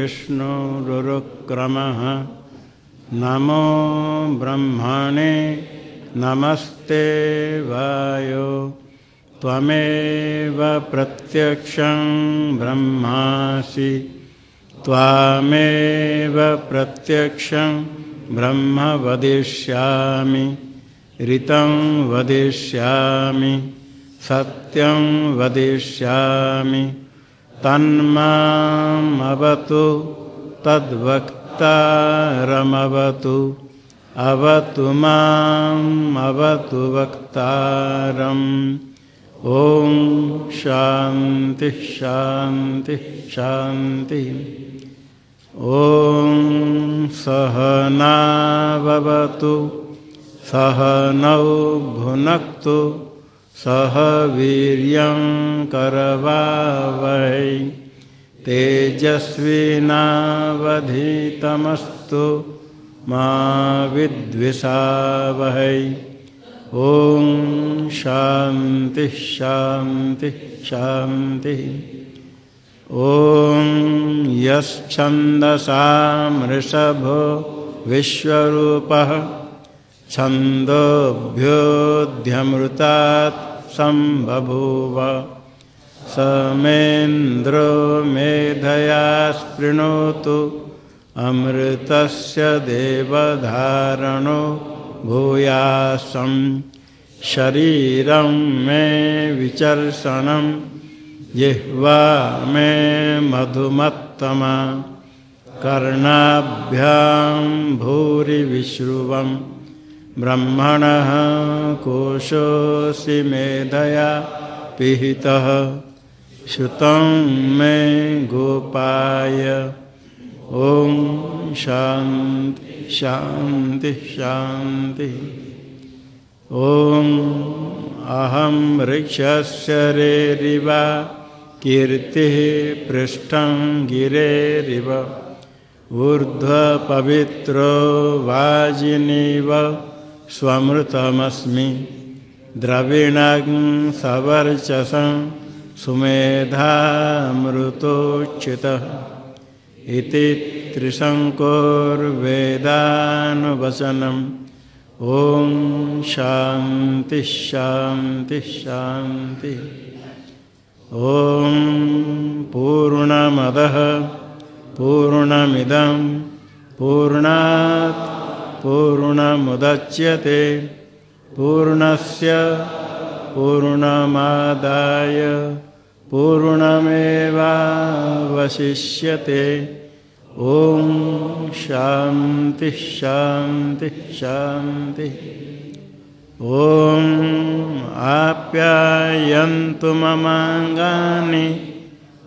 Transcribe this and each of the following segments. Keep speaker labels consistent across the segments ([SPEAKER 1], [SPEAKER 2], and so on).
[SPEAKER 1] गुरुर्विष्णुरुक्रमः नमो ब्रह्मणे नमस्ते वायो। त्वमेव प्रत्यक्षं ब्रह्मासि। त्वामेव प्रत्यक्षं ब्रह्म वदिष्यामि। ऋतं वदिष्यामि। सत्यं वदिष्यामि। तन्मामवतु तद्वक्तारमवतु अवतु माम् अवतु वक्तारम्। ॐ शान्तिः शान्तिः शान्तिः। ॐ सहनावतु सहनौ भुनक्तु सह वीर्यङ्करवावहै तेजस्विनावधीतमस्तु मा विद्विषावहै। ॐ शान्तिः शान्तिः शान्तिः। ॐ यश्छन्दसामृषभो विश्वरूपः। छन्दोभ्योऽध्यमृतात् सम्बभूव। समेन्द्रो मेधया स्पृणोतु। अमृतस्य देवधारणो भूयासं। शरीरं मे विचर्षणं। जिह्वा मे मधुमत्तमा। कर्णाभ्यां भूरिविश्रुवं ब्रह्मणः कोशोऽसि मेधया पिहितः। श्रुतं मे गोपाय। ॐ शान्ति शान्ति शान्ति। ॐ अहं वृक्षस्य रेरिवा, कीर्तिः पृष्ठं गिरेरिव। ऊर्ध्वपवित्रो वाजिनीव। स्वमृतमस्मि द्रविणं सवर्चसं सुमेधामृतोच्युतः इति त्रिशङ्कोर्वेदानुवचनम् ॐ शान्तिः शान्तिः शान्तिः। ॐ पूर्णमदः पूर्णमिदं पूर्णमुदच्यते। पूर्णस्य पूर्णमादाय। पूर्णमेवावशिष्यते। ॐ शान्तिः शान्तिः शान्तिः। ॐ आप्यायन्तु ममाङ्गानि।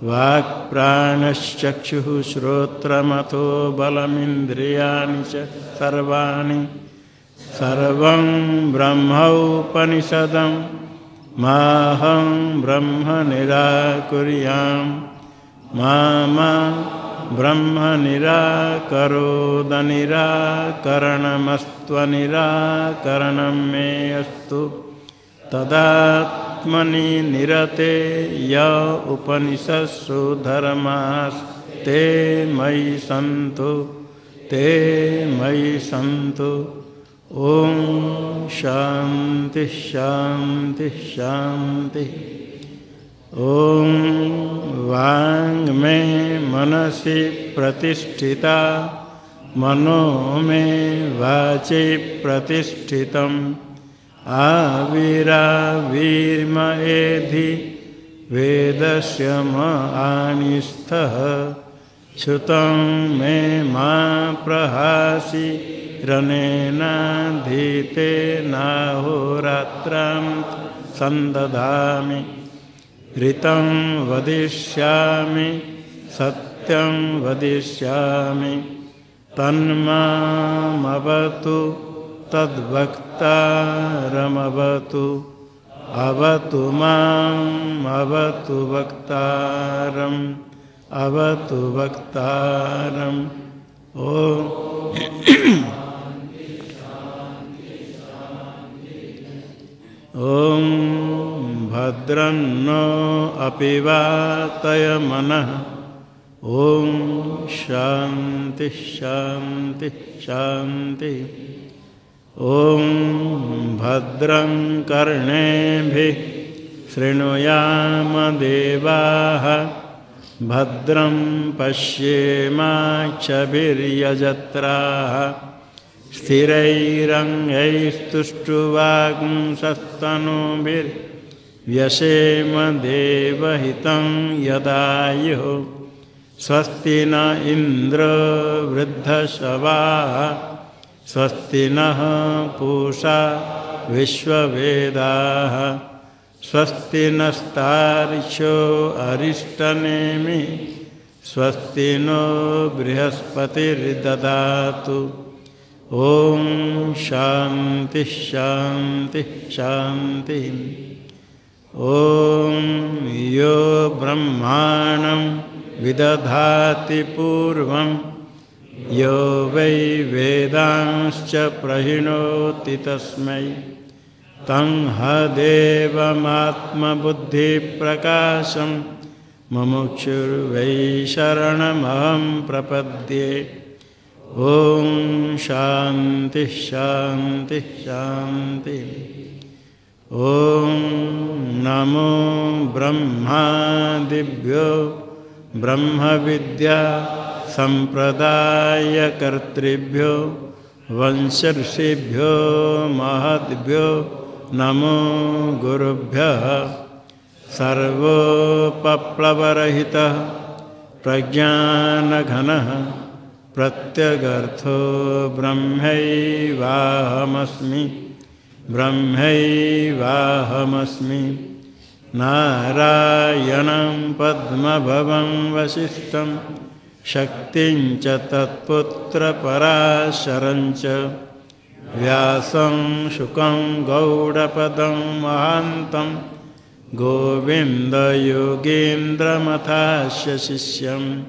[SPEAKER 1] वाक्प्राणश्चक्षुः श्रोत्रमथो बलमिन्द्रियाणि च सर्वाणि। सर्वं ब्रह्मोपनिषदं, माहं ब्रह्म निराकुर्यां मा ब्रह्म निराकरोदनिराकरणमस्त्वनिराकरणं मे अस्तु। तदात्मनि निरते य उपनिषत्सु धर्मास्ते मयि सन्तु, ते मयि सन्तु। ॐ शान्तिः शान्तिः शान्तिः। ॐ वाङ्मे मनसि प्रतिष्ठिता, मनो मे वाचि प्रतिष्ठितम्। आविरावीर्म एधि वेदस्य म आनिस्थः श्रुतं मे मा प्रहासि रनेनाधीतेनाहोरात्रां सन्दधामि। ऋतं वदिष्यामि, सत्यं वदिष्यामि। तन्मामवतु तद्वक्तारमवतु। अवतु माम् अवतु वक्तारम् अवतु वक्तारम् ॐ भद्रं नो अपि वातय मनः ओम शांति शांति शांति ओम भद्रं कर्णेभिः शृणुयाम देवाः भद्रं पश्येमाक्षभिर्यजत्राः स्थिरैरङ्गैस्तुष्टुवागुंसस्तनूभिर्व्यसेम देवहितं यदायुः स्वस्ति न इंद्र वृद्धशवा। स्वस्ति न पूषा विश्ववेदा। स्वस्ति नस्तारिशो अरिष्टनेमि स्वस्ति नो बृहस्पतिर्ददा ओम शांति शांति शांति ओम यो ब्रह्माणं विदधाति पूर्व यो वै वेदांश्च प्रहिणोति तस्मै। तं हदेवमात्मबुद्धिप्रकाशं, मुमुक्षुर्वै शरणमहं प्रपद्ये। ॐ शान्तिः शान्तिः शान्तिः। ॐ नमो ब्रह्मादिभ्यो ब्रह्म संप्रदायकर्तृभ्यो वंशर्षिभ्यो महद्भ्यो नमो गुरुभ्यः। सर्वोपप्लवरहितः प्रज्ञानघनः प्रत्यगर्थो ब्रह्मैवाहमस्मि ब्रह्मैवाहमस्मि। नारायणं पद्मभवं वसिष्ठं शक्तिं च तत्पुत्रपराशरं च व्यासं शुकं गौडपदं महान्तं। गोविन्दयोगीन्द्रमथास्य शिष्यं।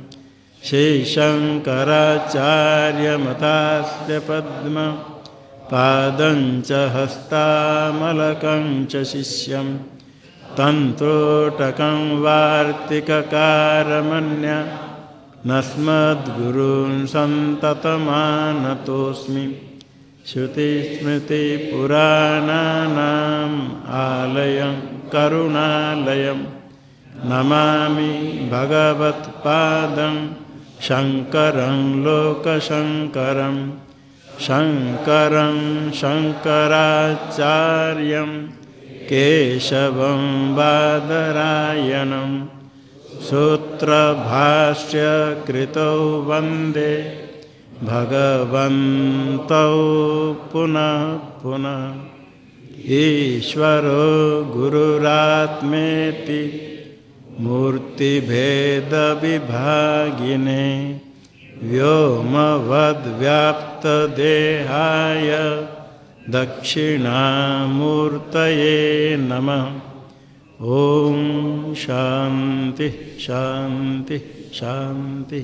[SPEAKER 1] श्रीशङ्कराचार्यमथास्य पद्म। पादं च हस्तामलकं च शिष्यम् तन्त्रोटकं नस्मद्गुरून् सन्ततमानतोऽस्मि श्रुतिस्मृतिपुराणानाम् आलयं करुणालयं नमामि भगवत्पादं शङ्करं लोकशङ्करं शङ्करं शङ्कराचार्यम् केशवं बादरायणं सूत्रभाष्यकृतौ वंदे। भगवन्तौ पुनः पुनः। ईश्वरो गुरुरात्मेति मूर्तिभेदविभागिने व्योमवद्व्याप्तदेहाय दक्षिणामूर्तये नमः। ओम शांति शांति शांति।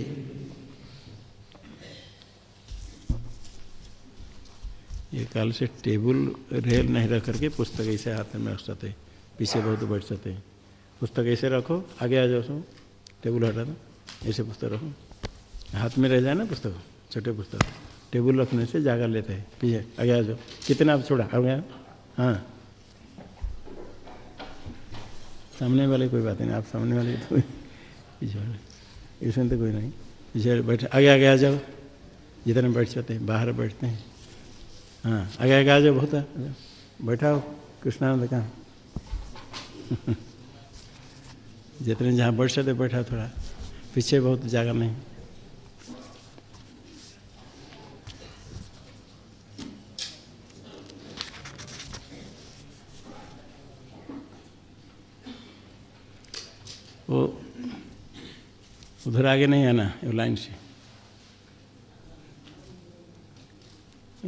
[SPEAKER 1] ये काल से टेबल, रेल नहीं रख करके पुस्तक ऐसे हाथ में रख सकते पीछे बहुत बैठ सकते पुस्तक ऐसे रखो, आगे आ जाओ सो टेबल हटा दो, ऐसे पुस्तक रखो। हाथ में रह जाए ना पुस्तक, छोटे पुस्तक। टेबल रखने से जगह लेते हैं। पीछे, आगे आ जाओ। कितना आप छोड़ा? आ गया हाँ। सामने वाले कोई बात नहीं, आप सामने वाले तो इसमें तो कोई नहीं। पीछे बैठ आगे आगे आ जाओ। जितने बैठ जाते हैं, बाहर बैठते हैं। हाँ आगे आगे आ जाओ बहुत। बैठाओ, कृष्णानंद कहाँ? जितने जहाँ बैठ सकते बैठा थोड़ा। पीछे बहुत जगह नहीं। वो उधर आगे नहीं आना, ये लाइन से।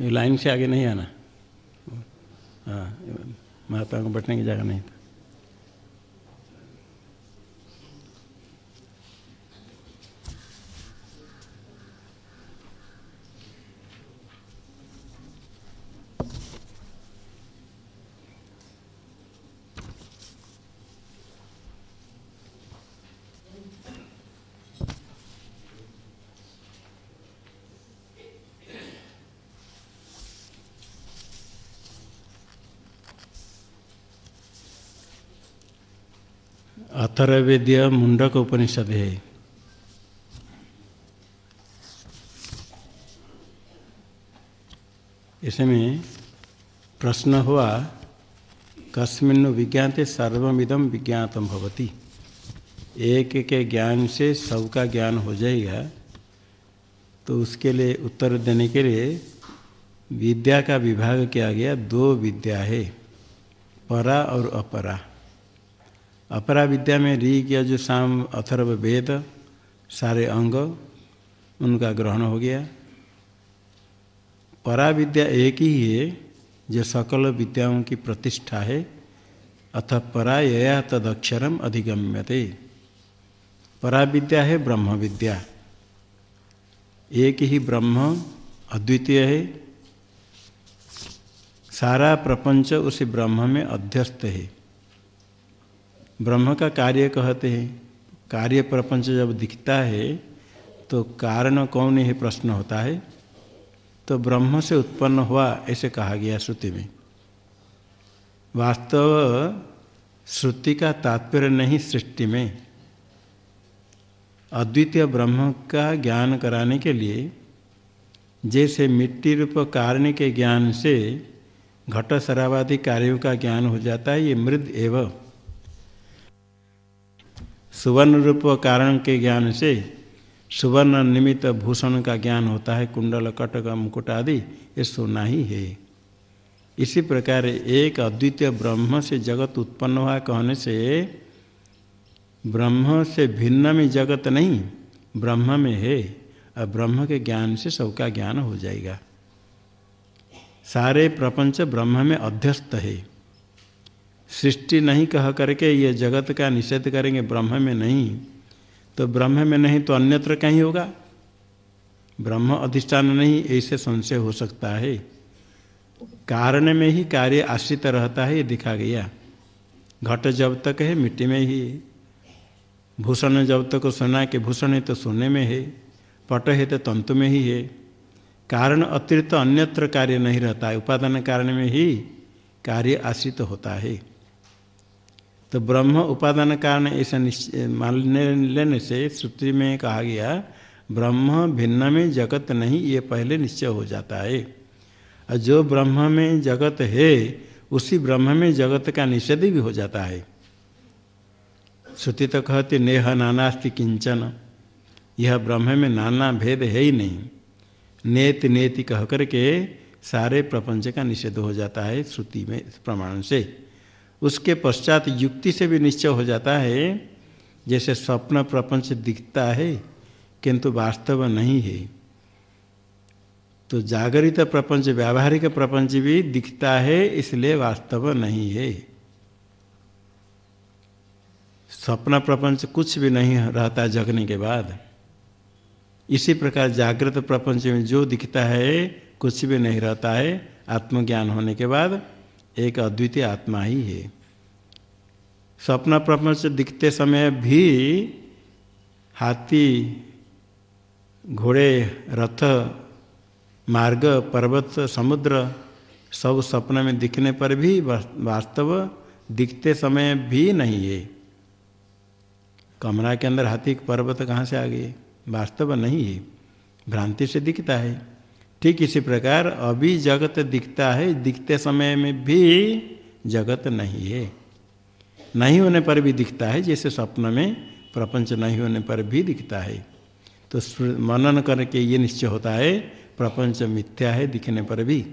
[SPEAKER 1] ये लाइन से आगे नहीं आना। हाँ माता को बैठने की जगह नहीं। अथर्वेद्य मुंडक उपनिषद है। इसमें प्रश्न हुआ कस्मिन विज्ञाते सर्वमिदम विज्ञातम भवती। एक के ज्ञान से सबका ज्ञान हो जाएगा तो उसके लिए उत्तर देने के लिए विद्या का विभाग किया गया, दो विद्या है, परा और अपरा। अपरा विद्या में री किया जो शाम अथर्व वेद, सारे अंग, उनका ग्रहण हो गया। परा विद्या एक ही है, जो सकल विद्याओं की प्रतिष्ठा है, अथ परा यया तदक्षरम अधिगम्यते। परा विद्या है ब्रह्म विद्या एक ही ब्रह्म अद्वितीय है। सारा प्रपंच उस ब्रह्म में अध्यस्त है। ब्रह्म का कार्य कहते हैं। कार्य प्रपंच जब दिखता है तो कारण कौन है प्रश्न होता है। तो ब्रह्म से उत्पन्न हुआ ऐसे कहा गया श्रुति में। वास्तव श्रुति का तात्पर्य नहीं सृष्टि में। अद्वितीय ब्रह्म का ज्ञान कराने के लिए, जैसे मिट्टी रूप कारण के ज्ञान से घट शराबादी कार्यों का ज्ञान हो जाता है, ये मृद एवं। सुवर्ण रूप कारण के ज्ञान से सुवर्ण निमित्त भूषण का ज्ञान होता है, कुंडल, कटक, मुकुट आदि, ये सोना ही है। इसी प्रकार एक अद्वितीय ब्रह्म से जगत उत्पन्न हुआ कहने से ब्रह्म से भिन्न में जगत नहीं, ब्रह्म में है। और ब्रह्म के ज्ञान से सबका ज्ञान हो जाएगा। सारे प्रपंच ब्रह्म में अध्यस्त है। सृष्टि नहीं कह करके ये जगत का निषेध करेंगे, ब्रह्म में नहीं। तो ब्रह्म में नहीं तो अन्यत्र कहीं होगा? ब्रह्म अधिष्ठान नहीं, ऐसे संशय हो सकता है। कारण में ही कार्य आश्रित रहता है, ये दिखा गया। घट जब तक है, मिट्टी में ही। भूषण जब तक सोना के भूषण है तो सोने में है, पट है तो तंतु में ही है। कारण अतिरिक्त अन्यत्र कार्य नहीं रहता है, उपादान कारण में ही कार्य आश्रित होता है। तो ब्रह्म उपादान कारण ऐसा मान लेने से श्रुति में कहा गया, ब्रह्म भिन्न में जगत नहीं, ये पहले निश्चय हो जाता है। और जो ब्रह्म में जगत है, उसी ब्रह्म में जगत का निषेध भी हो जाता है। श्रुति तो कहते, नेह नानास्ति किंचन। यह ब्रह्म में नाना भेद है ही नहीं। नेत नेति कह करके सारे प्रपंच का निषेध हो जाता है श्रुति में प्रमाण से। उसके पश्चात युक्ति से भी निश्चय हो जाता है, जैसे स्वप्न प्रपंच दिखता है, किंतु वास्तव नहीं है। तो जागरित प्रपंच, व्यावहारिक प्रपंच भी दिखता है, इसलिए वास्तव नहीं है। स्वप्न प्रपंच कुछ भी नहीं रहता जगने के बाद। इसी प्रकार जागृत प्रपंच में जो दिखता है, कुछ भी नहीं रहता है, आत्मज्ञान होने के बाद एक अद्वितीय आत्मा ही है। स्वप्न प्रपंच दिखते समय भी हाथी, घोड़े, रथ, मार्ग, पर्वत, समुद्र सब सपने में दिखने पर भी वास्तव दिखते समय भी नहीं है। कमरा के अंदर हाथी पर्वत कहाँ से आ गए? वास्तव नहीं है। भ्रांति से दिखता है। ठीक इसी प्रकार अभी जगत दिखता है, दिखते समय में भी जगत नहीं है। नहीं होने पर भी दिखता है, जैसे स्वप्न में प्रपंच नहीं होने पर भी दिखता है। तो मनन करके ये निश्चय होता है, प्रपंच मिथ्या है, दिखने पर भी।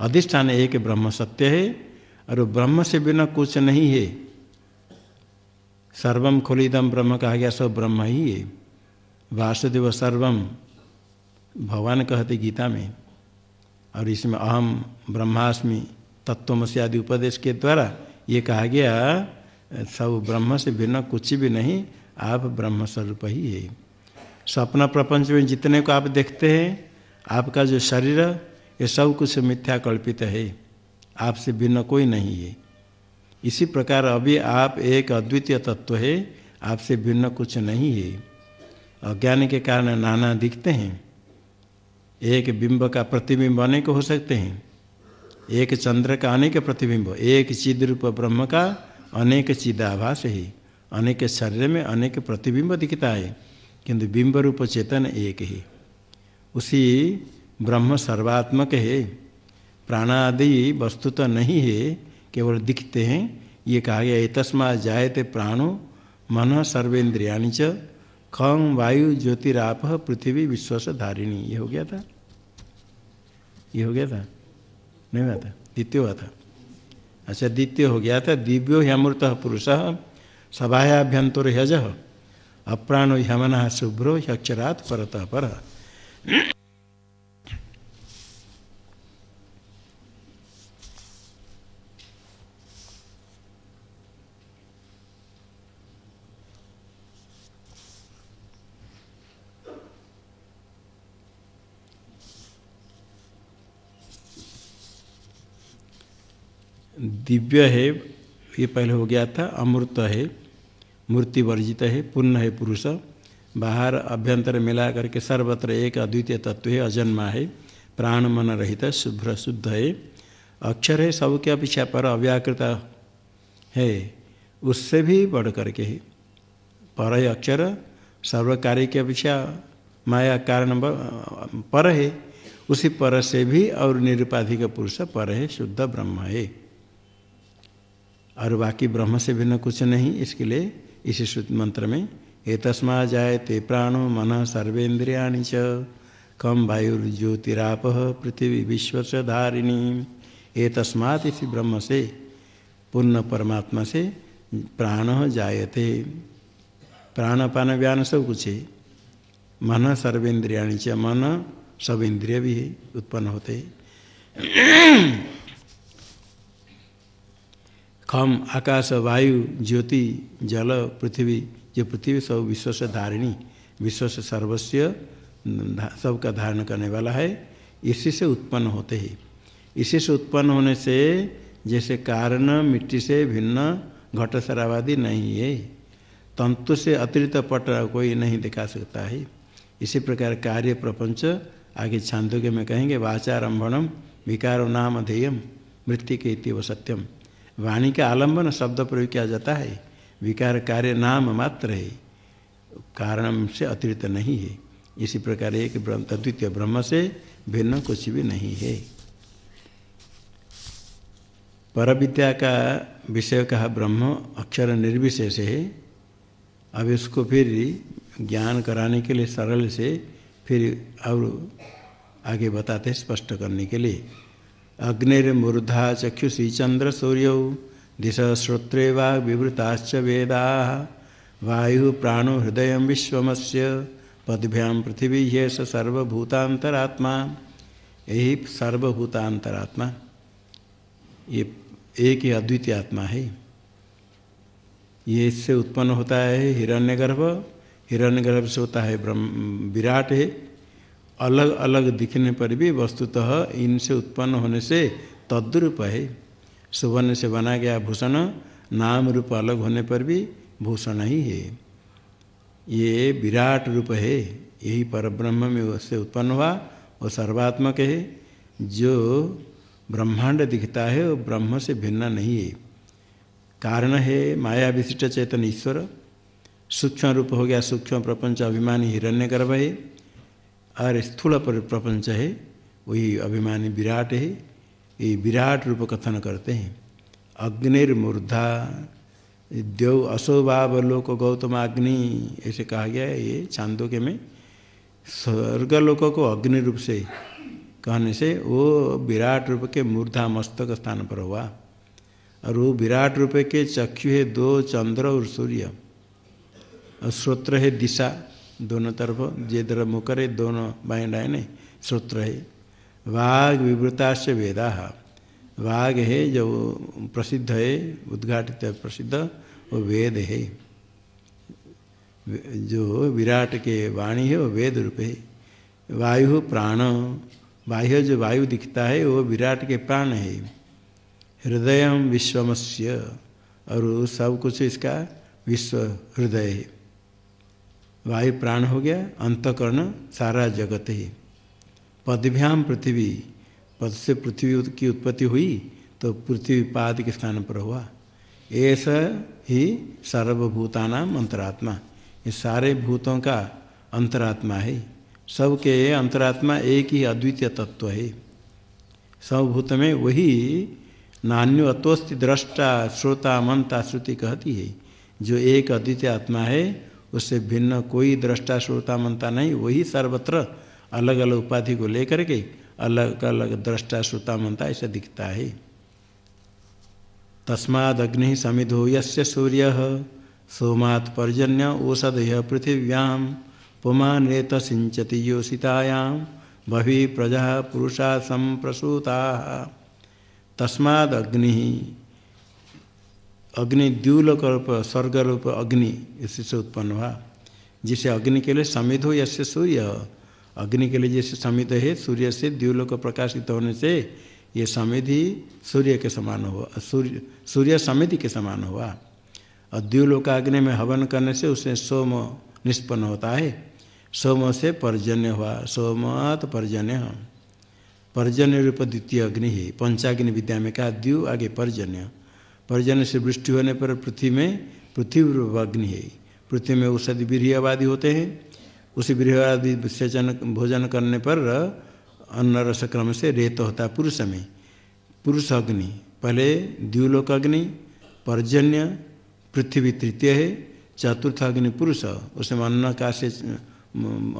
[SPEAKER 1] अधिष्ठान एक ब्रह्म सत्य है, और ब्रह्म से बिना कुछ नहीं है। सर्वम खुलिदम ब्रह्म कहा गया, सब ब्रह्म ही है। वासुदेव सर्वम भगवान कहते गीता में, और इसमें अहम ब्रह्मास्मि तत्वमसी आदि उपदेश के द्वारा ये कहा गया, सब ब्रह्म से भिन्न कुछ भी नहीं, आप ब्रह्म स्वरूप ही है। सपना प्रपंच में जितने को आप देखते हैं, आपका जो शरीर, ये सब कुछ मिथ्या कल्पित है, आपसे भिन्न कोई नहीं है। इसी प्रकार अभी आप एक अद्वितीय तत्व है, आपसे भिन्न कुछ नहीं है। अज्ञान के कारण नाना दिखते हैं एक बिंब का प्रतिबिंब अनेक हो सकते हैं। एक चंद्र का अनेक प्रतिबिंब, एक चिद रूप ब्रह्म का अनेक चिदाभास है। अनेक शरीर में अनेक प्रतिबिंब दिखता है, किंतु बिंब रूप चेतन एक ही। उसी ब्रह्म सर्वात्मक है। प्राणादि वस्तु तो नहीं है, केवल दिखते हैं। ये कहा गया तस्मा जायते प्राणो मन सर्वेन्द्रिया च खंग वायु ज्योतिराप पृथ्वी विश्वास धारिणी ये हो गया था? ये हो गया था? नहीं हुआ था? द्वितीय हुआ था। अच्छा द्वितीय हो गया था। दिव्यो ह्यमृत पुरुष, सभायाभ्यंतर ह्यज, अप्राणो ह्यमन शुभ्रो ह्यक्षरात परत पर। दिव्य है, ये पहले हो गया था अमृत है, मूर्ति वर्जित है, पुण्य है पुरुष। बाहर अभ्यंतर मिला करके सर्वत्र एक अद्वितीय तत्व है, अजन्मा है, प्राण मन रहित, शुभ्र शुद्ध है। अक्षर है सबके अपेक्षा पर अव्याकृत है, उससे भी बढ़ करके है। पर है अक्षर, सर्व कार्य की अपेक्षा माया कारण पर है, उसी पर से भी और निरुपाधिक पुरुष पर है, शुद्ध ब्रह्म है। और बाकी ब्रह्म से भिन्न कुछ नहीं, इसके लिए इसी श्रुति मंत्र में ए तस्मा जाए ते प्राणो मन सर्वेन्द्रिया च कम वायुर्ज्योतिराप पृथ्वी विश्व से धारिणी ए तस्मात इसी ब्रह्म से, पूर्ण परमात्मा से प्राण जायते। प्राणपान व्यान सब कुछ है। मन सर्वेन्द्रिया च, मन सब इंद्रिय भी उत्पन्न होते खम, आकाश, वायु, ज्योति, जल, पृथ्वी जो पृथ्वी सब विश्व से धारिणी, विश्व से सर्वस्व सबका धारण करने वाला है। इसी से उत्पन्न होते हैं। इसी से उत्पन्न होने से जैसे कारण, मिट्टी से भिन्न, घट शरावादी नहीं है। तंतु से अतिरिक्त पट कोई नहीं दिखा सकता है। इसी प्रकार कार्य प्रपंच, आगे छांदोग्य में कहेंगे, वाचारंभणम, विकारो नाम अधेयम मृत्यु के व सत्यम। वाणी का आलंबन शब्द प्रयोग किया जाता है। विकार कार्य नाम मात्र है। कारण से अतिरिक्त नहीं है। इसी प्रकार एक अद्वितीय ब्रह्म से भिन्न कुछ भी नहीं है। पर विद्या का विषय कहा ब्रह्म अक्षर निर्विशेष है। अब इसको फिर ज्ञान कराने के लिए सरल से फिर और आगे बताते स्पष्ट करने के लिए। अग्निर्मूर्धा चक्षुषी चंद्र सूर्य, दिश श्रोत्रे वाग विवृताश्च वेदा। वायु प्राणो हृदय विश्वमस्य पदभ्याम पृथ्वी ये सर्वभूतांतरात्मा यही सर्वभूतांतरात्मा ये, एक ही अद्वितीय आत्मा है। ये इससे उत्पन्न होता है हिरण्यगर्भ। हिरण्यगर्भ से होता है ब्रह्म, विराट है। अलग अलग दिखने पर भी वस्तुतः इनसे उत्पन्न होने से तद्रूप है। सुवर्ण से बना गया भूषण नाम रूप अलग होने पर भी भूषण ही है। ये विराट रूप है। यही पर ब्रह्म में उससे उत्पन्न हुआ वो सर्वात्मक है। जो ब्रह्मांड दिखता है, वो ब्रह्म से भिन्न नहीं है। कारण है माया विशिष्ट चेतन ईश्वर। सूक्ष्म रूप हो गया सूक्ष्म प्रपंच अभिमानी हिरण्य गर्भ है। और स्थूल पर प्रपंच है, वही अभिमानी विराट है, ये विराट रूप कथन करते हैं। अग्निर्मूर्धा देव अशोभावलोक गौतम अग्नि, ऐसे कहा गया है ये चांदोग्य में। स्वर्गलोक को अग्नि रूप से कहने से वो विराट रूप के मूर्धा मस्तक स्थान पर हुआ। और वो विराट रूप के चक्षु है दो चंद्र और सूर्य। और श्रोत्र है दिशा। दोनों तरफ़ जे तरफ़ मुख करे दोनों बाएँ डायने सूत्र है। वाघ से वेदा। वाघ है जो प्रसिद्ध है, उद्घाटित प्रसिद्ध, वो वेद है। जो विराट के वाणी है, वो वेद रूप है। वायु प्राण, बाह्य जो वायु दिखता है, वो विराट के प्राण है। हृदय विश्वमस्य और सब कुछ इसका विश्व हृदय है। वायु प्राण हो गया, अंतकरण सारा जगत है। पदभ्याम पृथ्वी, पद से पृथ्वी की उत्पत्ति हुई तो पृथ्वी पाद के स्थान पर हुआ। ऐसा ही सर्वभूतानाम अंतरात्मा। ये सारे भूतों का अंतरात्मा है। सबके अंतरात्मा एक ही अद्वितीय तत्व है। सब भूत में वही नान्यो अत्वस्ति दृष्टा, श्रोता मनता श्रुति कहती है। जो एक अद्वितीय आत्मा है उससे भिन्न कोई दृष्टा श्रोता मनता नहीं, वही सर्वत्र अलग अलग उपाधि को लेकर के अलग अलग दृष्टा श्रोता मनता ऐसा दिखता है। तस्माद अग्नि समिधो यस्य सूर्य, सोमात् पर्जन्य ओषधय पृथिव्याम पुमान रेत सिंचति योषितायाम, बहि प्रजा पुरुषा संप्रसूता तस्माद अग्नि अग्नि द्यूलोक रूप स्वर्ग रूप अग्नि इससे उत्पन्न हुआ। जिसे अग्नि के लिए समित हो यसे सूर्य। अग्नि के लिए जैसे समित है, सूर्य से द्यूलोक प्रकाशित होने से ये समिधि सूर्य के समान हुआ, सूर्य सूर्य समिति के समान हुआ। और द्यूलोक अग्नि में हवन करने से उससे सोम निष्पन्न होता है। सोम से पर्जन्य हुआ, सोमत पर्जन्य। पर्जन्य रूप द्वितीय अग्नि है, पंचाग्नि विद्या में कहा, द्यू आगे पर्जन्य। पर्जन्य से वृष्टि होने पर पृथ्वी में पृथ्वी अग्नि है। पृथ्वी में औषधि बीरियावादी होते हैं। उसी बीरियावादी सेचन भोजन करने पर अन्न रस क्रम से रेत होता है पुरुष में। पुरुष अग्नि, पहले द्यूलोक अग्नि, पर्जन्य, पृथ्वी तृतीय है, चतुर्थ अग्नि पुरुष, उसमें अन्न का से,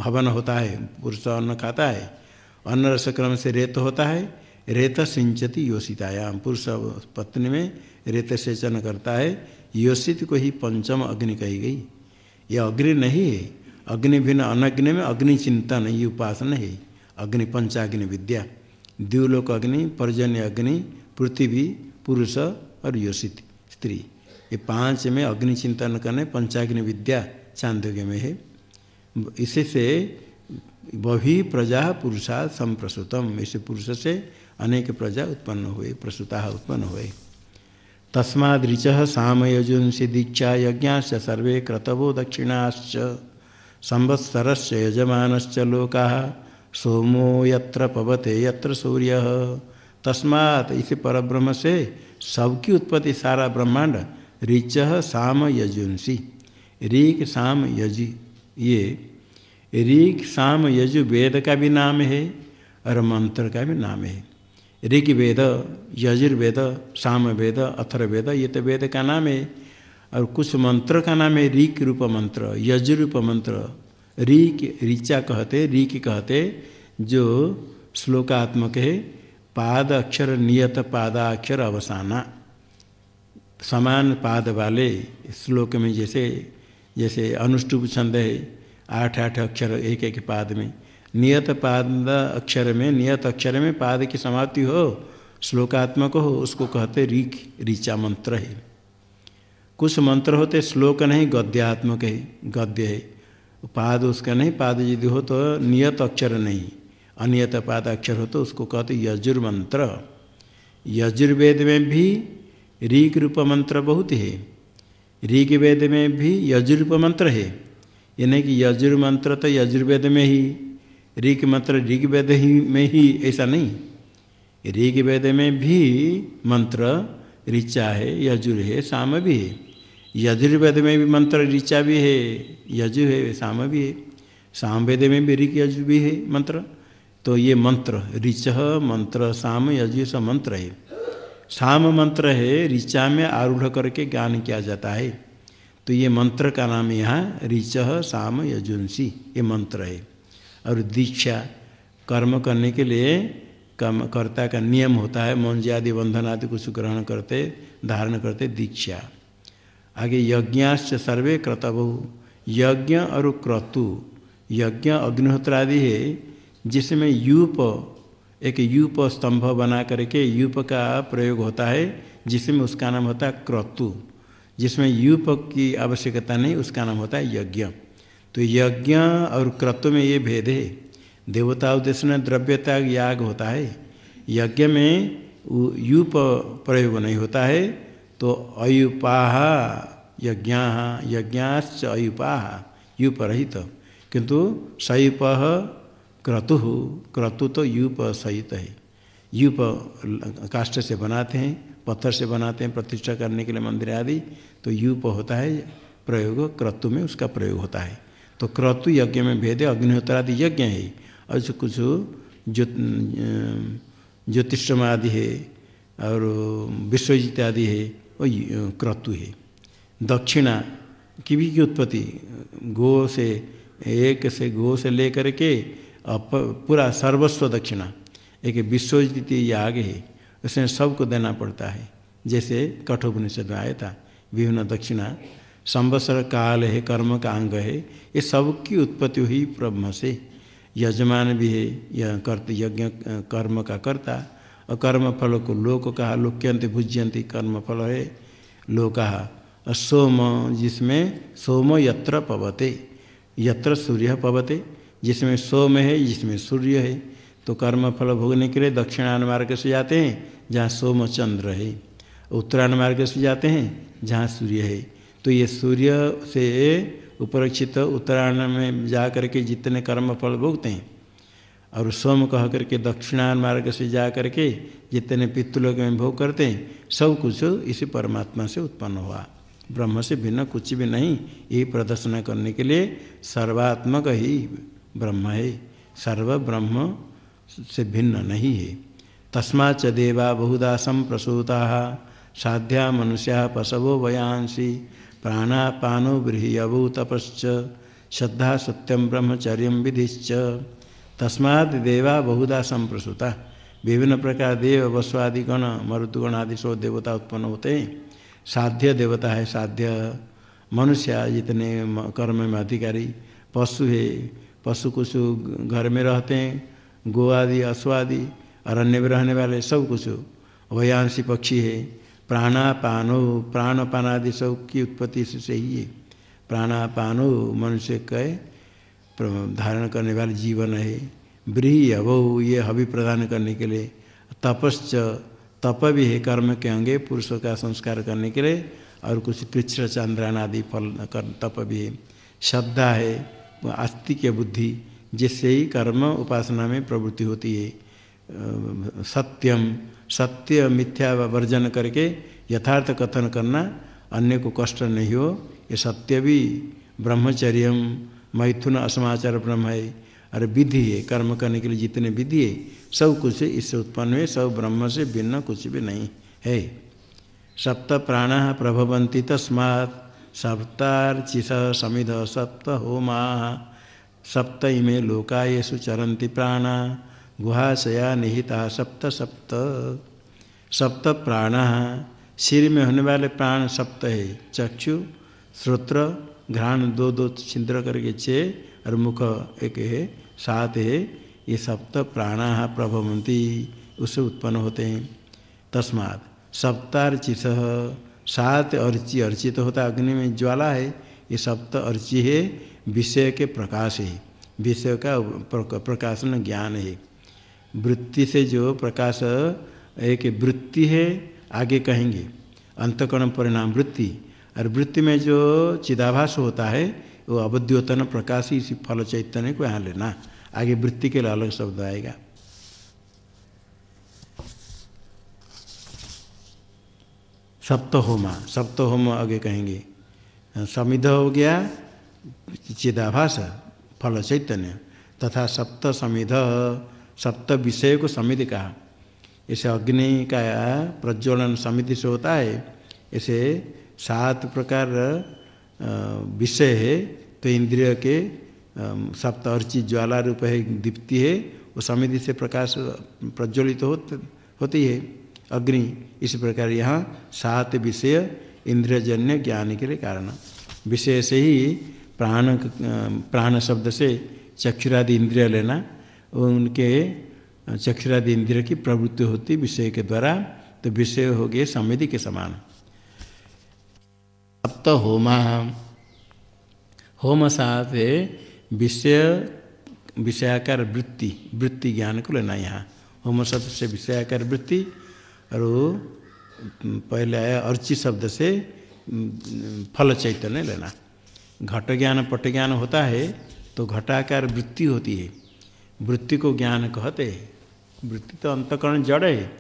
[SPEAKER 1] हवन होता है, पुरुष अन्न खाता है। अन्न रस क्रम से रेत होता है, रेत सिंचती योषितायाम पुरुष पत्नी में रेत सेचन करता है योषित को ही पंचम अग्नि कही गई। यह अग्नि नहीं है। अग्नि भिन्न अनग्नि में अग्नि चिंतन ये उपासना है। अग्नि पंचाग्नि विद्या। द्यूलोक अग्नि, पर्जन्य अग्नि, पृथ्वी, पुरुष और योषित स्त्री। ये पाँच में अग्नि चिंतन करने, पंचाग्नि विद्या चांदोग्य में है। इसी से वही प्रजा पुरुषा संप्रसुतम। इसे पुरुष से अनेक प्रजा उत्पन्न हुए, प्रसूता उत्पन्न हुए। तस्माद ऋच सामयजुंसी दीक्षा यज्ञाश्च सर्वे क्रतवो दक्षिणाश्च। संवत्सरस्य यजमानश्च लोका, सोमो यत्र पवते यत्र सूर्य। तस्मात् इसी परब्रह्म से सबकी उत्पत्ति सारा ब्रह्मांड ऋच साम यजुंसी ऋक साम यजु ये। ऋक साम यजु वेद का भी नाम है और मंत्र का भी नाम है। ऋग वेद यजुर्वेद साम वेद अथर वेद ये तो वेद का नाम है। और कुछ मंत्र का नाम है ऋक रूप मंत्र यजुरूप मंत्र। ऋक, ऋचा कहते, ऋक कहते, जो श्लोकात्मक है, पाद अक्षर नियत पादाक्षर अवसाना। समान पाद वाले श्लोक में जैसे जैसे अनुष्टुप छंद है, आठ आठ अक्षर एक एक पाद में। नियत पाद अक्षर में, नियत अक्षर में पाद की समाप्ति हो, श्लोकात्मक हो, उसको कहते ऋख ऋचा मंत्र है। कुछ मंत्र होते श्लोक नहीं, गद्यात्मक है, गद्य है। पाद उसका नहीं, पाद यदि हो तो नियत अक्षर नहीं। अनियत पाद अक्षर हो तो उसको कहते यजुर्मंत्र यजुर्वेद में भी ऋग रूप मंत्र बहुत है। ऋग वेद में भी यजुर्प मंत्र है। यानी कि यजुर्मंत्र तो यजुर्वेद में ही ऋग मंत्र ऋग्वेद ही में ही ऐसा नहीं। ऋग्वेद में भी मंत्र ऋचा है, यजुर है, साम भी है। यजुर्वेद में भी मंत्र ऋचा भी है यजु है, साम भी है। साम वेद में भी ऋग यजु भी है मंत्र। तो ये मंत्र, ऋच मंत्र, साम यजु स मंत्र है। साम मंत्र है, ऋचा में आरूढ़ करके ज्ञान किया जाता है। तो ये मंत्र का नाम यहाँ ऋच, साम, यजुंसी, ये मंत्र है। और दीक्षा। कर्म करने के लिए कर्म, कर्ता का नियम होता है मंज आदि बंधन आदि कुछ ग्रहण करते, धारण करते दीक्षा। आगे यज्ञाश्च सर्वे क्रतभु यज्ञ और क्रतु। यज्ञ अग्निहोत्र आदि है, जिसमें यूप, एक यूप स्तंभ बना करके यूप का प्रयोग होता है, जिसमें उसका नाम होता है क्रतु। जिसमें यूप की आवश्यकता नहीं, उसका नाम होता है यज्ञ। तो यज्ञ और क्रत्व में ये भेद है। देवता उद्देश्य में द्रव्य त्याग याग होता है। यज्ञ में यूप प्रयोग नहीं होता है। तो अयुपाह, यज्ञा, यज्ञाश्च अयुपाह यूप रहित। तो। किंतु सयुप क्रतु क्रतु तो यूप सहित है। यूप काष्ठ से बनाते हैं, पत्थर से बनाते हैं, प्रतिष्ठा करने के लिए मंदिर आदि तो यूप होता है, प्रयोग, क्रतु में उसका प्रयोग होता है। तो क्रतु यज्ञ में भेद है अग्निहोत्र आदि यज्ञ है। और जो कुछ ज्योतिषम आदि है, और विश्वजित आदि है, वो क्रतु है। दक्षिणा की भी की उत्पत्ति, गो से एक से गो से लेकर के पूरा सर्वस्व दक्षिणा, एक विश्वजित याग है, उसमें सबको देना पड़ता है। जैसे कठोपनिषद में आया था, विभिन्न दक्षिणा संवत्सर काल है, कर्म का अंग है, ये सब की उत्पत्ति हुई ब्रह्म से। यजमान भी है, यह कर्त यज्ञ कर्म का कर्ता, और कर्म फल को लोक कहा, लोक्यंत भुज्यंती कर्म फल है, लोका सोम, जिसमें सोम यत्र पवते, यत्र सूर्य पवते, जिसमें सोम है, जिसमें सूर्य है तो कर्म फल भोगने के लिए दक्षिणायन मार्ग से जाते हैं, जहाँ सोम चंद्र है, उत्तरायण मार्ग से जाते हैं, जहाँ सूर्य है। तो ये सूर्य से उपरक्षित उत्तरायण में जा करके जितने कर्म फल भोगते हैं, और सोम कह करके दक्षिणायन मार्ग से जा करके जितने पितृलोक में भोग करते हैं, सब कुछ इसी परमात्मा से उत्पन्न हुआ। ब्रह्म से भिन्न कुछ भी नहीं, ये प्रदर्शन करने के लिए सर्वात्मक ही ब्रह्म है। सर्व ब्रह्म से भिन्न नहीं है। तस्मा च देवा बहुधा संप्रसूता, साध्या मनुष्या पशवो वयांसी। प्राणापानो तपश्च श्रद्धा सत्यम ब्रह्मचर्य विधिश्च। तस्मात् देवा बहुधा संप्रसूता विभिन्न प्रकार देव वस्वादि मरुदगण आदि सो देवता उत्पन्न होते। हैं साध्य देवता है साध्य। मनुष्य जितने कर्म में अधिकारी, पशु है पशु कुछ घर में रहते हैं गो आदि अश्व आदि अरण्य में रहने वाले सब कुछ वयांशी पक्षी है प्राणापानो प्राणपान आदि सब की उत्पत्ति से ही है प्राणापानो, मनुष्य के धारण करने वाले जीवन है। ब्रीह अभो ये हवि प्रदान करने के लिए। तपश्च, तप भी है कर्म के अंगे, पुरुषों का संस्कार करने के लिए, और कुछ कृष्ण चंद्रान आदि फल कर तप भी है। श्रद्धा है, आस्तिक बुद्धि, जिससे ही कर्म उपासना में प्रवृत्ति होती है। सत्यम सत्य मिथ्या वर्जन करके यथार्थ कथन करना अन्य को कष्ट नहीं हो। ये सत्य भी ब्रह्मचर्य मैथुन असमाचार ब्रह्म है। और विधि है, कर्म करने के लिए जितने विधि है, सब कुछ इससे उत्पन्न हुए सब ब्रह्म से भिन्न कुछ भी नहीं है। सप्त प्राण प्रभवंती तस्मात् सप्तार्चिस समिध सप्त होमा। सप्त इमे लोका ये सुचरती प्राणा। गुहाशया निहिता सप्त सप्त। सप्त प्राण। सिर में होने वाले प्राण सप्त है। चक्षु, श्रोत्र, घ्राण दो दो छिंद्र करके छः और मुख एक है, सात है। ये सप्त प्राण प्रभवंती उससे उत्पन्न होते हैं। तस्मात् सप्तार्चित सात अर्ची अर्चित तो होता अग्नि में ज्वाला है। ये सप्त अर्ची है। विषय के प्रकाश है। विषय का प्रकाशन ज्ञान है। वृत्ति से जो प्रकाश, एक वृत्ति है, आगे कहेंगे। अंतकरण परिणाम वृत्ति। और वृत्ति में जो चिदाभास होता है, वो अवध्योतन प्रकाश, इसी फल चैतन्य को यहाँ लेना। आगे वृत्ति के लिए अलग शब्द आएगा। सप्तहोमा। सप्तहोम आगे कहेंगे। समिध हो गया, चिदाभास, फल चैतन्य। तथा सप्त समिध सप्त विषय को समिति कहा इसे अग्नि का प्रज्वलन समिति से होता है। इसे सात प्रकार विषय है। तो इंद्रिय के सप्त अर्ची ज्वाला रूप है दीप्ति है। वो समिति से प्रकाश प्रज्वलित हो, होती है। अग्नि इस प्रकार यहाँ सात विषय इंद्रियजन्य ज्ञान के लिए कारण। विषय से ही प्राण प्राण शब्द से चक्षुरादि इंद्रिय लेना उनके चक्षुरादि इंद्रिय की प्रवृत्ति होती विषय के द्वारा तो विषय हो गए समिति के समान। सप्त होमा। होम साथ विषय, विषयाकार वृत्ति वृत्ति ज्ञान को लेना यहाँ। होम शब्द से विषयाकार वृत्ति, और पहले आया अर्ची शब्द से फल चैतन्य लेना। घट ज्ञान, पट ज्ञान होता है तो घटाकार वृत्ति होती है। वृत्ति को ज्ञान कहते हैं। वृत्ति तो अंतकरण जड़ है।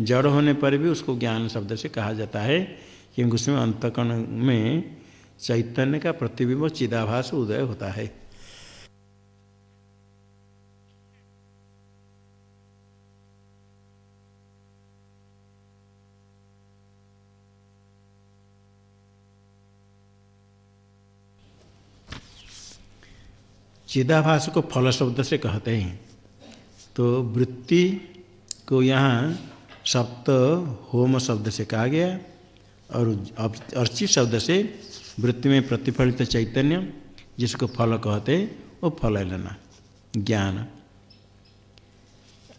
[SPEAKER 1] जड़ होने पर भी उसको ज्ञान शब्द से कहा जाता है। क्योंकि उसमें अंतकरण में चैतन्य का प्रतिबिंब चिदाभास उदय होता है। चिदाभास को फल शब्द से कहते हैं। तो वृत्ति को यहाँ सप्त होम शब्द से कहा गया और अर्चित शब्द से वृत्ति में प्रतिफलित चैतन्य, जिसको फल कहते वो फल लेना, ज्ञान।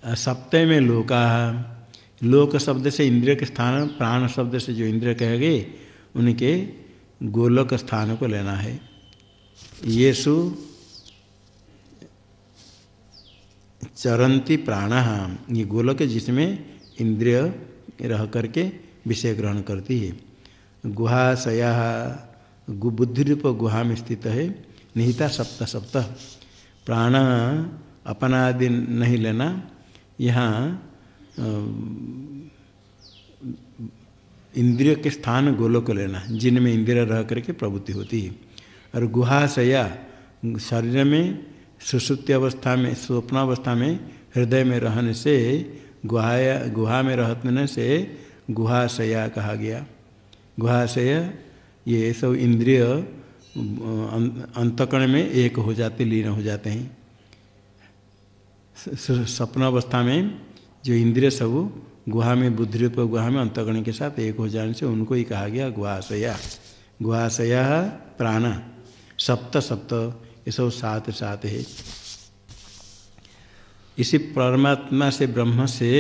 [SPEAKER 1] सप्तय में लोका, लोक शब्द से इंद्रिय के स्थान, प्राण शब्द से जो इंद्रिय कहे गए, उनके गोलक स्थान को लेना है। ये सु चरंती प्राण, ये गोलक जिसमें इंद्रिय रह करके विषय ग्रहण करती है। गुहा गुहाशया बुद्धि रूप गुहा में स्थित है। निहिता सप्त सप्त। प्राण अपना अपनादि नहीं लेना, यहाँ इंद्रिय के स्थान गोलोक लेना, जिनमें इंद्रिय रह करके प्रवृत्ति होती है। और गुहाशया शरीर में सुसुप्ति अवस्था में स्वप्नावस्था में हृदय में रहने से गुहाया गुहा में रहने से गुहाशया कहा गया। गुहाशय ये सब इंद्रिय अं, अंतकण में एक हो जाते लीन हो जाते हैं। स्वप्नावस्था में जो इंद्रिय सब गुहा में बुद्धि रूप गुहा में अंतकण के साथ एक हो जाने से उनको ही कहा गया गुहाशया। गुहाशया प्राण सप्त सप्त। ये सब साथ साथ है। इसी परमात्मा से ब्रह्म से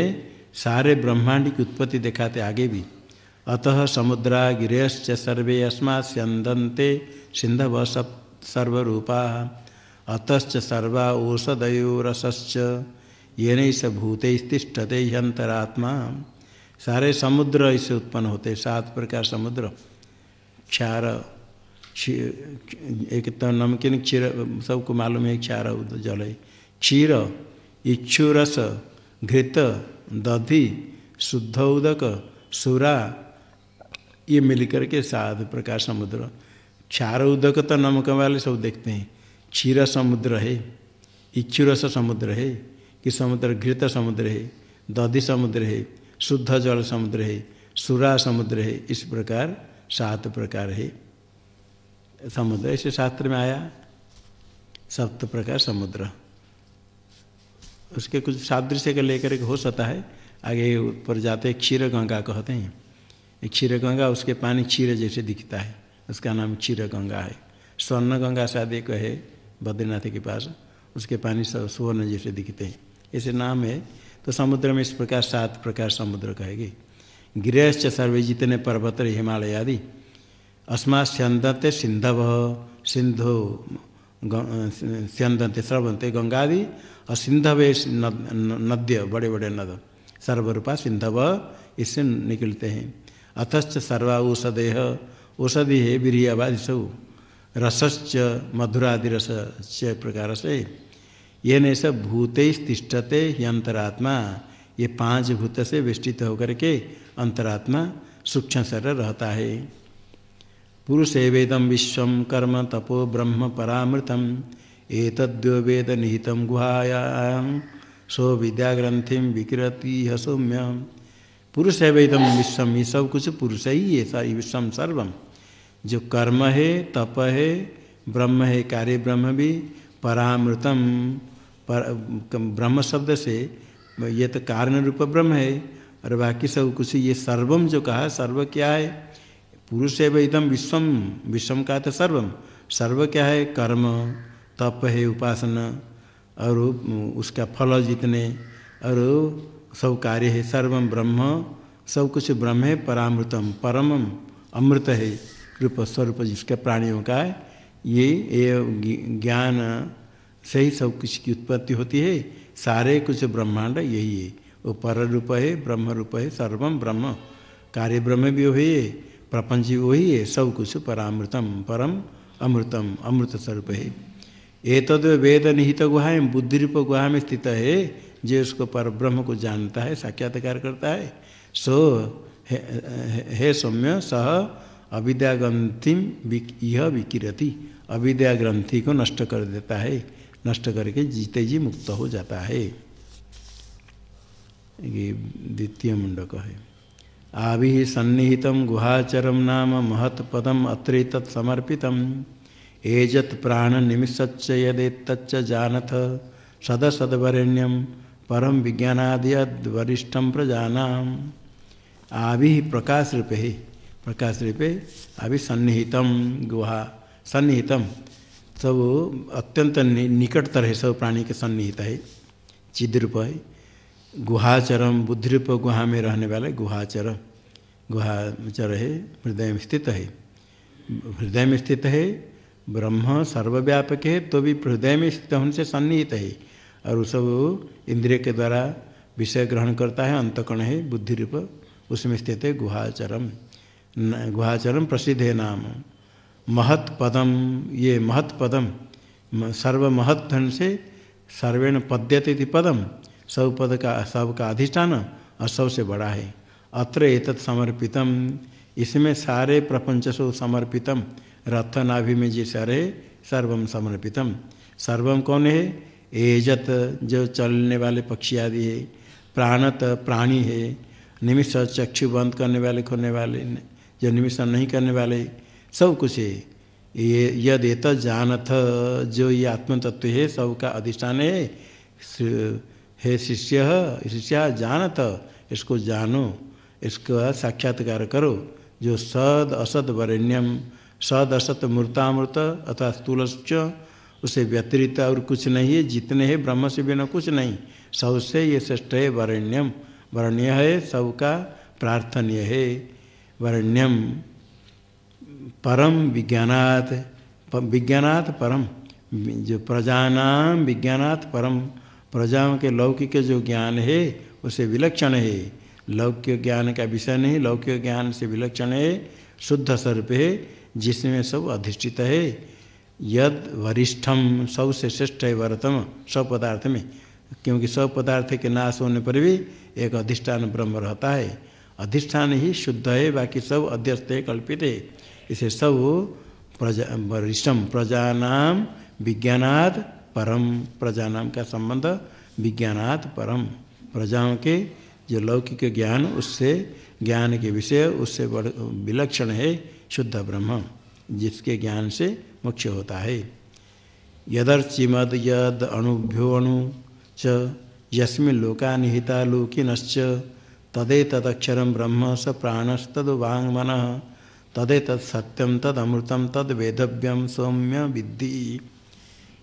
[SPEAKER 1] सारे ब्रह्मांड की उत्पत्ति दिखाते आगे भी। अतः समुद्रा गिरश्च सर्वे अस्मा स्यंदते सिंधव सर्वरूपा। अतश्च सर्वा ओषधयो रसश्च ये नहीं स भूत तिष्ठते यंतरात्मा सारे समुद्र इससे उत्पन्न होते, सात प्रकार समुद्र। क्षार एक तो नमकीन क्षीर, सबको मालूम है, क्षार जल। है क्षीर, इच्छुरस, घृत, दधि, शुद्ध उदक, सुरा, ये मिलकर के सात प्रकार समुद्र। क्षार उदक तो नमक वाले सब देखते हैं। क्षीर समुद्र है, इच्छुरस समुद्र है, कि समुद्र घृत समुद्र है, दधि समुद्र है, शुद्ध जल समुद्र है, सुरा समुद्र है, इस प्रकार सात प्रकार है। समुद्र ऐसे शास्त्र में आया, सप्त प्रकार समुद्र। उसके कुछ सादृश्य का लेकर हो सकता है। आगे ऊपर जाते क्षीर गंगा कहते हैं। क्षीर गंगा उसके पानी क्षीर जैसे दिखता है। उसका नाम क्षीर गंगा है। स्वर्ण गंगा शायद एक है, बद्रीनाथ के पास। उसके पानी स्वर्ण जैसे दिखते हैं। ऐसे नाम है। तो समुद्र में इस प्रकार सात प्रकार समुद्र कहेगी। गिरश्च सर्वे जितने पर्वत, हिमालय आदि अस्मा स्यंदते सिंधव सिंधु स्यंदते स्रवंते गंगादि और सिंधवे नद्य, बड़े बड़े नद। सर्वरूपा सिंधव इससे निकलते हैं। अथश्च सर्वा औषधेय औषधि है वीरियावादि सब रसश्च मधुरादि रस प्रकार से ये न सब भूते तिष्ठते यंतरात्मा ये पाँच भूत से विष्टित होकर के अंतरात्मा सूक्ष्म शरीर रहता है। पुरुष वेदम विश्व कर्म तपो ब्रह्म परामृतम। एतद्यो वेद निहित गुहायां। सो विद्याग्रंथि विकृति सौम्य पुरुष है वेदम ये सब कुछ पुरुष ही है विश्वम सर्वम। जो कर्म है, तप है, ब्रह्म है कार्य ब्रह्म भी, परामृतम। पर ब्रह्म शब्द से ये तो कारण रूप ब्रह्म है। और बाकी सब कुछ ये सर्वम जो कहा, सर्व क्या है? पुरुष है एकदम विश्वम विश्वम का तो सर्वम सर्व क्या है? कर्म, तप है, उपासना। और उसका फल जितने, और सब कार्य है सर्वम ब्रह्म। सब कुछ ब्रह्म है, परामृतम परम अमृत है, रूप स्वरूप जिसके प्राणियों का है। ये ज्ञान से ही सब कुछ की उत्पत्ति होती है। सारे कुछ ब्रह्मांड यही है। वो पर रूप है, ब्रह्म रूप है सर्वम ब्रह्म। कार्य ब्रह्म भी वही है प्रपंच वही है सब कुछ परामृतम, परम अमृतम, अमृत स्वरूप है। ये तद वेद निहित गुहा में बुद्धि रूप गुहा में स्थित है। जो उसको पर ब्रह्म को जानता है, साक्षात्कार करता है, सो हे हे सौम्य सह अविद्या ग्रंथि यह विकिरति। अविद्या ग्रंथि को नष्ट कर देता है, नष्ट करके जीते जी मुक्त हो जाता है। ये द्वितीय मुंडक है। आभि सन्निहित गुहाचरम नाम महत्पदम अत्रे तत्समर्पित एजत प्राण निमिषच्च यदेतच्च जानथ सदसदवरेण्यम परम विज्ञानादियद वरिष्ठम प्रजानाम। आभि प्रकाश रूपे प्रकाश रूपे आभि सन्निहितम गुहा सन्निहितम सब अत्यंत निकटतर है सब प्राणी के सन्निहित है चिद्रूप। है गुहाचरम, बुद्धिरूप गुहा में रहने वाले गुहाचर गुहाचर है, हृदय में स्थित है। हृदय में स्थित है, ब्रह्म सर्वव्यापक है तो भी हृदय में स्थित होने से सन्निहित है। और सब इंद्रिय के द्वारा विषय ग्रहण करता है अंतकण है बुद्धि रूप उसमें स्थित है गुहाचरम। गुहाचरम प्रसिद्ध है नाम। महत पदम, ये महत पदम सर्व महत धन से सर्वेण पद्यते पदम। सब पद का सब का अधिष्ठान और सबसे बड़ा है। अत्र एतत् समर्पितम। इसमें सारे प्रपंच सो समर्पितम। रथ नाभि में जी सारे सर्वम समर्पितम। सर्वम कौन है? एजत, जो चलने वाले पक्षी आदि है। प्राणत, प्राणी है। निमिष चक्षु बंद करने वाले, खोने वाले, जो निमिष नहीं करने वाले, सब कुछ है। ये, यद एत जानथ, जो ये आत्म तत्व है, सबका अधिष्ठान है। हे शिष्य शिष्य, जानत, इसको जानो, इसका साक्षात्कार करो। जो सद असद वरेण्यम, सद असत मूर्तामृत अथवा स्थूल उसे व्यतिरिक्त और कुछ नहीं है। जितने हैं ब्रह्म से बिना कुछ नहीं। सबसे ये श्रेष्ठ है वरण्यम। वरण्य है सबका प्रार्थनीय है। वरण्यम परम विज्ञानात् विज्ञानात् परम, जो प्रजानाम विज्ञानात् परम प्रजाओं के लौकिक जो ज्ञान है, उसे विलक्षण है। लौकिक ज्ञान का विषय नहीं, लौकिक ज्ञान से विलक्षण है, शुद्ध स्वरूप है, जिसमें सब अधिष्ठित है। यद वरिष्ठम सबसे श्रेष्ठ है वरतम, सब पदार्थ में। क्योंकि सब पदार्थ के नाश होने पर भी एक अधिष्ठान ब्रह्म रहता है। अधिष्ठान ही शुद्ध है, बाकी सब अध्यस्त है, कल्पित है। इसे सब प्रजा, वरिष्ठम प्रजानाम विज्ञानाद परम प्रजानाम का संबंध विज्ञानात परम प्रजाओं के जो लौकिक ज्ञान, उससे ज्ञान के विषय, उससे विलक्षण है शुद्ध ब्रह्म, जिसके ज्ञान से मोक्ष होता है। यदर्चिमद यद अणुभ्यो अणु च यस्मिन लोका निहिता लोकिनश्च तदे तदक्षर ब्रह्म स प्राणस्तद वांगमन तदे तत्सत्यम तद अमृतम तद वेदव्यम सौम्य विद्धि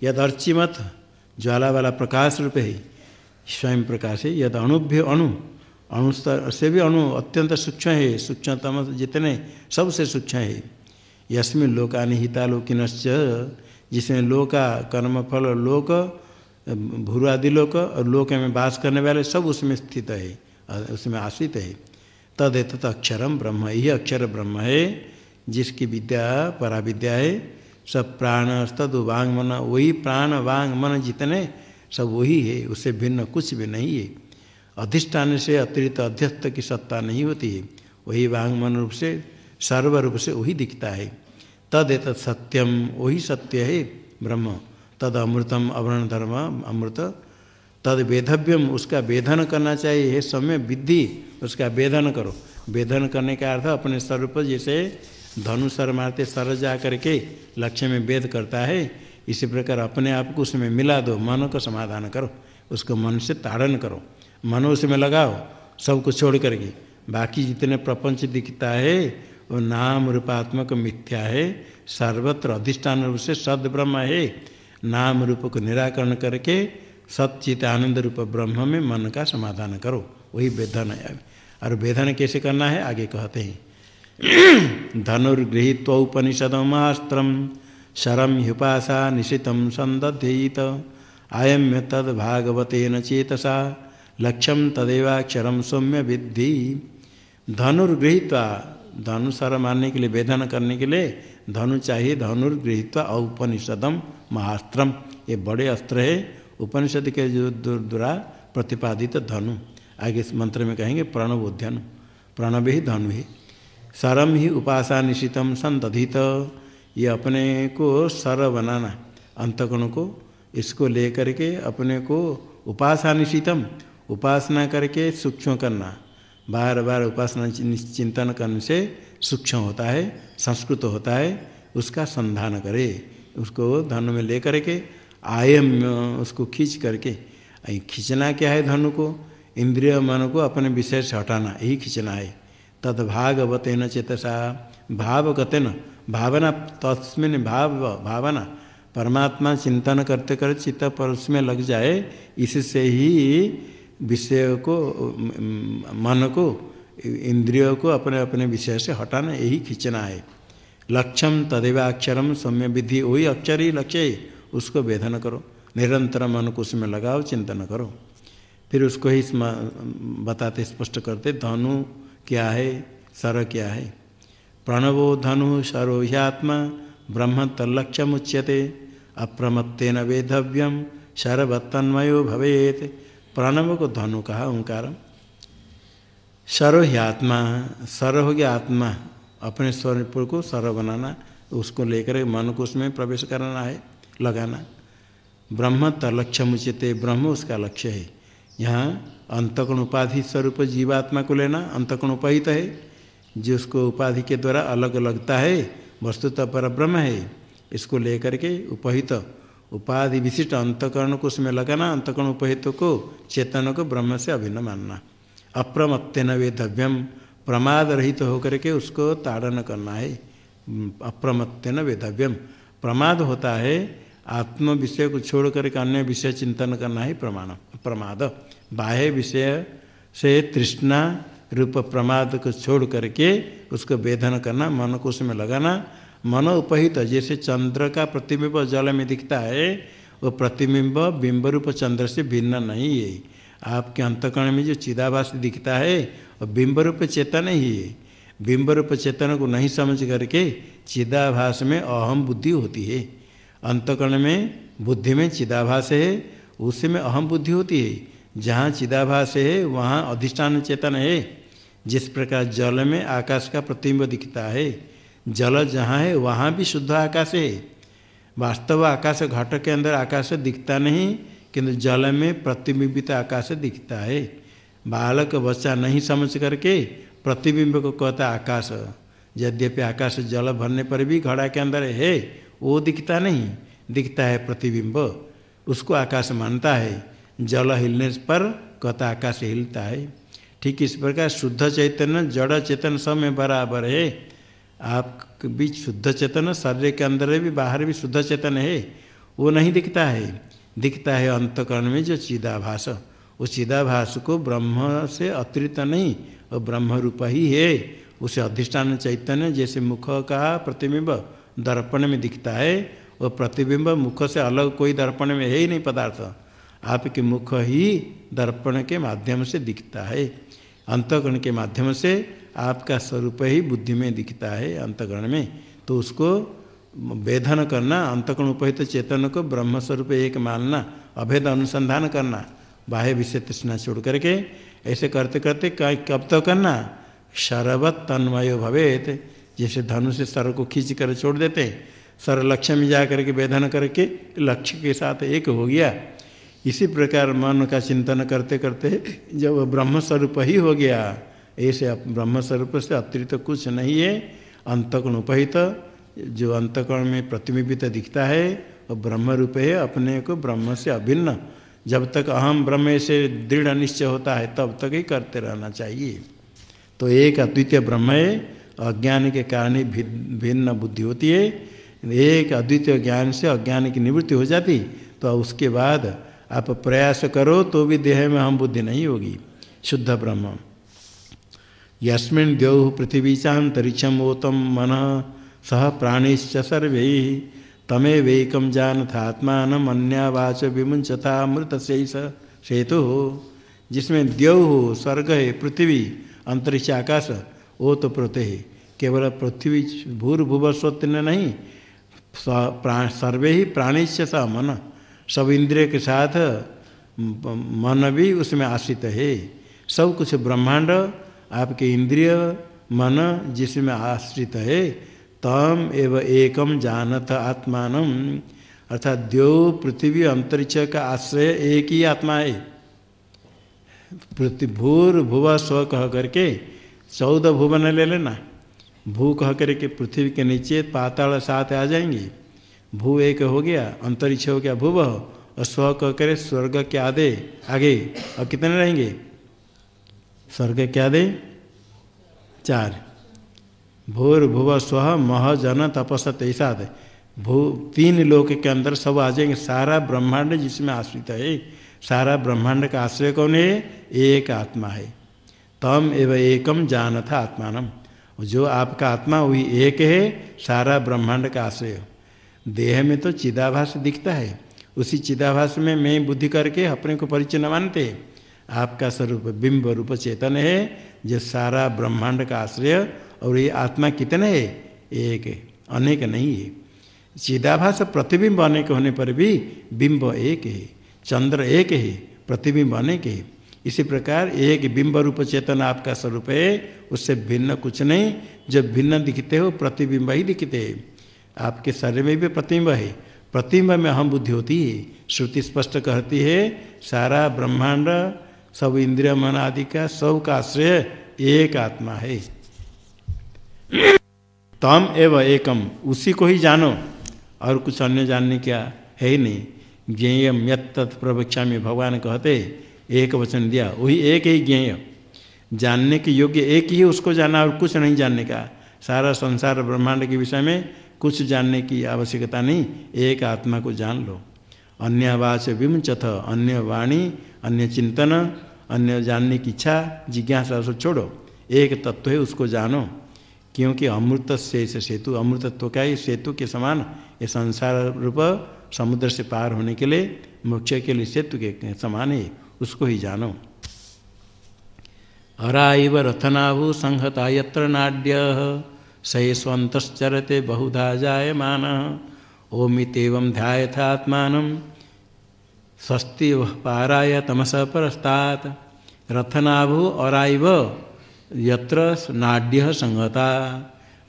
[SPEAKER 1] यद अर्चिमत ज्वाला वाला प्रकाश रूप है, स्वयं प्रकाश है, यद अणुभ्य अणु अणु से भी अणु अत्यंत सूक्ष्म है, सूक्ष्मतम जितने सबसे सूक्ष्म है। यस्मिन लोकानि हितालोकिनश्च जिसमें लोका कर्मफल लोक भूरादि लोक और लोक में वास करने वाले सब उसमें स्थित है, उसमें आश्रित है। तद तत् अक्षरम ब्रह्म, यही अक्षर ब्रह्म है, जिसकी विद्या परा विद्या है सब प्राण तद वांग मन, वही प्राण वांग मन जितने, सब वही है, उससे भिन्न कुछ भी नहीं है। अधिष्ठान से अतिरिक्त अध्यस्त की सत्ता नहीं होती है। वही वांग मन रूप से सर्वरूप से वही दिखता है। तद एत सत्यम, वही सत्य है, ब्रह्म। तद अमृतम, अवरण धर्म, अमृत। तद वेधव्यम उसका वेधन करना चाहिए, हे समय, विद्धि, उसका वेधन करो। वेधन करने का अर्थ अपने स्वरूप जैसे धनु सर मारते सर जा करके लक्ष्य में वेद करता है। इसी प्रकार अपने आप को उसमें मिला दो, मन को समाधान करो, उसको मन से ताड़न करो, मन उसमें लगाओ, सब कुछ छोड़ करके। बाकी जितने प्रपंच दिखता है, वो नाम रूपात्मक मिथ्या है, सर्वत्र अधिष्ठान रूप से सद ब्रह्म है। नाम रूप को निराकरण करके सचित आनंद रूप ब्रह्म में मन का समाधान करो। वही वेदन है। और वेदन कैसे करना है? आगे कहते हैं। धनुर्गृहीत्व उपनिषदमास्त्र शरम ह्युपासा निशित संदध्यत आयम्य तद भागवतेन चेतसा लक्ष्यम तदेवाक्षरम सौम्य विद्धि धनुर्गृहीत्वा धनु सर मारने के लिए, वेदन करने के लिए, धनु चाहिए धनुर्गृहित्व औपनिषदम महास्त्रम ये बड़े अस्त्र है। उपनिषद के जो द्वारा प्रतिपादित धनु। आगे इस मंत्र में कहेंगे प्रणवोध्यन। प्रणव ही धनु ही। सरम ही उपासा निशितम संतधित ये अपने को सर बनाना अंतगुण को, इसको लेकर के अपने को उपासा निशितम उपासना करके सूक्ष्म करना। बार बार उपासना चिंतन करने से सूक्ष्म होता है, संस्कृत होता है, उसका संधान करे। उसको धनु में ले करके आयम, उसको खींच करके। खींचना क्या है धनु को? इंद्रिय मन को अपने विषय से हटाना, यही खींचना है। तद भागवतेन चेतसा भावगतेन। भावना, तस्मिन भाव, भावना। परमात्मा चिंतन करते करते चित्त पर उसमें लग जाए, इससे ही विषय को, मन को, इंद्रियों को अपने अपने विषय से हटाना यही खींचना है। लक्ष्यम तदेवाक्षरम सौम्य विधि वही अक्षर ही लक्ष्य है उसको वेधन करो। निरंतर मन को उसमें लगाओ, चिंतन करो। फिर उसको ही बताते, स्पष्ट करते, धनु क्या है, सर क्या है? प्रणवो धनु सरो ब्रह्म तल्लक्ष्य मुच्यते अप्रमत्तेन वेधव्यम शरवत्तन्मयो भवेत। प्रणव को धनु कहा ओंकार? सर आत्मा सर हो गया आत्मा अपने स्वरूप को सर बनाना, उसको लेकर मन को उसमें प्रवेश करना है, लगाना। ब्रह्म तलक्ष्य मुचित ब्रह्म उसका लक्ष्य है। यहाँ अंतकोण उपाधि स्वरूप जीवात्मा को लेना अंतकोण उपहित है जो उसको उपाधि के द्वारा अलग लगता है, वस्तुतः पर ब्रह्म है, इसको लेकर के उपहित। उपाधि विशिष्ट अंतकरण को उसमें लगाना अंतकरण उपहित को, चेतन को ब्रह्म से अभिन्न मानना। अप्रमत्तेन वेदव्यम प्रमाद रहित तो होकर के उसको ताड़न करना है। अप्रमत्तेन वेदव्यम, प्रमाद होता है आत्म विषय को छोड़ करके अन्य विषय चिंतन करना है प्रमाण, प्रमाद। बाह्य विषय से तृष्णा, रूप प्रमाद को छोड़ करके उसको वेदन करना मन को उसमें लगाना, मन उपहित, जैसे चंद्र का प्रतिबिंब जल में दिखता है, वो प्रतिबिंब बिंब रूप चंद्र से भिन्न नहीं है। आपके अंतकरण में जो चिदाभास दिखता है और बिंब रूप चेतन ही है। बिंब रूप चेतन को नहीं समझ करके चिदाभास में अहम बुद्धि होती है। अंतकरण में बुद्धि में चिदाभास है, उसी में अहम बुद्धि होती है। जहाँ चिदाभास है, वहाँ अधिष्ठान चेतन है। जिस प्रकार जल में आकाश का प्रतिबिंब दिखता है, जल जहाँ है, वहाँ भी शुद्ध आकाश है। वास्तव आकाश घाट के अंदर आकाश दिखता नहीं, किंतु जल में प्रतिबिंबित आकाश दिखता है। बालक बच्चा नहीं समझ करके प्रतिबिंब को कहता आकाश। यद्यपि आकाश जल भरने पर भी घड़ा के अंदर है, वो दिखता नहीं, दिखता है प्रतिबिंब। उसको आकाश मानता है। जल हिलने पर कहता आकाश हिलता है। ठीक इस प्रकार शुद्ध चैतन्य, जड़ चेतन सब में बराबर है। आप बीच शुद्ध चेतन शरीर के अंदर भी, बाहर भी शुद्ध चेतन है। वो नहीं दिखता है। दिखता है अंतकरण में जो चिदाभास। उस चिदाभास को ब्रह्म से अतिरिक्त नहीं और ब्रह्म रूप ही है। उसे अधिष्ठान चैतन्य जैसे मुख का प्रतिबिंब दर्पण में दिखता है। वो प्रतिबिंब मुख से अलग कोई दर्पण में है ही नहीं पदार्थ। आपके मुख ही दर्पण के माध्यम से दिखता है। अंतकरण के माध्यम से आपका स्वरूप ही बुद्धि में दिखता है अंतकरण में। तो उसको वेधन करना अंतकोण उपहित चेतन को ब्रह्म स्वरूप एक मानना, अभेद अनुसंधान करना, बाह्य विषय तृष्णा छोड़ करके ऐसे करते करते कब तो करना? शरवत तन्मय भवेत। जैसे धनु से सर को खींच कर छोड़ देते, सर लक्ष्य में जा करके वेधन करके लक्ष्य के साथ एक हो गया। इसी प्रकार मन का चिंतन करते करते जब ब्रह्म स्वरूप ही हो गया, ऐसे ब्रह्म स्वरूप से अतिरिक्त तो कुछ नहीं है। अंतकोण उपहित, जो अंतकरण में प्रतिबिंबित दिखता है, वो ब्रह्म रूप है, अपने को ब्रह्म से अभिन्न। जब तक अहम ब्रह्म से दृढ़ निश्चय होता है, तब तक ही करते रहना चाहिए। तो एक अद्वितीय ब्रह्म है, अज्ञान के कारण ही भिन्न बुद्धि होती है। एक अद्वितीय ज्ञान से अज्ञान की निवृत्ति हो जाती तो उसके बाद आप प्रयास करो तो भी देह में हम बुद्धि नहीं होगी। शुद्ध ब्रह्म। यस्मिन देव पृथ्वी चातरिक्षम ओतम मन सह प्राणीश्च सर्वे तमेवेकम जानथात्मान अन्यावाच विमुंचता मृत सेतु। हो जिसमें देव हो स्वर्ग है पृथ्वी अंतरिक्ष आकाश वो तो प्रत है। केवल पृथ्वी भूर्भुव स्वत्न नहीं सर्वे ही प्राणीश्च स मन। सब इंद्रिय के साथ मन भी उसमें आश्रित है। सब कुछ ब्रह्मांड, आपके इंद्रिय, मन जिसमें आश्रित है, तम एवं एकम जानत आत्मान अर्थात देव पृथ्वी अंतरिक्ष का आश्रय एक ही आत्मा है। भूर, भुवा, स्व कह करके चौदह भुवन ले लेना। भू कह करके पृथ्वी के नीचे पाताल सात आ जाएँगे। भू एक हो गया, अंतरिक्ष हो गया, भूव और स्व कह कर स्वर्ग के आधे, आगे, और कितने रहेंगे? स्वर्ग के आधे, चार। भूर, भुव, स्व, मह, जन तपसत ऐसा भू, तीन लोक के अंदर सब आ जाएँगे। सारा ब्रह्मांड जिसमें आश्रित है, सारा ब्रह्मांड का आश्रय कौन है? एक आत्मा है। तम एवं एकम जान था आत्मान जो आपका आत्मा, वही एक है, सारा ब्रह्मांड का आश्रय। देह में तो चिदाभास दिखता है। उसी चिदाभास में मैं बुद्धि करके अपने को परिचय न मानते। आपका स्वरूप बिंब रूप चेतन है, जो सारा ब्रह्मांड का आश्रय और ये आत्मा कितने है? एक है अनेक नहीं है। चिदाभास प्रतिबिंब अनेक होने पर भी बिंब एक है, चंद्र एक है, प्रतिबिंब अनेक है। इसी प्रकार एक बिंब रूप चेतन आपका स्वरूप है, उससे भिन्न कुछ नहीं। जब भिन्न दिखते हो, प्रतिबिंब ही दिखते हैं। आपके शरीर में भी प्रतिम्ब है। प्रतिम्ब में अहम बुद्धि होती है। श्रुति स्पष्ट कहती है, सारा ब्रह्मांड, सब इंद्रिय मन आदि का सब का आश्रय एक आत्मा है। तम एवं एकम, उसी को ही जानो। और कुछ अन्य जानने क्या है ही नहीं। ज्ञेयम यत प्रवक्षा में भगवान कहते, एक वचन दिया, वही एक ही ज्ञेय। जानने के योग्य एक ही, उसको जाना और कुछ नहीं जानने का। सारा संसार ब्रह्मांड के विषय में कुछ जानने की आवश्यकता नहीं, एक आत्मा को जान लो। अन्य वाच विमुचथ अन्य वाणी, अन्य चिंतन, अन्य जानने की इच्छा, जिज्ञासा से छोड़ो। एक तत्व है, उसको जानो। क्योंकि अमृत से सेतु अमृतत्व का ही? सेतु के समान, ये संसार रूप समुद्र से पार होने के लिए, मोक्ष के लिए सेतु के समान है, उसको ही जानो। अराइव रथनाभु संहता यत्र नाड्य। सहे स्वंतरते बहुधा जायमान। ओमितव ध्याथात्मान स्वस्ति पाराय तमस परस्तात। रथनाभु अराइव यत्र नाड्य संहता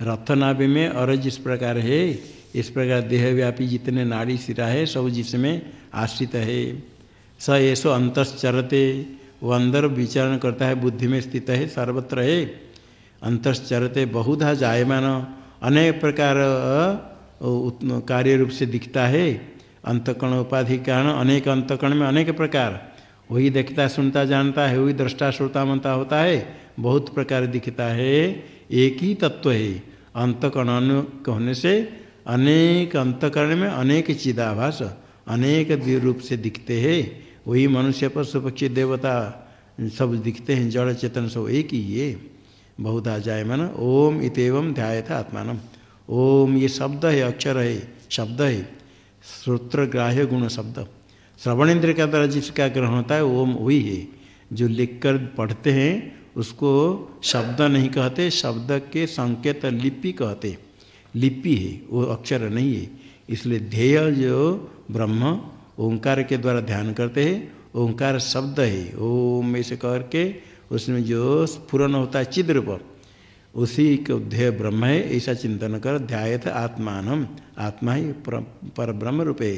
[SPEAKER 1] रथनाभि में और जिस प्रकार है, इस प्रकार देहव्यापी जितने नाड़ी सिरा है, सब जिसमें आश्रित है। स ऐसो अंतश्चरते वो अंदर विचरण करता है, बुद्धि में स्थित है, सर्वत्र है। अंतश्चरते बहुधा जायमान अनेक प्रकार कार्य रूप से दिखता है अंतकण उपाधि कारण अनेक अंतकण में अनेक प्रकार वही देखता सुनता जानता है वही दृष्टा श्रोता मनता होता है बहुत प्रकार दिखता है एक ही तत्व है अंतकण होने से अनेक अंतकरण में अनेक चिदाभास अनेक रूप से दिखते हैं वही मनुष्य पशु पक्षी देवता सब दिखते हैं जड़ चेतन सब एक ही ये बहुधा मन ओम इतव ध्याय था आत्मान। ओम ये शब्द है, अक्षर है, शब्द है। श्रोत्रग्राह्य गुण शब्द। श्रवण इंद्र का द्वारा जिसका ग्रहण होता है, ओम वही है। जो लिखकर पढ़ते हैं, उसको शब्द नहीं कहते, शब्द के संकेत लिपि कहते। लिपि है, वो अक्षर नहीं है। इसलिए ध्येय जो ब्रह्म, ओंकार के द्वारा ध्यान करते हैं, ओंकार शब्द है। ओम ऐसे करके उसमें जो स्फुरन होता है चिद रूप उसी के ध्येय ब्रह्म है, ऐसा चिंतन कर ध्यायत आत्मान आत्मा ही पर ब्रह्म रूपे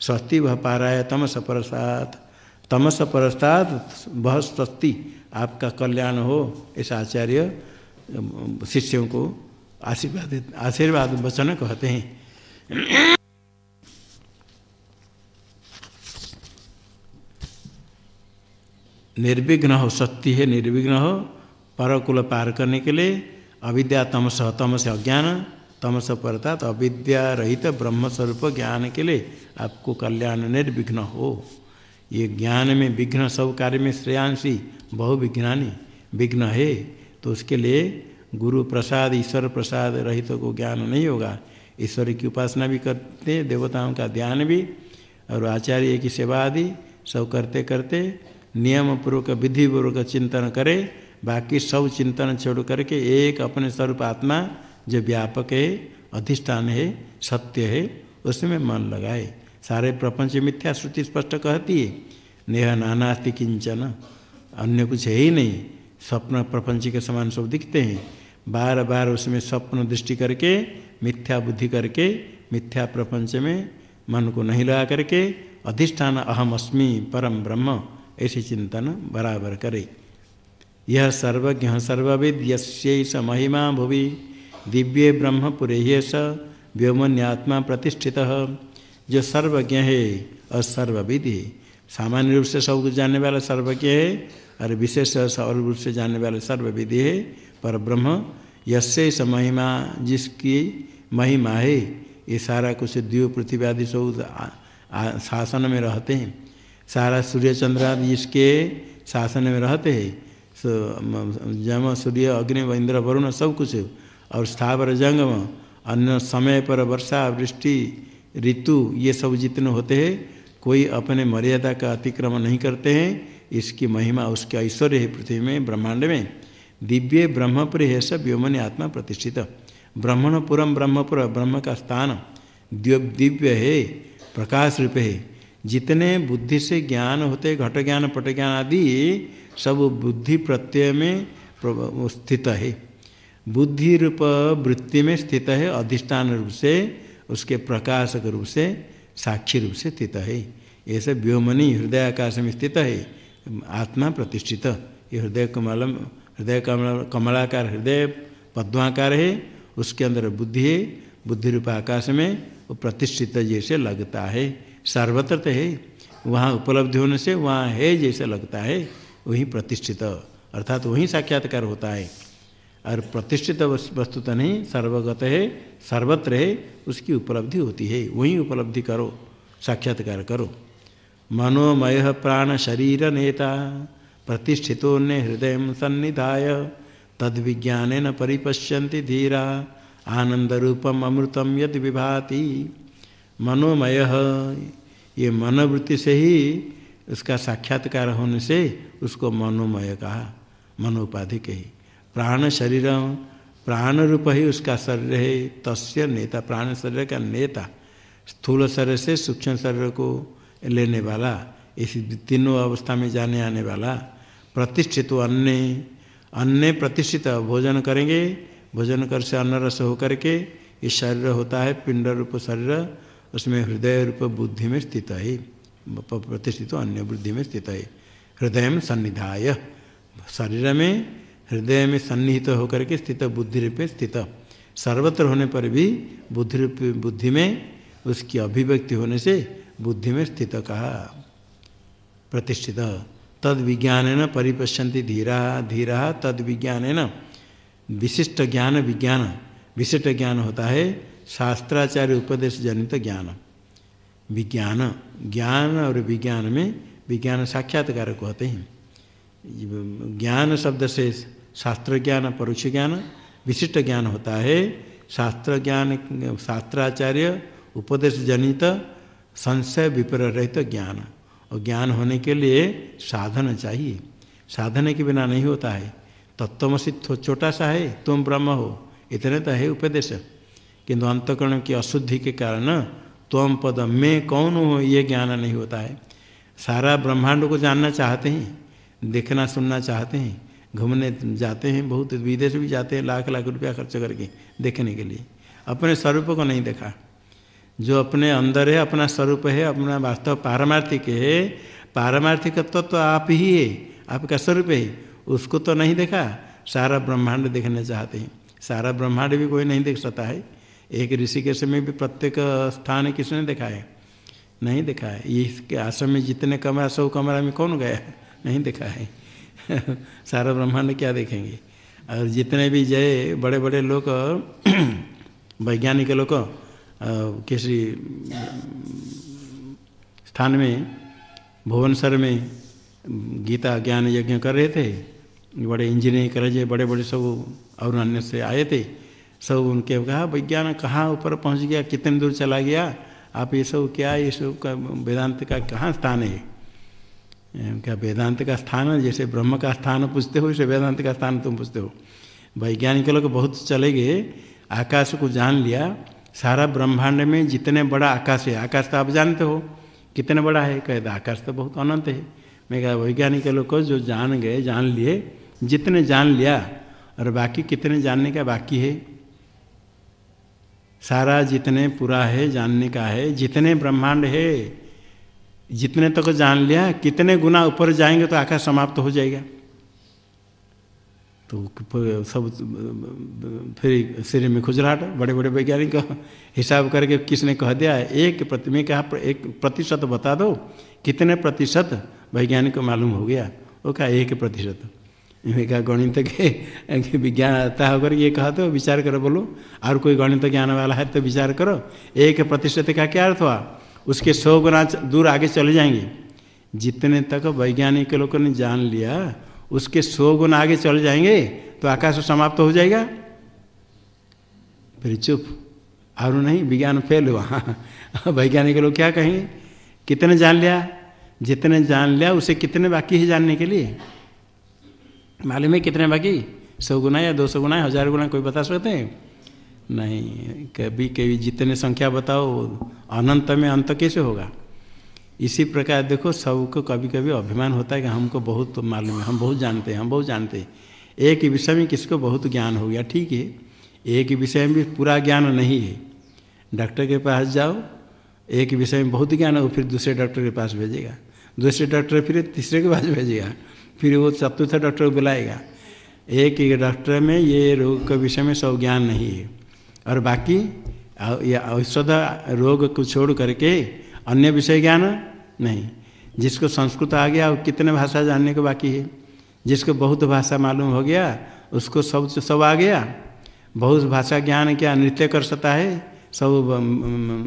[SPEAKER 1] स्वस्ति वह पाराय, तमस परसात तमस परस्तात् वह स्वस्ति, आपका कल्याण हो, ऐसा आचार्य शिष्यों को आशीर्वाद आशीर्वाद वचन कहते हैं। निर्विघ्न हो सत्य है, निर्विघ्न हो परकुल पार करने के लिए अविद्या तमस तमस अज्ञान, तमस परता तो अविद्या रहित ब्रह्म स्वरूप ज्ञान के लिए आपको कल्याण निर्विघ्न हो। ये ज्ञान में विघ्न सब कार्य में श्रेयांशी बहुविज्ञानी विघ्न है तो उसके लिए गुरु प्रसाद, ईश्वर प्रसाद रहित को ज्ञान नहीं होगा। ईश्वर की उपासना भी करते, देवताओं का ध्यान भी, और आचार्य की सेवा आदि सब करते करते नियम पूर्वक विधि पूर्वक चिंतन करे, बाकी सब चिंतन छोड़ करके एक अपने स्वरूप आत्मा जो व्यापक है, अधिष्ठान है, सत्य है, उसमें मन लगाए। सारे प्रपंच मिथ्या श्रुति स्पष्ट कहती है, नेह नानास्ति किंचन। अन्य कुछ है ही नहीं, स्वप्न प्रपंच के समान सब दिखते हैं। बार बार उसमें स्वप्न दृष्टि करके, मिथ्या बुद्धि करके, मिथ्या प्रपंच में मन को नहीं लगा करके, अधिष्ठान अहम अस्मि परम ब्रह्म। ऐसी चिंतन बराबर करे। यह सर्वज्ञ सर्वविद यश महिमा भुवि। दिव्य ब्रह्मपुरे स व्योमन्यात्मा प्रतिष्ठित। जो सर्वज्ञ है और सर्वविद है सामान्य रूप से सब कुछ जानने वाला सर्वज्ञ है, और विशेष और रूप से जानने वाले सर्वविधि है, पर ब्रह्म यसे स महिमा, जिसकी महिमा है। ये सारा कुछ द्वीप पृथ्वी आदि सब शासन में रहते हैं। सारा सूर्य चंद्र जिसके शासन में रहते हैं। जम, सूर्य, अग्नि, इंद्र, वरुण सब कुछ। और स्थावर, जंगम अन्य समय पर वर्षा, वृष्टि, ऋतु, ये सब जितने होते हैं, कोई अपने मर्यादा का अतिक्रमण नहीं करते हैं। इसकी महिमा, उसके ऐश्वर्य है पृथ्वी में, ब्रह्मांड में। दिव्य ब्रह्मपुर है सब व्योमन आत्मा प्रतिष्ठित। ब्रह्मणपुरम ब्रह्मपुर, ब्रह्म का स्थान। दिव्य है, प्रकाश रूप है। जितने बुद्धि से ज्ञान होते, घट ज्ञान, पट ज्ञान आदि, सब बुद्धि प्रत्यय में स्थित है। बुद्धि रूप वृत्ति में स्थित है, अधिष्ठान रूप से, उसके प्रकाशक रूप से, साक्षी रूप से स्थित है। ये सब व्योमनी हृदय आकाश में स्थित है, आत्मा प्रतिष्ठित। ये हृदय कमलम, हृदय कमल, कमलाकार हृदय पद्माकार है, उसके अंदर बुद्धि है, बुद्धि रूप आकाश में वो प्रतिष्ठित जैसे लगता है। सर्वत्र तो है। वहाँ उपलब्धि होने से वहाँ है जैसे लगता है, वही प्रतिष्ठित। अर्थात तो वही साक्षात्कार होता है। और प्रतिष्ठित वस्तु तो नहीं, सर्वगत है, सर्वत्र है, उसकी उपलब्धि होती है। वही उपलब्धि करो, साक्षात्कार करो। मनोमय प्राण शरीर नेता, प्रतिष्ठितो ने हृदय सन्निधाय तद विज्ञान परिपश्यन्ति धीरा आनंद रूपम अमृतम यद विभाति। मनोमय। ये मनोवृत्ति से ही उसका साक्षात्कार होने से उसको मनोमय कहा, मनोपाधि कही। प्राण शरीर प्राण रूप ही उसका शरीर है, तस्य नेता, प्राण शरीर का नेता, स्थूल शरीर से सूक्ष्म शरीर को लेने वाला, इस तीनों अवस्था में जाने आने वाला, प्रतिष्ठित अन्य अन्य प्रतिष्ठित भोजन करेंगे, भोजन कर से अन्न रस होकर के, ये शरीर होता है पिंड रूप शरीर उसमें हृदय रूप बुद्धि में स्थित है प्रतिष्ठित अन्य बुद्धि में स्थित है हृदय में सन्निधाय शरीर में हृदय में सन्निहित होकर के स्थित बुद्धि रूप में स्थित। सर्वत्र होने पर भी बुद्धि रूप बुद्धि में उसकी अभिव्यक्ति होने से बुद्धि में स्थित कहा प्रतिष्ठित। तद विज्ञान परिपश्यंती धीरा धीरा तद विज्ञान विशिष्ट ज्ञान विज्ञान। विशिष्ट ज्ञान होता है शास्त्राचार्य उपदेश जनित ज्ञान विज्ञान, ज्ञान और विज्ञान में विज्ञान साक्षात्कार कहते हैं। ज्ञान शब्द से शास्त्र ज्ञान, परोक्ष ज्ञान, विशिष्ट ज्ञान होता है। शास्त्र ज्ञान, शास्त्राचार्य उपदेश जनित संशय विपर रहित ज्ञान। और ज्ञान होने के लिए साधन चाहिए। साधन के बिना नहीं होता है। तत्वमसी छोटा सा है, तुम ब्रह्म हो। इतने तो है उपदेश। किंतु अंतकरण की अशुद्धि के कारण तुम पद मैं कौन हूँ, ये ज्ञान नहीं होता है। सारा ब्रह्मांड को जानना चाहते हैं, देखना सुनना चाहते हैं, घूमने जाते हैं, बहुत विदेश भी जाते हैं, लाख लाख रुपया खर्च करके देखने के लिए। अपने स्वरूप को नहीं देखा। जो अपने अंदर है, अपना स्वरूप है, अपना वास्तव पारमार्थिक है पारमार्थिक तत्व तो आप ही है, आपका स्वरूप है, उसको तो नहीं देखा। सारा ब्रह्मांड देखना चाहते हैं। सारा ब्रह्मांड भी कोई नहीं देख सकता है। एक ऋषि के समय भी प्रत्येक स्थान किसने देखा है नहीं देखा है इसके आश्रम में जितने कमरा सौ कमरा में कौन गया? नहीं देखा है सारा ब्रह्मांड क्या देखेंगे? और जितने भी जय बड़े बड़े लोग, वैज्ञानिक लोग किसी स्थान में भुवनसर में गीता ज्ञान यज्ञ कर रहे थे, बड़े इंजीनियरिंग कर रहे बड़े बड़े सब और अन्य से आए थे। सब उनके कहा विज्ञान कहाँ ऊपर पहुँच गया, कितने दूर चला गया? आप ये सब क्या, ये सब का वेदांत का कहाँ स्थान है? क्या वेदांत का स्थान है, जैसे ब्रह्म का स्थान पूछते हो, वैसे वेदांत का स्थान तुम पूछते हो। वैज्ञानिक लोग बहुत चले गए, आकाश को जान लिया। सारा ब्रह्मांड में जितने बड़ा आकाश है, आकाश तो आप जानते हो, कितने बड़ा है? कहते आकाश तो बहुत अनंत है। मैं कहा, वैज्ञानिक लोग को जो जान गए, जान लिए, जितने जान लिया, और बाकी कितने जानने का बाकी है? सारा जितने पूरा है, जानने का है, जितने ब्रह्मांड है, जितने तक तो जान लिया, कितने गुना ऊपर जाएँगे तो आकाश समाप्त हो जाएगा। तो सब, फिर शरीर में खुजराहट बड़े बड़े वैज्ञानिक हिसाब करके किसने कह दिया, एक प्रति, में कहा, एक प्रतिशत बता दो, कितने प्रतिशत वैज्ञानिक को मालूम हो गया? वो कहा, एक प्रतिशत। मैं कहा गणित के विज्ञान आता होकर ये कहा तो विचार करो बोलो। और कोई गणित ज्ञान वाला है तो विचार करो। एक प्रतिशत का क्या अर्थ हुआ? उसके सौ गुना दूर आगे चले जाएँगे। जितने तक वैज्ञानिक लोगों ने जान लिया, उसके सौ गुना आगे चले जाएँगे तो आकाश समाप्त हो जाएगा। फिर चुप। और नहीं, विज्ञान फेल हुआ। वैज्ञानिक लोग क्या कहेंगे? कितने जान लिया? जितने जान लिया, उसे कितने बाकी है जानने के लिए? मालूम है कितने बाकी? सौ गुना या दो सौ गुना, हज़ार गुना, कोई बता सकते हैं? नहीं, कभी कभी जितने संख्या बताओ, अनंत में अंत कैसे होगा? इसी प्रकार देखो, सबको कभी कभी अभिमान होता है कि हमको बहुत मालूम है, हम बहुत जानते हैं, हम बहुत जानते हैं। एक विषय में किसको बहुत ज्ञान हो गया? ठीक है। एक विषय में भी पूरा ज्ञान नहीं है। डॉक्टर के पास जाओ, एक विषय में बहुत ज्ञान हो, फिर दूसरे डॉक्टर के पास भेजेगा। दूसरे डॉक्टर फिर तीसरे के पास भेजेगा। फिर वो चतुर्थ डॉक्टर को बुलाएगा। एक ही डॉक्टर में ये रोग के विषय में सब ज्ञान नहीं है। और बाकी औषध रोग को छोड़ करके अन्य विषय ज्ञान नहीं। जिसको संस्कृत आ गया, वो कितने भाषा जानने को बाकी है? जिसको बहुत भाषा मालूम हो गया, उसको सब सब आ गया। बहुत भाषा ज्ञान क्या नृत्य कर सकता है? सब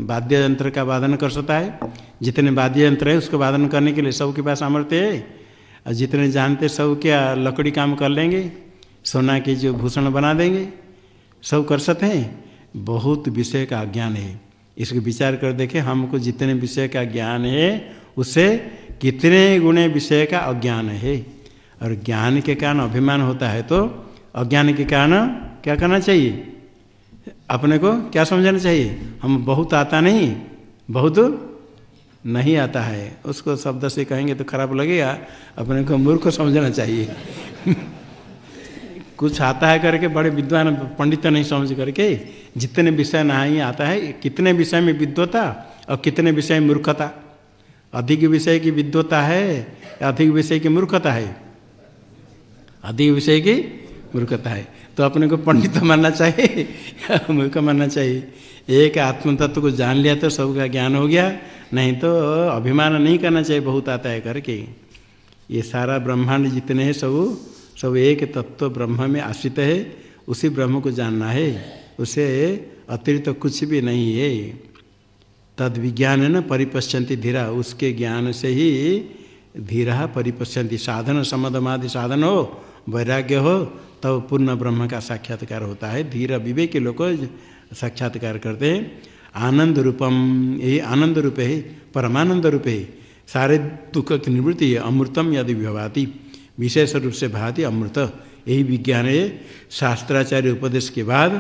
[SPEAKER 1] वाद्य यंत्र का वादन कर सकता है? जितने वाद्य यंत्र है, उसको वादन करने के लिए सबके पास सामर्थ्य है। और जितने जानते सब क्या लकड़ी काम कर लेंगे, सोना की जो भूषण बना देंगे, सब कर सकते हैं। बहुत विषय का ज्ञान है। इसको विचार कर देखें, हमको जितने विषय का ज्ञान है, उससे कितने गुणे विषय का अज्ञान है। और ज्ञान के कारण अभिमान होता है तो अज्ञान के कारण क्या करना चाहिए? अपने को क्या समझना चाहिए? हम बहुत आता नहीं, बहुत नहीं आता है। उसको शब्द से कहेंगे तो खराब लगेगा। अपने को मूर्ख समझना चाहिए। कुछ आता है करके बड़े विद्वान पंडित नहीं समझ करके। जितने विषय नहीं आता है, कितने विषय में विद्वता और कितने विषय में मूर्खता। अधिक विषय की विद्वता है, अधिक विषय की मूर्खता है। अधिक विषय की मूर्खता है। तो अपने को पंडित मानना चाहिए। मूर्ख मानना चाहिए। एक आत्म तत्व को जान लिया तो सबका ज्ञान हो गया। नहीं तो अभिमान नहीं करना चाहिए बहुत आता है करके। ये सारा ब्रह्मांड जितने हैं सब सब एक तत्व ब्रह्म में आश्रित है, उसी ब्रह्म को जानना है। उसे अतिरिक्त तो कुछ भी नहीं है। तद विज्ञान है न परिपश्यंती धीरा, उसके ज्ञान से ही धीरा परिपश्यंती साधन, समदमादि साधन हो, वैराग्य हो, तब पूर्ण ब्रह्म का साक्षात्कार होता है। धीरा विवेक के लोग साक्षात्कार करते हैं। आनंद रूपम यही आनंद रूप है परमानंद रूप है सारे दुख की निवृत्ति है अमृतम यदि व्यवहाती विशेष रूप से भाती अमृत। यही विज्ञान है, शास्त्राचार्य उपदेश के बाद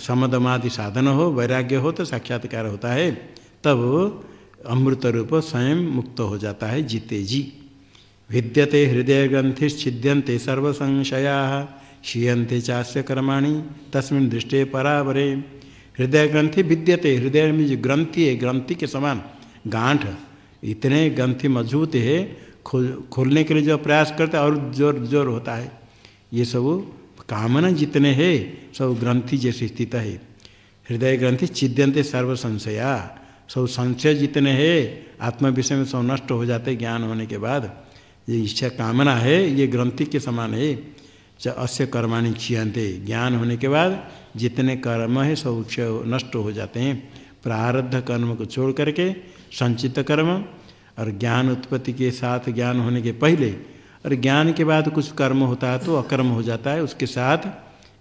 [SPEAKER 1] समदमादि साधन हो, वैराग्य हो तो साक्षात्कार होता है, तब अमृत रूप स्वयं मुक्त हो जाता है जीते जी विद्यते हृदय ग्रंथि छिद्यंते सर्वसंशया क्षीयते चास्य कर्माणी, तस्मिन दृष्टि परावरे। हृदय ग्रंथि विद्यते, हृदय में जो ग्रंथि है, ग्रंथि के समान गांठ। इतने ग्रंथि मज़बूत है, खोल, खोलने के लिए जो प्रयास करता और ज़ोर ज़ोर होता है। ये सब कामना जितने हैं, सब ग्रंथि जैसी स्थित है। हृदय ग्रंथि छिद्यंते सर्व संशया सब संशय जितने हैं, आत्म विषय में सब नष्ट हो जाते ज्ञान होने के बाद। ये इच्छा कामना है, ये ग्रंथि के समान है। अस्य कर्माणी क्षीयते ज्ञान होने के बाद जितने कर्म है, सब क्षय नष्ट हो जाते हैं। प्रारब्ध कर्म को छोड़ करके संचित कर्म और ज्ञान उत्पत्ति के साथ ज्ञान होने के पहले और ज्ञान के बाद कुछ कर्म होता है तो अकर्म हो जाता है। उसके साथ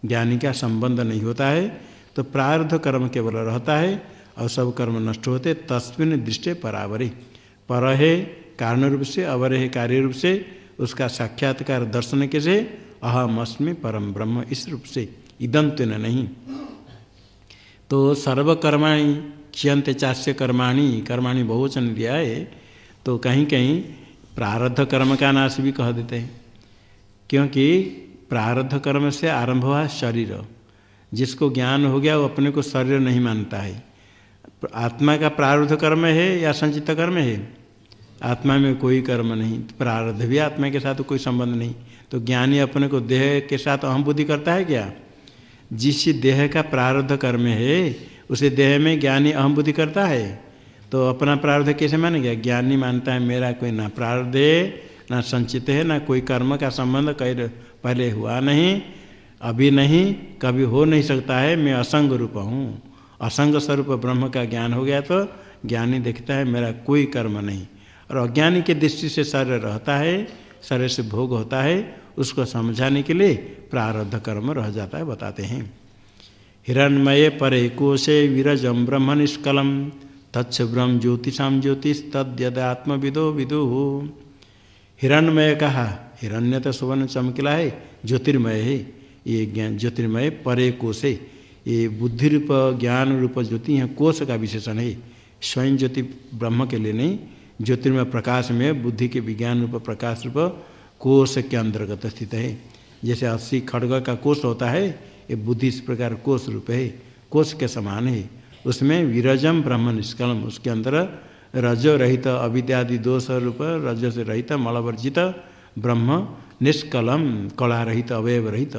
[SPEAKER 1] ज्ञानी का संबंध नहीं होता है। तो प्रारब्ध कर्म केवल रहता है और सब कर्म नष्ट होते, तस्मिन दृष्टि परावरी। पर है कारण रूप से अवर है कार्य रूप से, उसका साक्षात्कार दर्शन के से अहम अस्मि परम ब्रह्म इस रूप से। इदम तो नहीं। तो सर्वकर्माणी क्षयंत चाष्य कर्माणी कर्माणी बहुवचन दिया है। तो कहीं कहीं प्रारब्ध कर्म का नाश भी कह देते हैं। क्योंकि प्रारब्ध कर्म से आरंभ हुआ शरीर। जिसको ज्ञान हो गया, वो अपने को शरीर नहीं मानता है। आत्मा का प्रारब्ध कर्म है या संचित कर्म है? आत्मा में कोई कर्म नहीं। प्रारब्ध भी आत्मा के साथ कोई संबंध नहीं। तो ज्ञानी अपने को देह के साथ अहम बुद्धि करता है क्या? जिस देह का प्रारब्ध कर्म है, उसे देह में ज्ञानी अहम बुद्धि करता है। तो अपना प्रारब्ध कैसे मानेगा? ज्ञानी मानता है, मेरा कोई ना प्रारब्ध है, ना संचित है, ना कोई कर्म का संबंध कहीं पहले हुआ नहीं, अभी नहीं, कभी हो नहीं सकता है, मैं असंग रूप हूँ। असंग स्वरूप ब्रह्म का ज्ञान हो गया तो ज्ञानी देखता है, मेरा कोई कर्म नहीं। और अज्ञानी के दृष्टि से शरीर रहता है, शरीर से भोग होता है उसको समझाने के लिए प्रारब्ध कर्म रह जाता है, बताते हैं। हिरणमय परे कोशे विरजम ब्रह्म निष्कलम तच्छ ब्रह्म ज्योतिषा तद आत्मविदो विदु। हिरणमय कहा, हिरण्य तो सुवर्ण चमकिला है, ज्योतिर्मय है, ये ज्ञान ज्योतिर्मय परे कोशे, ये बुद्धि रूप ज्ञान रूप ज्योति है, कोश का विशेषण है। स्वयं ज्योति ब्रह्म के लिए नहीं, ज्योतिर्मय प्रकाश में बुद्धि के विज्ञान रूप प्रकाश रूप कोष के अंतर्गत स्थित है। जैसे अस्सी खड़ग का कोष होता है, ये बुद्धि इस प्रकार कोष रूप है, कोष के समान है। उसमें विरजम ब्रह्म निष्कलम, उसके अंदर रजो रहित अविद्यादि दोष रूप, रज से रहित मलवर्जित ब्रह्म निष्कलम, कला रहित, अवयव रहित।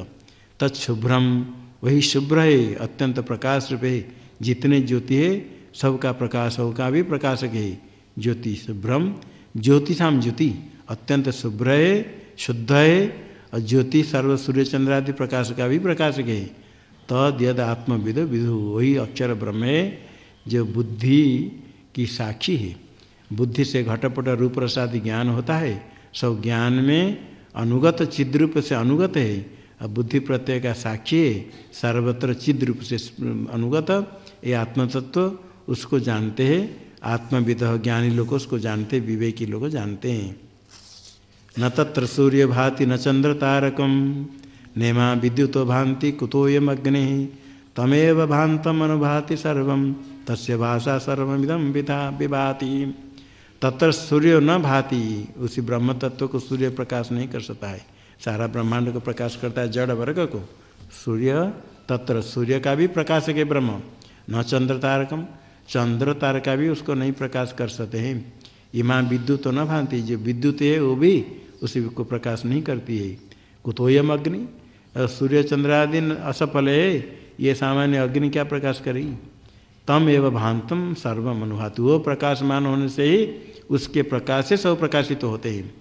[SPEAKER 1] तत्शुभ्रम, वही शुभ्र है, अत्यंत प्रकाश रूप है। जितने ज्योति है, सबका प्रकाश का भी प्रकाशक है। ज्योति शुभ्रम ज्योतिषाम ज्योति। अत्यंत शुभ्र है शुद्ध है और ज्योति सर्व सूर्य चंद्रादि प्रकाश का भी प्रकाशक है तद यद आत्मविद विधु वही अक्षर ब्रह्म है जो बुद्धि की साक्षी है। बुद्धि से घटपट रूप प्रसाद ज्ञान होता है सब ज्ञान में अनुगत चिद्रूप से अनुगत है। और बुद्धि प्रत्यय का साक्षी है, सर्वत्र चिद रूप से अनुगत, ये आत्मतत्व उसको जानते हैं। आत्मविद ज्ञानी लोग उसको जानते विवेकी लोग जानते हैं। न तत्र सूर्य भाति न चंद्र तारकम नेमा विद्युत भांति कुतोयम अग्नि तमेव भांतम अनुभाति सर्व, तस्य भाषा सर्विदम विधा विभाति। तत्र सूर्य न भाति, उसी ब्रह्म तत्व को सूर्य प्रकाश नहीं कर सकता है। सारा ब्रह्मांड को प्रकाश करता है जड़ वर्ग को। सूर्य, तत्र सूर्य का भी प्रकाश है ब्रह्म? न चंद्र तारकम चंद्र तारका भी उसको नहीं प्रकाश कर सकते हैं। इमा विद्युत तो न भांति जो विद्युत है वो भी उसी को प्रकाश नहीं करती है। कुतोयम अग्नि सूर्य चंद्रादि असफल है, ये सामान्य अग्नि क्या प्रकाश करेगी तम एवं भांतम सर्वम अनुभात वो प्रकाशमान होने से ही उसके प्रकाश से सब प्रकाशित तो होते हैं।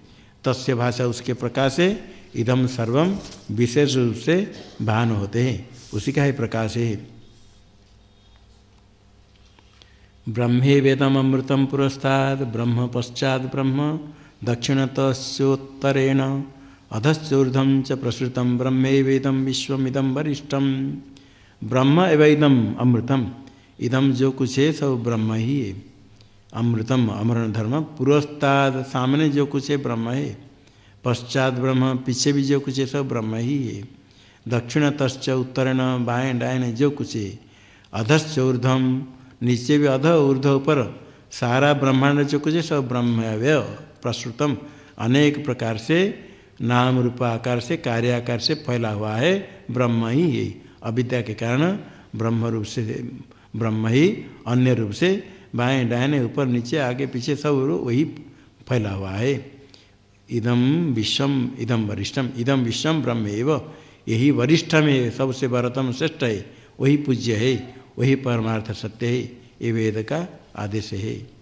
[SPEAKER 1] तस्य भाषा उसके प्रकाश से इदम सर्वम विशेष रूप से भान होते हैं। उसी का ही प्रकाश है। ब्रह्मे वेदम अमृतम पुरस्ताद, ब्रह्म पश्चात ब्रह्म। दक्षिणतोत्तरेण अधश्चूर्धम च प्रसृतम ब्रह्मे वेदम विश्वमिदम वरिष्ठम ब्रह्म एवं अमृतम। इदम जो कुछ है सब ब्रह्म ही है। अमृतम अमरण धर्म पुरस्ताद सामने जो कुछ है ब्रह्म है। पश्चात ब्रह्म पीछे भी जो कुछ है सब ब्रह्म ही है। दक्षिण तश्च उत्तरण बाएँ डायन जो कुछ है अधश्च ऊर्धम नीचे भी अध ऊर्ध ऊपर सारा ब्रह्मांड जो कुछ है सब ब्रह्म प्रस्तुतम अनेक प्रकार से, नाम रूप आकार से कार्य आकार से फैला हुआ है, ब्रह्म ही ये। अविद्या के कारण ब्रह्म रूप से, ब्रह्म ही, अन्य रूप से, बाएँ डायने ऊपर नीचे, आगे पीछे सब वही फैला हुआ है। इदम विश्वम इदम वरिष्ठम इदम विश्वम ब्रह्म एवं यही वरिष्ठ में सबसे बरतम श्रेष्ठ है, वही पूज्य है, वही परमार्थ सत्य है, ये वेद का आदेश है।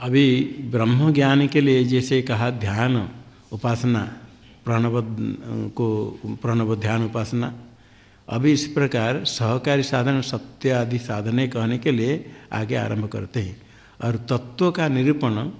[SPEAKER 1] अभी ब्रह्म ज्ञान के लिए जैसे कहा ध्यान उपासना प्रणव को प्रणव ध्यान उपासना, अभी इस प्रकार सहकारी साधन सत्य आदि साधने कहने के लिए आगे आरंभ करते हैं। और तत्व का निरूपण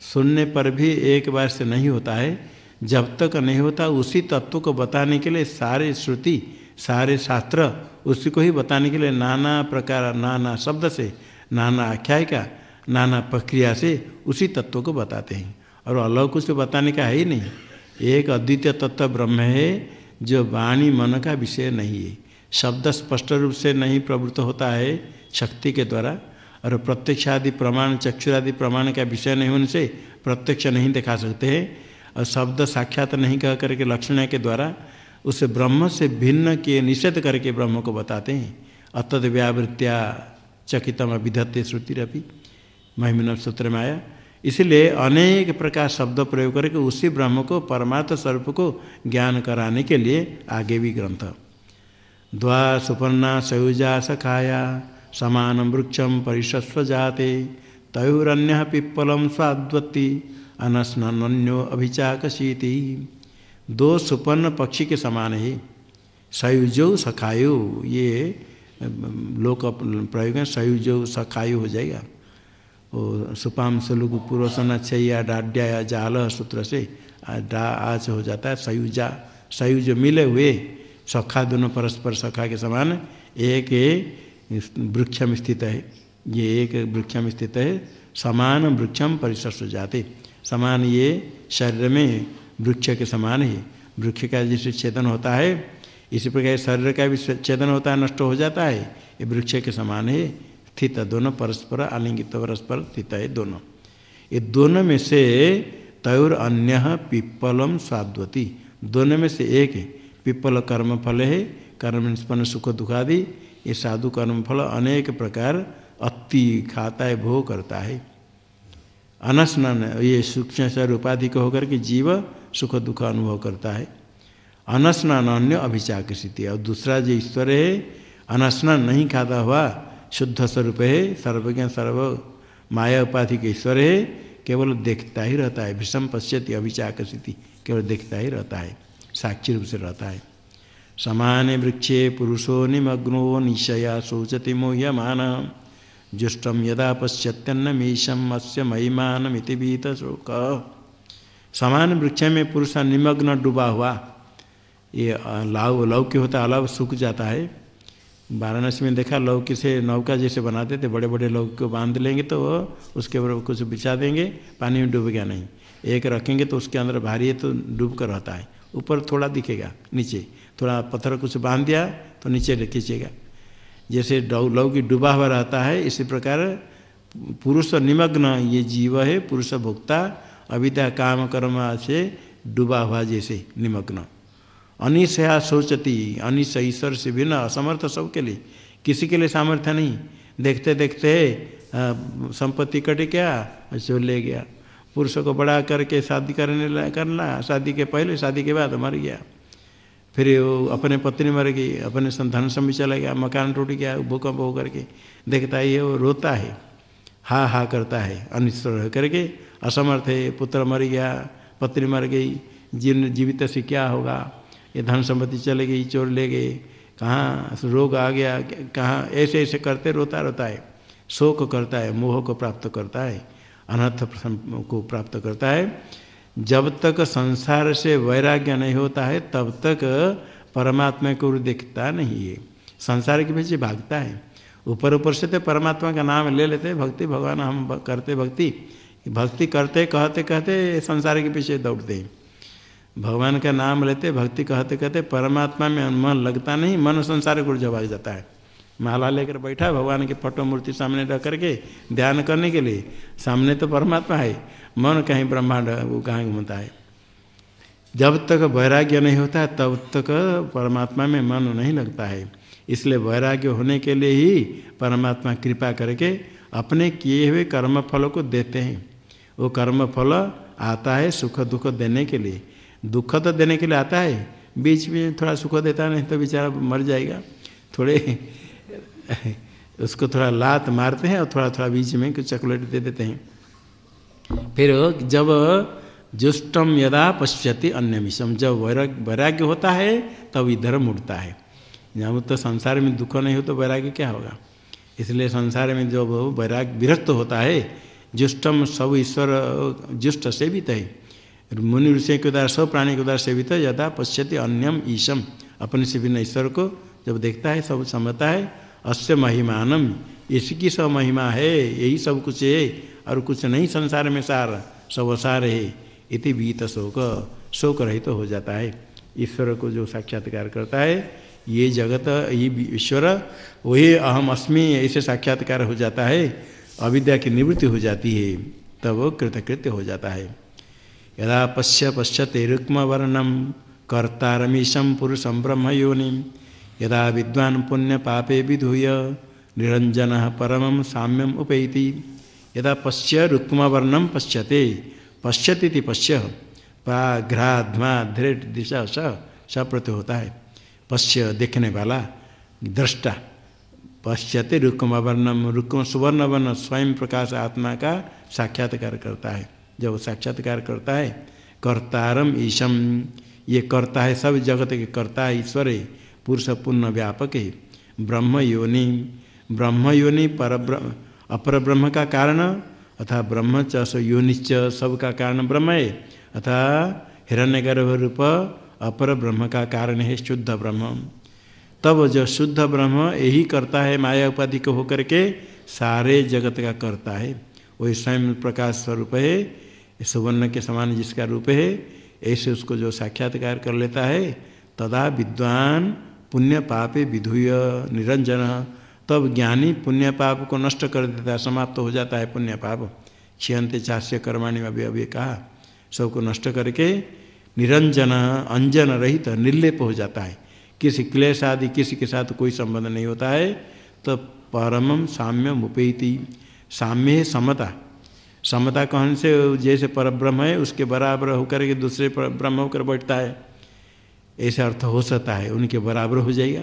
[SPEAKER 1] सुनने पर भी एक बार से नहीं होता है। जब तक नहीं होता, उसी तत्व को बताने के लिए सारे श्रुति, सारे शास्त्र, उसी को ही बताने के लिए नाना प्रकार, नाना शब्द से, नाना आख्यायिका नाना प्रक्रिया से उसी तत्व को बताते हैं। और अलग कुछ बताने का है ही नहीं। एक अद्वितीय तत्व ब्रह्म है, जो वाणी मन का विषय नहीं है। शब्द स्पष्ट रूप से नहीं प्रवृत्त होता है शक्ति के द्वारा। और प्रत्यक्ष आदि प्रमाण, चक्षुरादि प्रमाण का विषय नहीं होने से प्रत्यक्ष नहीं दिखा सकते हैं। और शब्द साक्षात नहीं कह करके लक्षण के द्वारा उस ब्रह्म से भिन्न के निषेध करके ब्रह्म को बताते हैं। अतद व्यावृत्या चकितम विधत्ते श्रुतिरपि। महिमिन सूत्र में आया। इसलिए अनेक प्रकार शब्द प्रयोग करके उसी ब्रह्म को, परमात्म स्वरूप को ज्ञान कराने के लिए आगे भी ग्रंथ। द्वा सुपर्णा सयुजा सखाया, समान वृक्षम परिशस्व जाते तयुरन्य पिप्पलम स्वाद्वती अनस्न्यो अभिचाकशीति। दो सुपर्ण पक्षी के समान है, सयुजो सखायु, ये लोक प्रयोग है, सयुजो सखायु हो जाएगा। वो सुपाम पुरोसन छैया डाड्या या जाल सूत्र से। डा, आज हो जाता है सयुजा। सयुज मिले हुए सखा दोनों परस्पर सखा के समान। एक वृक्ष में स्थित है। ये एक वृक्ष में स्थित है। समान वृक्षम परिसर जाते। समान ये शरीर में वृक्ष के समान है। वृक्ष का जिस छेदन होता है, इसी प्रकार शरीर का भी छेदन होता है, नष्ट हो जाता है। ये वृक्ष के समान है। स्थित दोनों परस्पर आलिंगित परस्पर स्थित है दोनों। ये दोनों में से तयुर अन्य पिप्पलम साध्वती। दोनों में से एक है। पिप्पल कर्म फल है, कर्म निष्पन्न सुख दुखादि। ये साधु कर्म फल अनेक प्रकार अति खाता है भोग करता है। अनस्नान, ये सूक्ष्म शरीर उपाधि को होकर के जीव सुख दुख अनुभव करता है। अनस्नान अन्य अभिचाक स्थिति और दूसरा जो ईश्वर है, अनस्नान नहीं खाता हुआ शुद्ध स्वरूप है सर्वज्ञ सर्व माया उपाधि के ईश्वर है केवल देखता ही रहता है। विषम पश्यति अभिचाक स्थिति केवल देखता ही रहता है। साक्षी रूप से रहता है। समान वृक्षे पुरुषो निमग्नो, निशया शोचति मोह्यमान। जुष्टम यदा पश्यत्यन्नमीशम अस्य महिमानमिति भीत शोक समान वृक्ष में पुरुष निमग्न डूबा हुआ। ये लाव लौक्य होता है अलाव सूख जाता है। वाराणसी में देखा लौकी से नौका जैसे बनाते थे बड़े बड़े लौकी को बाँध लेंगे तो उसके ऊपर कुछ बिछा देंगे, पानी में डूब गया नहीं। एक रखेंगे तो उसके अंदर भारी है तो डूब कर रहता है। ऊपर थोड़ा दिखेगा, नीचे। थोड़ा पत्थर कुछ बाँध दिया तो नीचे खींचेगा। जैसे लौकी डूबा हुआ रहता है, इसी प्रकार पुरुष निमग्न, ये जीव है, पुरुष भोक्ता, अविद्या काम कर्म से डूबा हुआ जैसे निमग्न। अनिशया सोचती अनिश ईश्वर से भिन्न असमर्थ सबके लिए। किसी के लिए सामर्थ्य नहीं। देखते देखते संपत्ति कट गया जो ले गया। पुरुषों को बड़ा करके शादी करने करना, शादी के पहले, शादी के बाद मर गया। फिर वो अपने पत्नी मर गई, अपने धन समय चला गया, मकान टूट गया, भूकंप हो करके। देखता है, ये वो रोता है, हा हा करता है अनिश्वर करके। असमर्थ है, पुत्र मर गया, पत्नी मर गई, जीवन, जीवित से क्या होगा? ये धन संपत्ति चले गई, चोर ले गए। कहाँ रोग आ गया, कहाँ ऐसे ऐसे करते रोता रोता है। शोक करता है, मोह को प्राप्त करता है, अनर्थ को प्राप्त करता है। जब तक संसार से वैराग्य नहीं होता है, तब तक परमात्मा को देखता नहीं है। संसार के पीछे भागता है। ऊपर ऊपर से तो परमात्मा का नाम ले लेते भक्ति भगवान हम करते भक्ति। भक्ति करते, कहते कहते संसार के पीछे दौड़ते हैं। भगवान का नाम लेते, भक्ति कहते कहते, परमात्मा में मन लगता नहीं, मन संसार को जब जाता है। माला लेकर बैठा, भगवान की फ़ोटो मूर्ति सामने रख करके ध्यान करने के लिए, सामने तो परमात्मा है, मन कहीं ब्रह्मांड वो कहाँ घूमता है जब तक वैराग्य नहीं होता, तब तक परमात्मा में मन नहीं लगता है। इसलिए वैराग्य होने के लिए ही परमात्मा कृपा करके अपने किए हुए कर्म फलों को देते हैं। वो कर्म फल आता है सुख दुख देने के लिए। दुख तो देने के लिए आता है। बीच में थोड़ा सुख देता नहीं तो बेचारा मर जाएगा। थोड़े उसको थोड़ा लात मारते हैं और थोड़ा थोड़ा बीच में कुछ चॉकलेट दे देते हैं। फिर जब जुष्टम यदा पश्यति अन्य मिशम जब वैराग्य वैराग्य होता है, तब इधर मुड़ता है। जब तो संसार में दुख नहीं हो तो वैराग्य क्या होगा? इसलिए संसार में जब वैराग्य विरक्त होता है जुष्टम सब ईश्वर, जुष्ट सेवित है मुनि ऋषि के द्वारा सब प्राणी के द्वारा सेवित यदा पश्यति अन्यम ईशम। अपने से भिन्न ईश्वर को जब देखता है, सब समझता है, अस्य महिमानम। इसकी सब महिमा है, यही सब कुछ है, और कुछ नहीं संसार में सार, सब सार है। इति बीत शोक। शोक रहित तो हो जाता है। ईश्वर को जो साक्षात्कार करता है, ये जगत, ये ईश्वर, वही अहम अस्मि, ऐसे साक्षात्कार हो जाता है। अविद्या की निवृत्ति हो जाती है। तब कृतकृत्य हो जाता है। यदा पश्य पश्यते रुक्म वर्णम कर्तारमीशम पुरुषम ब्रह्म योनि यदा विद्वान पुण्य पापे विधूय निरंजन परम साम्यम उपैति, यदा पश्य रुक्म वर्णम पश्यते पश्यती पश्य पा घ्रा ध्वा धृट दिशा स सप्रत्य होता है पश्य देखने वाला, दृष्टा, पश्यते रुक्म वर्णम रुक्म सुवर्ण वर्ण स्वयं प्रकाश आत्मा का साक्षात्कार करता है। जब साक्षात्कार करता है, कर्तारम ईशम। ये करता है सब जगत के कर्ता ईश्वर है पुरुष पूर्ण व्यापक है ब्रह्म योनि ब्रह्म योनि पर अपर ब्रह्म का कारण, अथा ब्रह्म च योनिश्च, सब का कारण ब्रह्म है, अथा हिरण्य गर्भ रूप अपर ब्रह्म का कारण है शुद्ध ब्रह्म। तब जो शुद्ध ब्रह्म यही करता है माया उपाधि को होकर के, सारे जगत का करता है। वही स्वयं प्रकाश स्वरूप है सुवर्ण के समान जिसका रूप है, ऐसे उसको जो साक्षात्कार कर लेता है, तदा विद्वान पुण्य पापे विधुय निरंजन। तब ज्ञानी पुण्य पाप को नष्ट कर देता है, समाप्त तो हो जाता है पुण्य पाप क्षयंत चाष्य कर्माणी में अभी अभी कहा। सबको नष्ट करके निरंजन, अंजन रहित, निर्लेप हो जाता है। किसी क्लेश आदि, किसी के साथ कोई संबंध नहीं होता है तो परम साम्य उपेति साम्य समता। समता कहन से जैसे पर ब्रह्म है, उसके बराबर होकर के दूसरे पर ब्रह्म होकर बैठता है। ऐसे अर्थ हो सकता है, उनके बराबर हो जाएगा।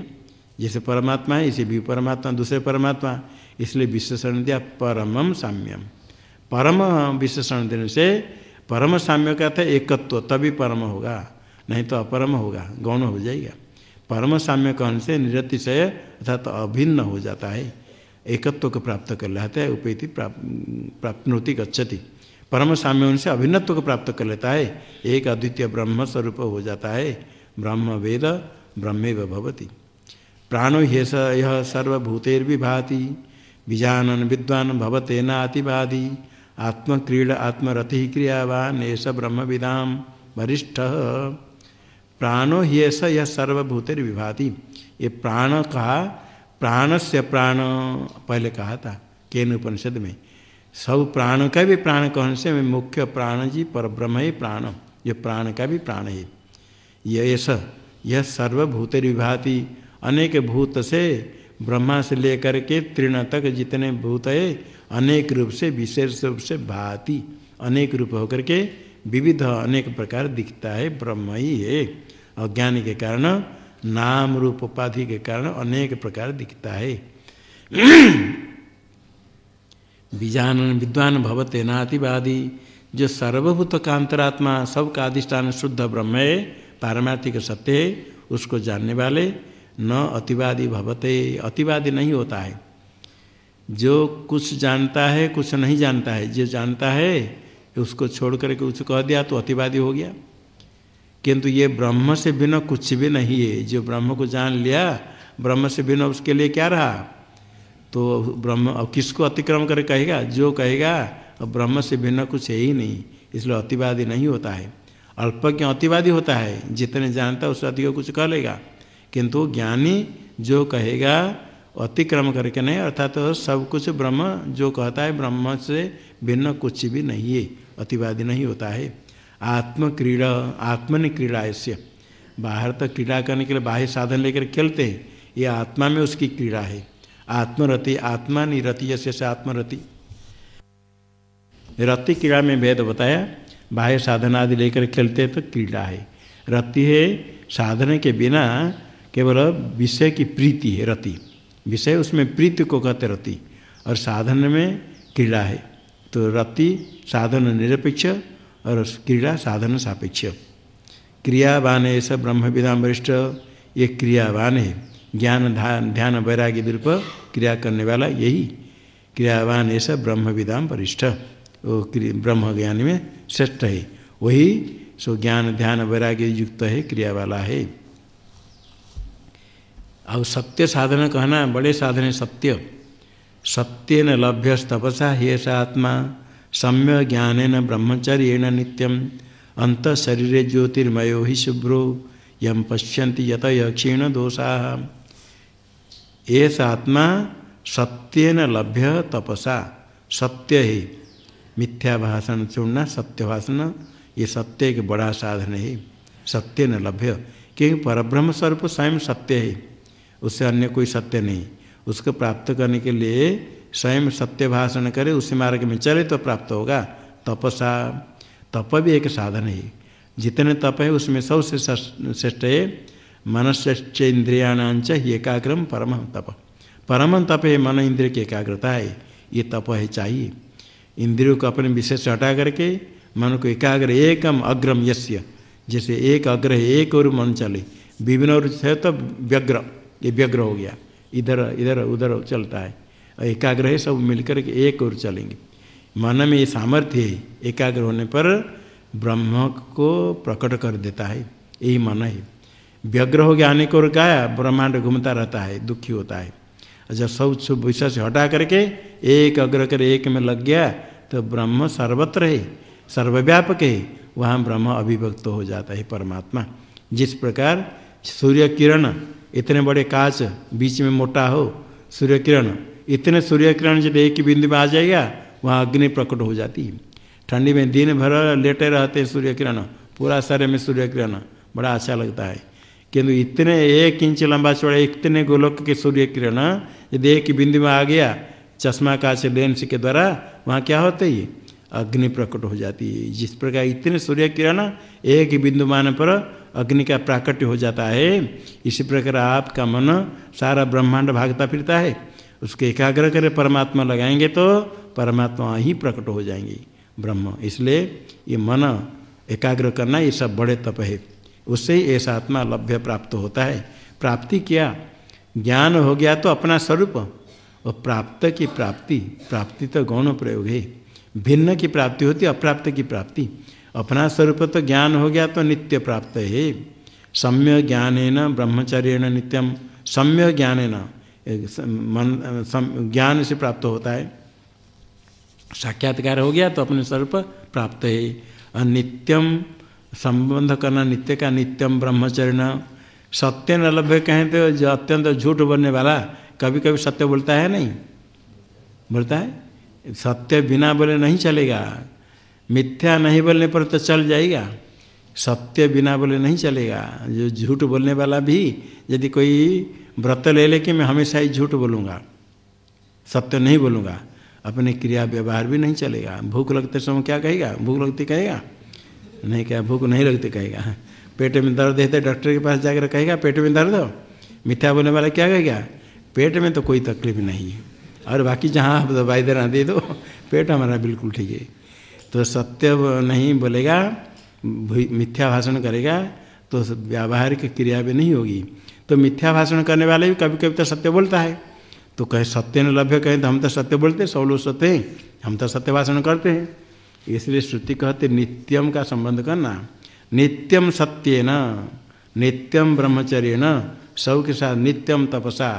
[SPEAKER 1] जैसे परमात्मा है, इसे भी परमात्मा, दूसरे परमात्मा। इसलिए विशेषण दिया परमम साम्यम परम विशेषण देने से परम साम्य का था, एकत्व, तभी परम होगा। नहीं तो अपरम होगा, गौण हो जाएगा। परम साम्य कहन से? निरतिशय, अर्थात अभिन्न हो जाता है। एकत्व को प्राप्त कर लेता है, उपेति प्राप्त गच्छति। परम साम्य उनसे अभिन्नत्व को प्राप्त कर लेता है, एक अद्वितीय ब्रह्म स्वरूप हो जाता है ब्रह्म वेद ब्रह्मे भवती। प्राणो ह्यस यह सर्वभूतेर्विभाति, विजानन विद्वान भवते नातिवादी आत्मक्रीड आत्मरति क्रियावान ऐसा ब्रह्म विदाम वरिष्ठ। प्राणो ही ऐसा यह सर्वभूतेर विभाति ये प्राण कहा प्राण से प्राण, पहले कहा था, केन उपनिषद में। सब प्राण का भी प्राण कहने से मुख्य प्राण जी पर ब्रह्म ही प्राण। ये प्राण का भी प्राण है। ये ऐसा यह सर्वभूत विभाति अनेक भूत से ब्रह्मा से लेकर के तृण तक जितने भूत है, अनेक रूप से, विशेष रूप से भाति, अनेक रूप होकर के विविध अनेक प्रकार दिखता है ब्रह्म ही है। अज्ञान के कारण नाम रूप उपाधि के कारण अनेक प्रकार दिखता है। बीजान विद्वान भवते नातिवादी, जो सर्वभूत का अंतरात्मा सबका अधिष्ठान शुद्ध ब्रह्म है पारमार्थिक सत्य है, उसको जानने वाले न अतिवादी भवते, अतिवादी नहीं होता है। जो कुछ जानता है, कुछ नहीं जानता है, जो जानता है, उसको छोड़ करके कुछ कह दिया तो अतिवादी हो गया। किंतु ये ब्रह्म से बिना कुछ भी नहीं है। जो ब्रह्म को जान लिया, ब्रह्म से बिना उसके लिए क्या रहा? तो ब्रह्म किसको अतिक्रम कर कहेगा? जो कहेगा, अब ब्रह्म से बिना कुछ है ही नहीं। इसलिए अतिवादी नहीं होता है। अल्पज्ञ अतिवादी होता है। जितने जानता है, उससे अधिक कुछ कह लेगा। किंतु ज्ञानी जो कहेगा, अतिक्रम करके नहीं, अर्थात तो सब कुछ ब्रह्म जो कहता है, ब्रह्म से भिन्न कुछ भी नहीं है। अतिवादी नहीं होता है। आत्म क्रीड़ा आत्मनि क्रीड़ा ऐसे। बाहर तक क्रीड़ा करने के लिए बाह्य साधन लेकर खेलते हैं, ये आत्मा में उसकी क्रीड़ा है। आत्मरति आत्मा निरति ऐसे आत्मरति। रति क्रीड़ा में भेद बताया, बाह्य साधन आदि लेकर खेलते तो क्रीड़ा है। रति है साधन के बिना केवल विषय की प्रीति है, रति। विषय उसमें प्रीति को कहते रति, और साधन में क्रीड़ा है। तो रति साधन निरपेक्ष और क्रीड़ा साधन सापेक्ष। क्रियावान ऐसा ब्रह्म विधान वरिष्ठ, ये क्रियावान है। ज्ञान ध्यान, वैराग्य रूप क्रिया करने वाला यही क्रियावान ऐसा ब्रह्म विधान वरिष्ठ। वो ब्रह्म ज्ञान में श्रेष्ठ है। वही सो ज्ञान, ध्यान, वैराग्य युक्त है, क्रिया वाला है। अब सत्य साधन कहना, बड़े साधन है सत्य। सत्य न लभ्य तपसा हेष आत्मा। सम्य ज्ञान ब्रह्मचर्य नित्यम। अंत शरीर ज्योतिर्मयो ही शुभ्रो। यम पश्यन्ति यत क्षीण दोषा। ऐसा आत्मा सत्य न लभ्य तपसा। सत्य ही। मिथ्या भाषण चुनना सत्य भाषण ये सत्य एक बड़ा साधन है। सत्य न लभ्य। क्योंकि परब्रह्म स्वरूप स्वयं सत्य है। उससे अन्य कोई सत्य नहीं। उसको प्राप्त करने के लिए स्वयं सत्य भाषण करे, उसी मार्ग में चले तो प्राप्त होगा। तपसा, तप भी एक साधन है। जितने तप है, उसमें सबसे श्रेष्ठ है मनश्रेष्ठ इंद्रियाणांच एकाग्रम परम तप। परम तप है, मन इंद्रिय की एकाग्रता है, ये तप है चाहिए। इंद्रियों को अपने विषय से हटा करके, मन को एकाग्र एकम अग्रम यस्य। जैसे एक अग्र है, एक और मन चले। विभिन्न और है तो व्यग्र, ये व्यग्र हो गया। इधर इधर, उधर चलता है। एकाग्र है, सब मिलकर के एक और चलेंगे। मन में ये सामर्थ्य है, एकाग्र होने पर ब्रह्म को प्रकट कर देता है। यही मन है। व्यग्र हो गया आने को गाया ब्रह्मांड घूमता रहता है, दुखी होता है। जब सब शुभ विषय से हटा करके एक अग्र कर एक में लग गया तो ब्रह्म सर्वत्र है, सर्वव्यापक है। वहाँ ब्रह्म अभिव्यक्त हो जाता है परमात्मा। जिस प्रकार सूर्य किरण, इतने बड़े कांच बीच में मोटा हो, सूर्य किरण इतने सूर्य किरण जब एक ही बिंदु में आ जाएगा, वहाँ अग्नि प्रकट हो जाती है। ठंडी में दिन भर लेटे रहते सूर्य किरण पूरा शरीर में सूर्य किरण बड़ा अच्छा लगता है। किंतु इतने एक इंच लंबा चौड़ा, इतने गोलोक के सूर्य किरण यदि एक बिंदु में आ गया, चश्मा का से लेंस के द्वारा, वहाँ क्या होता है? अग्नि प्रकट हो जाती है। जिस प्रकार इतने सूर्य किरण एक ही बिंदु मान पर अग्नि का प्राकट्य हो जाता है, इसी प्रकार आपका मन सारा ब्रह्मांड भागता फिरता है। उसके एकाग्र करे, परमात्मा लगाएँगे तो परमात्मा ही प्रकट हो जाएँगे, ब्रह्म। इसलिए ये मन एकाग्र करना, ये सब बड़े तप है। उससे ही ऐसा आत्मा लभ्य प्राप्त होता है। प्राप्ति क्या? ज्ञान हो गया तो अपना स्वरूप, और प्राप्त की प्राप्ति प्राप्ति तो गौण प्रयोग है। भिन्न की प्राप्ति होती अप्राप्त की प्राप्ति। अपना स्वरूप तो ज्ञान हो गया तो नित्य प्राप्त है। सम्य ज्ञान ब्रह्मचर्य नित्यम सम्य ज्ञान मन ज्ञान से प्राप्त होता है। साक्षात्कार हो गया तो अपने स्वरूप प्राप्त है। नित्यम संबंध करना नित्य का नित्यम ब्रह्मचर्य सत्य न लभ्य कहें तो जो अत्यंत झूठ बोलने वाला कभी कभी सत्य बोलता है नहीं? बोलता है? सत्य बिना बोले नहीं चलेगा। मिथ्या नहीं बोलने पर तो चल जाएगा। सत्य बिना बोले नहीं चलेगा। जो झूठ बोलने वाला भी यदि कोई व्रत ले ले कि मैं हमेशा ही झूठ बोलूँगा। सत्य नहीं बोलूँगा। अपने क्रिया व्यवहार भी नहीं चलेगा। भूख लगते समय क्या कहेगा? भूख लगती कहेगा? नहीं क्या? भूख नहीं लगती कहेगा। पेट में दर्द है तो डॉक्टर के पास जाकर कहेगा, पेट में दर्द हो? मिथ्या बोलने वाला क्या कहेगा? पेट में तो कोई तकलीफ़ नहीं है। और बाकी जहाँ आप दवाई देना दे दो, पेट हमारा बिल्कुल ठीक है। तो सत्य नहीं बोलेगा मिथ्या भाषण करेगा तो व्यावहारिक क्रिया भी नहीं होगी। तो मिथ्या भाषण करने वाले भी कभी कभी तो सत्य बोलता है। तो कहे, सत्य न लभ्य, कहें तो हम तो सत्य बोलते सब लोग सत्य हैं, हम तो सत्य भाषण करते हैं। इसलिए श्रुति कहते, नित्यम का संबंध करना, नित्यम सत्य न नित्यम ब्रह्मचर्य न सब के साथ नित्यम तपसा,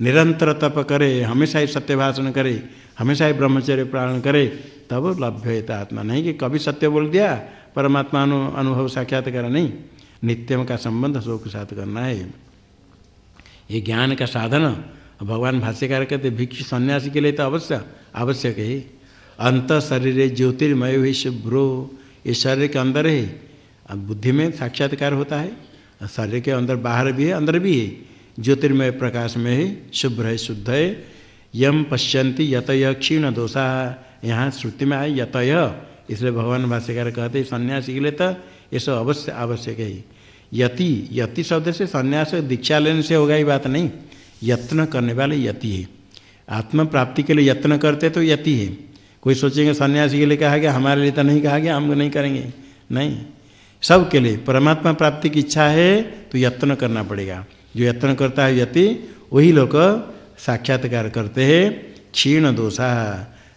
[SPEAKER 1] निरंतर तप करे, हमेशा ही सत्य भाषण करे, हमेशा ही ब्रह्मचर्य प्राण करे, तब लभ्य आत्मा। नहीं कि कभी सत्य बोल दिया, परमात्मा अनु, अनुभव साक्षात करा नहीं, नित्यम का संबंध सब के साथ करना है। ये ज्ञान का साधन। भगवान भाष्यकार कहते भिक्षु सन्यासी के लिए तो अवश्य, आवश्यक है। अंत शरीर ज्योतिर्मय हुई शुभ्रो, ये शरीर के अंदर है। बुद्धि में साक्षात्कार होता है शरीर के अंदर बाहर भी है, अंदर भी है। ज्योतिर्मय प्रकाश में है, शुभ्र है, शुद्ध है। यम पश्यंती यतय क्षीण दोषा। यहाँ श्रुति में आए यतय। इसलिए भगवान भाष्यकार कहते सन्यासी के लिए तो ये सब अवश्य आवश्यक है। यति यति शब्द से संन्यास दीक्षा लेने से होगा ही बात नहीं। यत्न करने वाले यति है। आत्म प्राप्ति के लिए यत्न करते तो यति है। कोई सोचेंगे सन्यासी के लिए कहा गया, हमारे लिए तो नहीं कहा गया, हम नहीं करेंगे। नहीं। सबके लिए। परमात्मा प्राप्ति की इच्छा है तो यत्न करना पड़ेगा। जो यत्न करता है यति, वही लोग साक्षात्कार करते हैं। क्षीण दोषा।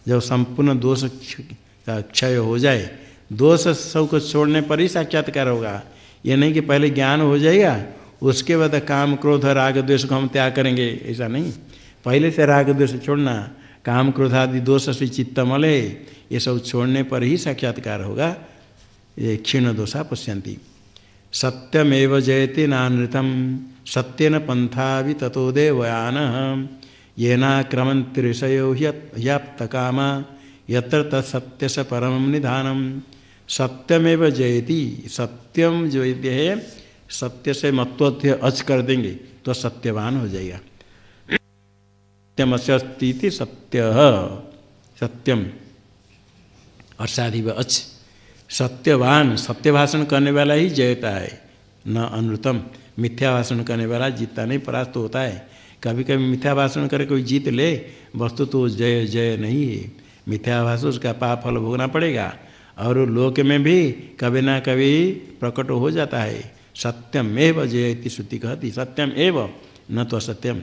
[SPEAKER 1] जब संपूर्ण दोष का क्षय हो जाए, दोष सबको छोड़ने पर ही साक्षात्कार होगा। ये नहीं कि पहले ज्ञान हो जाएगा, उसके बाद काम, क्रोध, राग, द्वेष को हम त्याग करेंगे, ऐसा नहीं। पहले से राग, द्वेष छोड़ना, काम, क्रोध आदि, दोष से चित्त मले, ये सब छोड़ने पर ही साक्षात्कार होगा, ये क्षीण दोषा पश्यंती। सत्यमेव जयति नानृतम, सत्यन पंथा भी तथो देवयान येनाक्रमंति ऋषयो ह्याप्त कामा, यत्र तत्सत्य से परम निधानम। सत्यमेव जयति। सत्यम जो है, सत्य से मत्वत्य अच कर देंगे तो सत्यवान हो जाएगा। सत्यम अस्ती सत्य सत्यम अर्षाधिव अच। सत्यवान सत्य भाषण करने वाला ही जयता है, न अनुतम। मिथ्या भाषण करने वाला जीतता नहीं, परास्त होता है। कभी कभी मिथ्या भाषण करे कोई जीत ले, वस्तु तो जय जय नहीं है। मिथ्या भाषण उसका पाप फल भोगना पड़ेगा। और लोक में भी कभी ना कभी प्रकट हो जाता है। सत्यम एव जयती श्रुति कहती, सत्यम एव, न तो सत्यम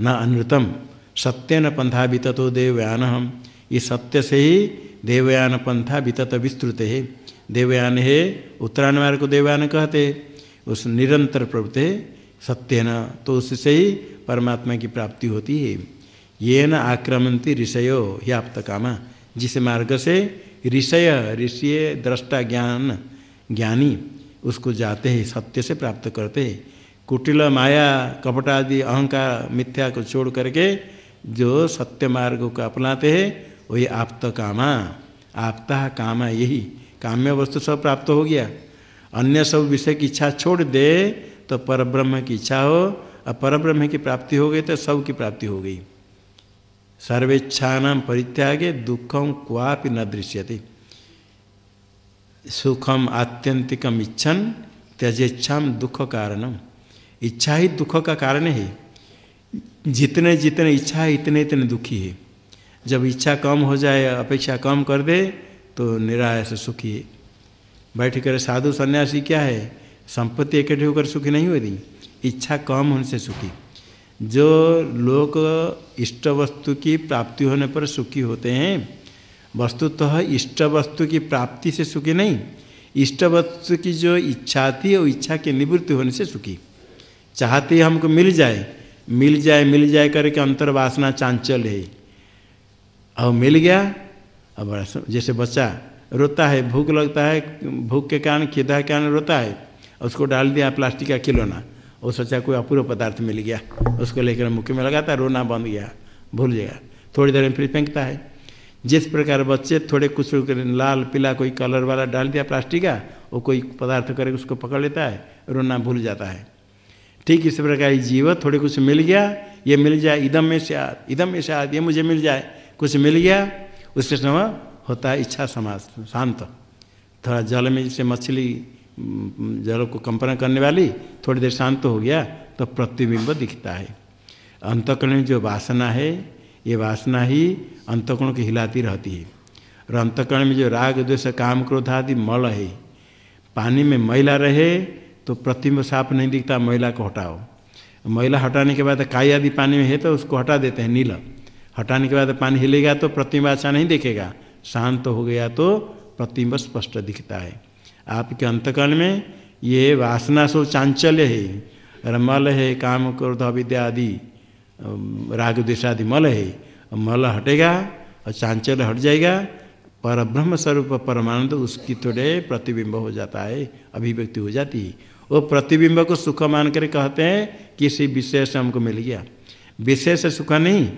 [SPEAKER 1] न अनुतम सत्य न पंथा विततो देवयान हम ये सत्य से ही देवयान पंथा वितत विस्तृत है। देवयान है, उत्तरायण मार्ग को देवयान कहते उस निरंतर प्रवृत्ति सत्य न तो उससे ही परमात्मा की प्राप्ति होती है। ये न आक्रमंती ऋषयो ह्याप्त कामा, जिस मार्ग से ऋषय ऋषि दृष्टा ज्ञान, ज्ञानी, उसको जाते हैं, सत्य से प्राप्त करते हैं। कुटिल माया कपट आदि अहंकार, मिथ्या को छोड़ करके जो सत्य मार्ग को अपनाते हैं, वही आप्त कामा। आपता कामा यही। काम्य वस्तु सब प्राप्त हो गया। अन्य सब विषय की इच्छा छोड़ दे तो परब्रह्म की इच्छा हो। और परब्रह्म की प्राप्ति हो गई तो सब की प्राप्ति हो गई। सर्वेच्छा परित्यागे दुखम क्वापि न दृश्यते। सुखम आत्यंतिकम इच्छन, त्यजेच्छा दुख कारणम इच्छा ही दुख का कारण है। जितने जितने इच्छा है, इतने इतने दुखी है। जब इच्छा कम हो जाए, अपेक्षा कम कर दे तो निराश सुखी है। बैठ कर साधु सन्यासी क्या है? संपत्ति इकट्ठी होकर सुखी नहीं होती। इच्छा कम होने से सुखी। जो लोग इष्ट वस्तु की प्राप्ति होने पर सुखी होते हैं, वस्तुतः तो इष्ट वस्तु की प्राप्ति से सुखी नहीं इष्ट वस्तु की जो इच्छा थी, वो इच्छा की निवृत्ति होने से सुखी। चाहते हमको मिल जाए मिल जाए मिल जाए करके अंतर्वासना चांचल है। अब मिल गया, अब जैसे बच्चा रोता है, भूख लगता है, भूख के कारण, खिदा के कारण रोता है, उसको डाल दिया प्लास्टिक का खिलौना। वो सोचा कोई अपूर्व पदार्थ मिल गया। उसको लेकर मुख्य में लगाता रोना बंद गया भूल जाएगा थोड़ी देर में फिर फेंकता है। जिस प्रकार बच्चे थोड़े कुछ लाल, पीला कोई कलर वाला डाल दिया प्लास्टिक का, वो कोई पदार्थ करके उसको पकड़ लेता है, रोना भूल जाता है। ठीक इस प्रकार जीव थोड़े कुछ मिल गया, ये मिल जाए, इदम में से इदम में से आद ये मुझे मिल जाए, कुछ मिल गया, उसके समय होता है इच्छा समाज शांत। थोड़ा जल में जैसे मछली जल को कंपन करने वाली, थोड़ी देर शांत हो गया तो प्रतिबिंब दिखता है। अंतकरण में जो वासना है, ये वासना ही अंतकरण को हिलाती रहती है। और अंतकरण में जो राग, द्वेष, काम, क्रोध आदि मल है, पानी में मैला रहे तो प्रतिबिंब साफ़ नहीं दिखता मैला को हटाओ। मैला हटाने के बाद काई आदि पानी में है तो उसको हटा देते हैं, नीला। हटाने के बाद पानी हिलेगा तो प्रतिबिंब अच्छा नहीं दिखेगा। शांत हो गया तो प्रतिबिंब स्पष्ट दिखता है। आपके अंतकरण में ये वासना सो चांचल्य है, रमल है, काम क्रोध, अविद्या आदि राग आदि मल है। मल हटेगा और चांचल्य हट जाएगा पर ब्रह्म स्वरूप परमानंद उसकी थोड़े प्रतिबिंब हो जाता है, अभिव्यक्ति हो जाती है। वो प्रतिबिंब को सुख मान कर कहते हैं किसी विषय से हमको मिल गया। विषय से सुख नहीं,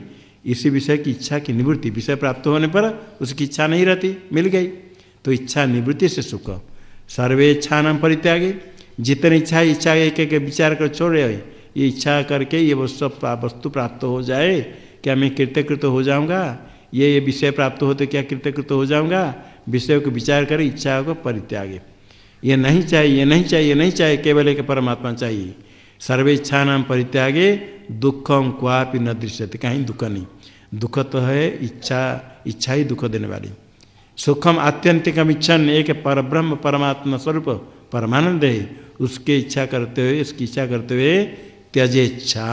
[SPEAKER 1] इसी विषय की इच्छा की निवृत्ति, विषय प्राप्त होने पर उसकी इच्छा नहीं रहती, मिल गई। तो इच्छा निवृत्ति से सुख। सर्वे इच्छा नाम परित्यागे। जितनी इच्छा इच्छा एक एक विचार कर छोड़ रहे ये इच्छा करके ये वस्तु प्राप्त हो जाए, क्या मैं कृतकृत हो जाऊँगा? ये ये विषय प्राप्त हो तो क्या कृतकृत हो जाऊँगा? विषय को विचार कर इच्छा को परित्यागे। ये नहीं चाहिए, ये नहीं चाहिए, ये नहीं चाहिए, केवल एक परमात्मा चाहिए। सर्वे इच्छा नाम परित्यागे दुखम क्वापि न दृश्यते, कहीं दुख नहीं। दुख तो है, इच्छा इच्छा ही दुख देने वाली। सुखम आत्यंतिकम इच्छन, एक पर ब्रह्म परमात्मा स्वरूप परमानंद है। उसके इच्छा करते हुए, उसकी इच्छा करते हुए त्यजे त्यजेच्छा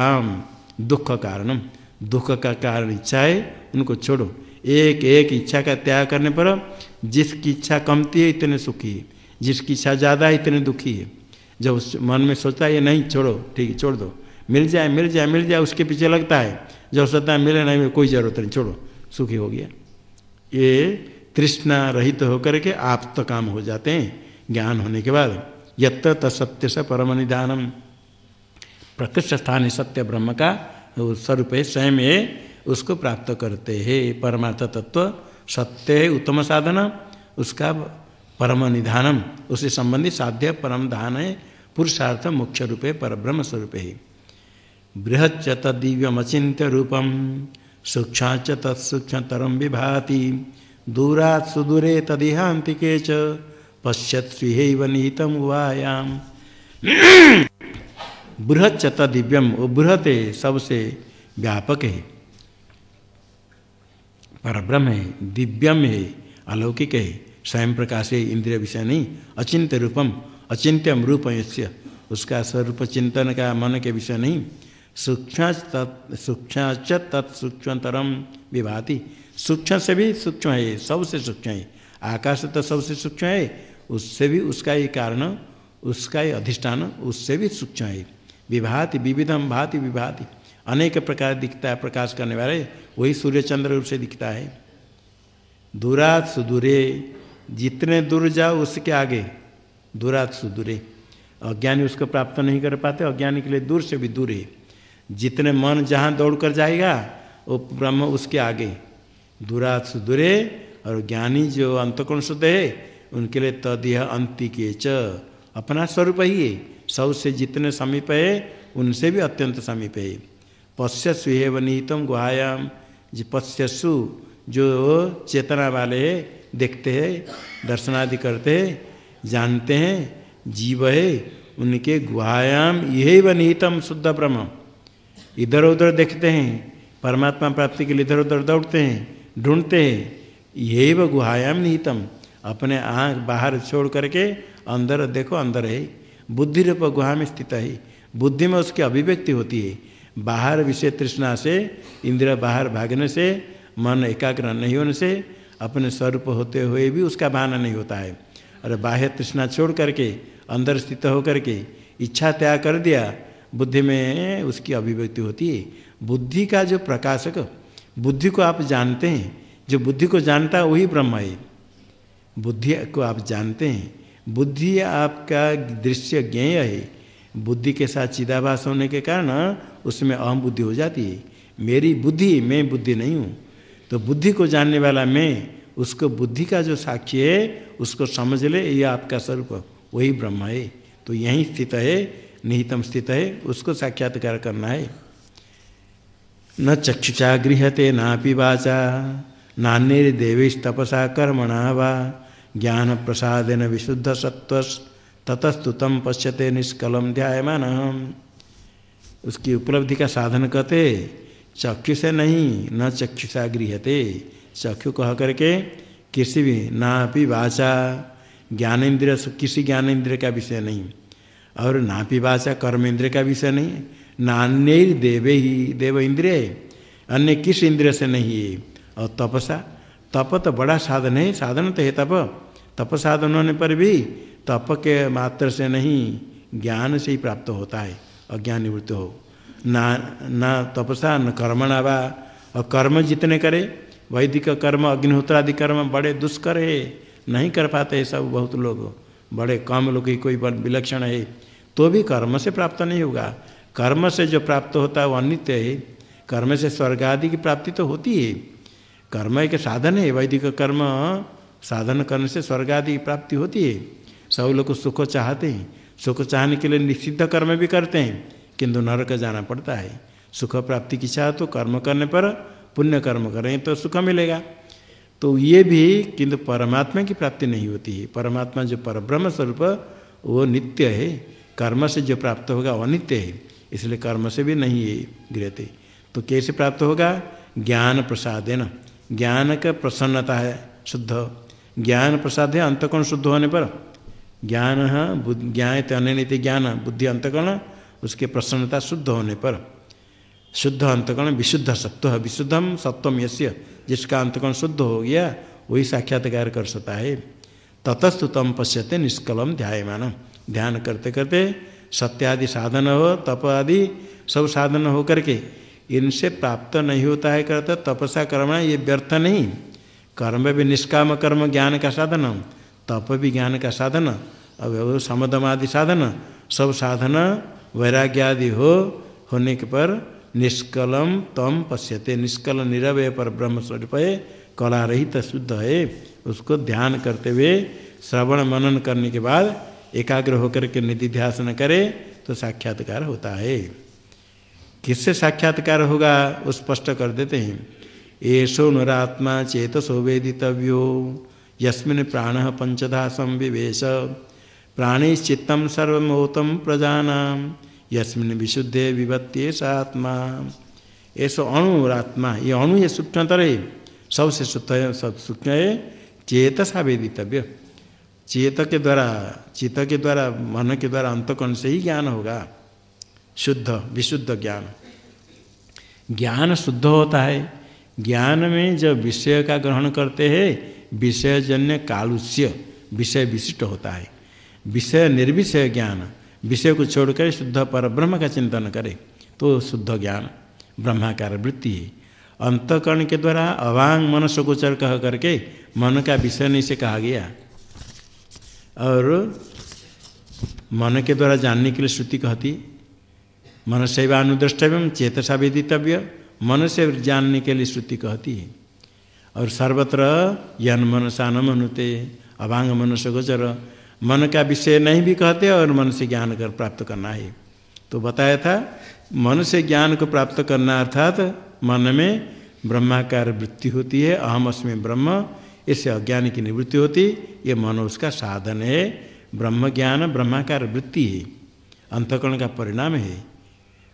[SPEAKER 1] दुख कारणम। दुख का कारण इच्छा है, उनको छोड़ो। एक एक इच्छा का त्याग करने पर जिसकी इच्छा कमती है, इतने सुखी है। जिसकी इच्छा ज़्यादा है, इतने दुखी है। जब उस मन में सोचता है, ये नहीं, छोड़ो, ठीक है, छोड़ दो। मिल जाए मिल जाए मिल जाए, उसके पीछे लगता है। जब सोचता है, मिले नहीं मिले कोई ज़रूरत नहीं, छोड़ो, सुखी हो गया। ये तृष्णा रहित तो होकर के आप तो काम हो जाते हैं। ज्ञान होने के बाद यत्र तत्सत्य से परम निधानम प्रकृष्ट स्थान सत्य ब्रह्म का स्वरूप है स्वयं है, उसको प्राप्त करते हैं। परमार्थ तत्व सत्य है, उत्तम साधन, उसका परम निधानम। उससे संबंधित साध्य परम धान है, पुरुषार्थ मुख्य रूपे पर ब्रह्म स्वरूप है। बृहच्च तदिव्यमचिंत्य रूपम सूक्ष्म च तत्सूक्ष्मतरम विभाति। दूरात् सुदूरे तदिहांतिके च पश्यत स्वीहैव निहितम वायाम बृहत च तदिव्यम वो बृहत है सबसे व्यापक। है पर ब्रह्म है दिव्यम है अलौकिक। है स्वयं प्रकाश है इंद्रिय विषय नहीं अचिंत्य रूपम अचिंत्यम रूप उसका स्वरूप चिंतन का मन के विषय नहीं सूक्ष्म सूक्ष्म तत्सूक्ष्मतरम विभाति। सूक्ष्म से भी सूक्ष्म है सबसे सूक्ष्म है। आकाश तो सबसे सूक्ष्म है, उससे भी उसका ही कारण, उसका ही अधिष्ठान, उससे भी सूक्ष्म है। विभाति विविधम भाति, विभाति। अनेक प्रकार दिखता है, प्रकाश करने वाले, वही सूर्य चंद्र रूप से दिखता है। दूरात सुदूरे, जितने दूर जाओ उसके आगे। दूरात सुदूरे। अज्ञानी उसको प्राप्त नहीं कर पाते, अज्ञानी के लिए दूर से भी दूर है। जितने मन जहाँ दौड़ कर जाएगा, वो ब्रह्म उसके आगे। दूरा सुदूरे और ज्ञानी जो अंतकोण शुद्ध है, उनके लिए तद यह अंतिके च। अपना स्वरूप ही है। सबसे जितने समीप है, उनसे भी अत्यंत समीप है। पश्यसु है वनीतम गुहायाम। जो पश्यसु जो चेतना वाले है, देखते हैं, दर्शनादि करते हैं, जानते हैं, जीव है, उनके गुहायाम। यही व निहितम शुद्ध ब्रह्म। इधर उधर देखते हैं, परमात्मा प्राप्ति के लिए इधर उधर दौड़ते हैं, ढूंढते हैं। यही व गुहायाम निहितम। अपने आँख बाहर छोड़ करके अंदर देखो, अंदर है। बुद्धि रूप गुहा में स्थित है। बुद्धि में उसकी अभिव्यक्ति होती है। बाहर विषय तृष्णा से इंद्र बाहर भागने से, मन एकाग्र नहीं होने से, अपने स्वरूप होते हुए भी उसका भान नहीं होता है। और बाह्य तृष्णा छोड़ करके, अंदर स्थित होकर के, इच्छा त्याग कर दिया बुद्धि में उसकी अभिव्यक्ति होती है। बुद्धि का जो प्रकाशक, बुद्धि को आप जानते हैं, जो बुद्धि को जानता है, वही ब्रह्म है। बुद्धि को आप जानते हैं। बुद्धि आपका दृश्य ज्ञेय है। बुद्धि के साथ चिदाभास होने के कारण उसमें अहम बुद्धि हो जाती है। मेरी बुद्धि, मैं बुद्धि नहीं हूँ। तो बुद्धि को जानने वाला मैं, उसको बुद्धि का जो साक्षी है, उसको समझ ले ये आपका स्वरूप, वही ब्रह्म है। तो यहीं स्थित है निहितम स्थित है उसको साक्षात्कार करना है। न चक्षुषा गृहते नापि वाचा तपसा कर्मणा वा ज्ञान प्रसादेन विशुद्ध सत्व ततस्तुतम पश्यते निष्कलम ध्यायमान उसकी उपलब्धि का साधन कहते, चक्षु से नहीं, न चक्षुषा गृहते चक्षु कह करके, किसी भी ना भाषा ज्ञानेन्द्रिय, किसी ज्ञानेन्द्रिय का विषय नहीं। और ना भाषा कर्म इंद्रिय का विषय नहीं है। नान्य देवे ही, देव इंद्रिय अन्य किस इंद्रिय से नहीं है? और तपसा। तप तो बड़ा साधन है, साधन तो है तप। तप साधन होने पर भी तप के मात्र से नहीं, ज्ञान से ही प्राप्त होता है, अज्ञान निवृत्त हो। ना, न तपसा, न कर्मणा वा और कर्म जितने करे, वैदिक कर्म, अग्निहोत्रादि कर्म बड़े दुष्कर है, नहीं कर पाते सब बहुत लोग। बड़े कम लोग ही कोई विलक्षण है। तो भी कर्म से प्राप्त नहीं होगा। कर्म से जो प्राप्त होता है वो अनित्य है। कर्म से स्वर्ग आदि की प्राप्ति तो होती है। कर्म एक साधन है, वैदिक कर्म। साधन करने से स्वर्ग आदि की प्राप्ति होती है। सब लोग सुख चाहते हैं। सुख चाहने के लिए निषिद्ध कर्म भी करते हैं, किंतु नरक जाना पड़ता है। सुख प्राप्ति की इच्छा तो कर्म करने पर पुण्य कर्म करें तो सुख मिलेगा। तो ये भी किंतु परमात्मा की प्राप्ति नहीं होती है। परमात्मा जो परब्रह्म स्वरूप, वो नित्य है। कर्म से जो प्राप्त होगा अनित्य है, इसलिए कर्म से भी नहीं है गृहते तो कैसे प्राप्त होगा? ज्ञान प्रसाद है ज्ञान का प्रसन्नता है, शुद्ध। ज्ञान प्रसाद है, अंतकोण शुद्ध होने पर। ज्ञान ज्ञान अन्य ज्ञान बुद्धि अंतकोण, उसके प्रसन्नता शुद्ध होने पर। शुद्ध अंतकोण विशुद्ध सत्व है, विशुद्धम सत्वम यश्य जिसका अंतकोण शुद्ध हो गया, वही साक्षात्कार कर सकता है। ततस्तु तम पश्यते निष्कलम ध्यायमान ध्यान करते करते सत्यादि साधन हो, तप आदि सब साधन हो करके इनसे प्राप्त नहीं होता है करते, तपसा कर्म ये व्यर्थ नहीं। कर्म भी निष्काम कर्म, ज्ञान का साधन। तप भी ज्ञान का साधन। अब समदमादि साधन। सब साधन वैराग्यादि हो, होने के पर निष्कलम तम पश्यते। निष्कल निरवय पर ब्रह्म स्वरूप है कला रहित शुद्ध है। उसको ध्यान करते हुए श्रवण मनन करने के बाद एकाग्र होकर के निधि ध्यान करे तो साक्षात्कार होता है। किससे साक्षात्कार होगा, वो स्पष्ट कर देते हैं। येषो नरात्मा चेतसो वेदितव्यो, यस्मिन प्राण पंचधा संविवेश। प्राणिश्चित्तम सर्वमोतम प्रजाना, यस्मिन विशुद्धे विभत्ति आत्मा ऐसा अणु आत्मा ये अणु ये सूक्ष्मतर है सबसे सूक्ष्म है, चेतसा वेदितव्य। चेत के द्वारा, चित्त के द्वारा, मन के द्वारा अंतकरण से ही ज्ञान होगा। शुद्ध, विशुद्ध ज्ञान। ज्ञान शुद्ध होता है। ज्ञान में जब विषय का ग्रहण करते हैं, विषयजन्य कालुष्य, विषय विशिष्ट होता है। विषय निर्विषय ज्ञान, विषय को छोड़कर शुद्ध पर ब्रह्म का चिंतन करे तो शुद्ध ज्ञान, ब्रह्माकार वृत्ति है। अंतकरण के द्वारा अवांग मनुष्य गोचर कह करके मन का विषय नहीं से कहा गया। और मन के द्वारा जानने के लिए श्रुति कहती मन से अनुद्रष्टव्य चेतसा वेदितव्य मन से जानने के लिए श्रुति कहती है। और सर्वत्र यन मनसा न मनुते अभांग मनुष्य गोचर, मन का विषय नहीं भी कहते और मन से ज्ञान कर प्राप्त करना है। तो बताया था मन से ज्ञान को प्राप्त करना अर्थात मन में ब्रह्माकार वृत्ति होती है, अहम अस्में ब्रह्म इससे अज्ञान की निवृत्ति होती, ये मन उसका साधन है। ब्रह्म ज्ञान ब्रह्माकार वृत्ति है, अंतकरण का परिणाम है।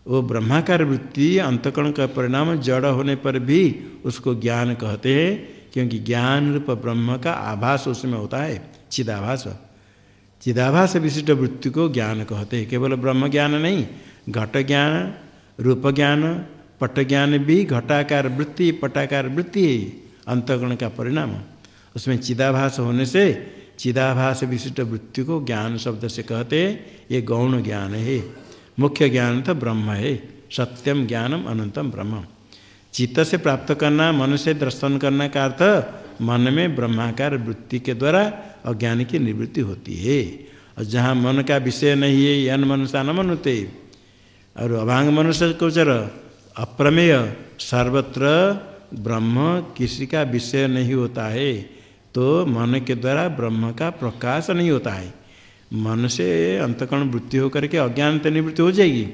[SPEAKER 1] वो ब्रह्माकार वृत्ति, अंतकरण का परिणाम जड़ होने पर भी उसको ज्ञान कहते हैं, क्योंकि ज्ञान रूप ब्रह्म का आभास उसमें होता है, चिदाभास। चिदाभास विशिष्ट वृत्ति को ज्ञान कहते हैं, केवल ब्रह्म ज्ञान नहीं, घट ज्ञान, रूप ज्ञान, पट ज्ञान भी घटाकार वृत्ति, पटाकार वृत्ति अंतगण का परिणाम। उसमें चिदाभास होने से चिदाभास विशिष्ट वृत्ति को ज्ञान शब्द से कहते ये गौण ज्ञान है। मुख्य ज्ञान तो ब्रह्म है। सत्यम ज्ञानम अनंतम ब्रह्म चित्त से प्राप्त करना, मन से दर्शन करना का अर्थ, मन में ब्रह्माकार वृत्ति के द्वारा अज्ञान की निवृत्ति होती है। और जहाँ मन का विषय नहीं है यन मनुष्य न मनुते। और अभांग मनुष्य गोचर अप्रमेय, सर्वत्र ब्रह्म किसी का विषय नहीं होता है। तो मन के द्वारा ब्रह्म का प्रकाश नहीं होता है। मन से अंतकरण वृत्ति होकर के अज्ञान निवृत्ति हो जाएगी।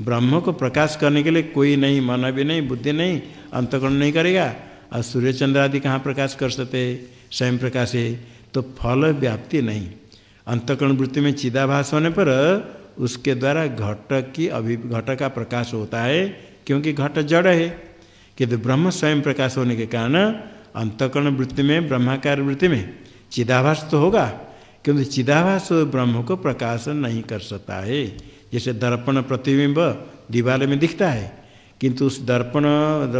[SPEAKER 1] ब्रह्म को प्रकाश करने के लिए कोई नहीं, मन भी नहीं, बुद्धि नहीं, अंतकरण नहीं करेगा। और सूर्य चंद्र आदि कहाँ प्रकाश कर सकते? स्वयं प्रकाश है तो फल व्याप्ति नहीं। अंतकरण वृत्ति में चिदाभास होने पर उसके द्वारा घट की अभि, घट का प्रकाश होता है, क्योंकि घट जड़ है। किंतु ब्रह्म स्वयं प्रकाश होने के कारण अंतकरण वृत्ति में, ब्रह्माकार वृत्ति में चिदाभास तो होगा, किंतु चिदाभास ब्रह्म को प्रकाश नहीं कर सकता है। जैसे दर्पण प्रतिबिंब दीवार में दिखता है, किंतु उस दर्पण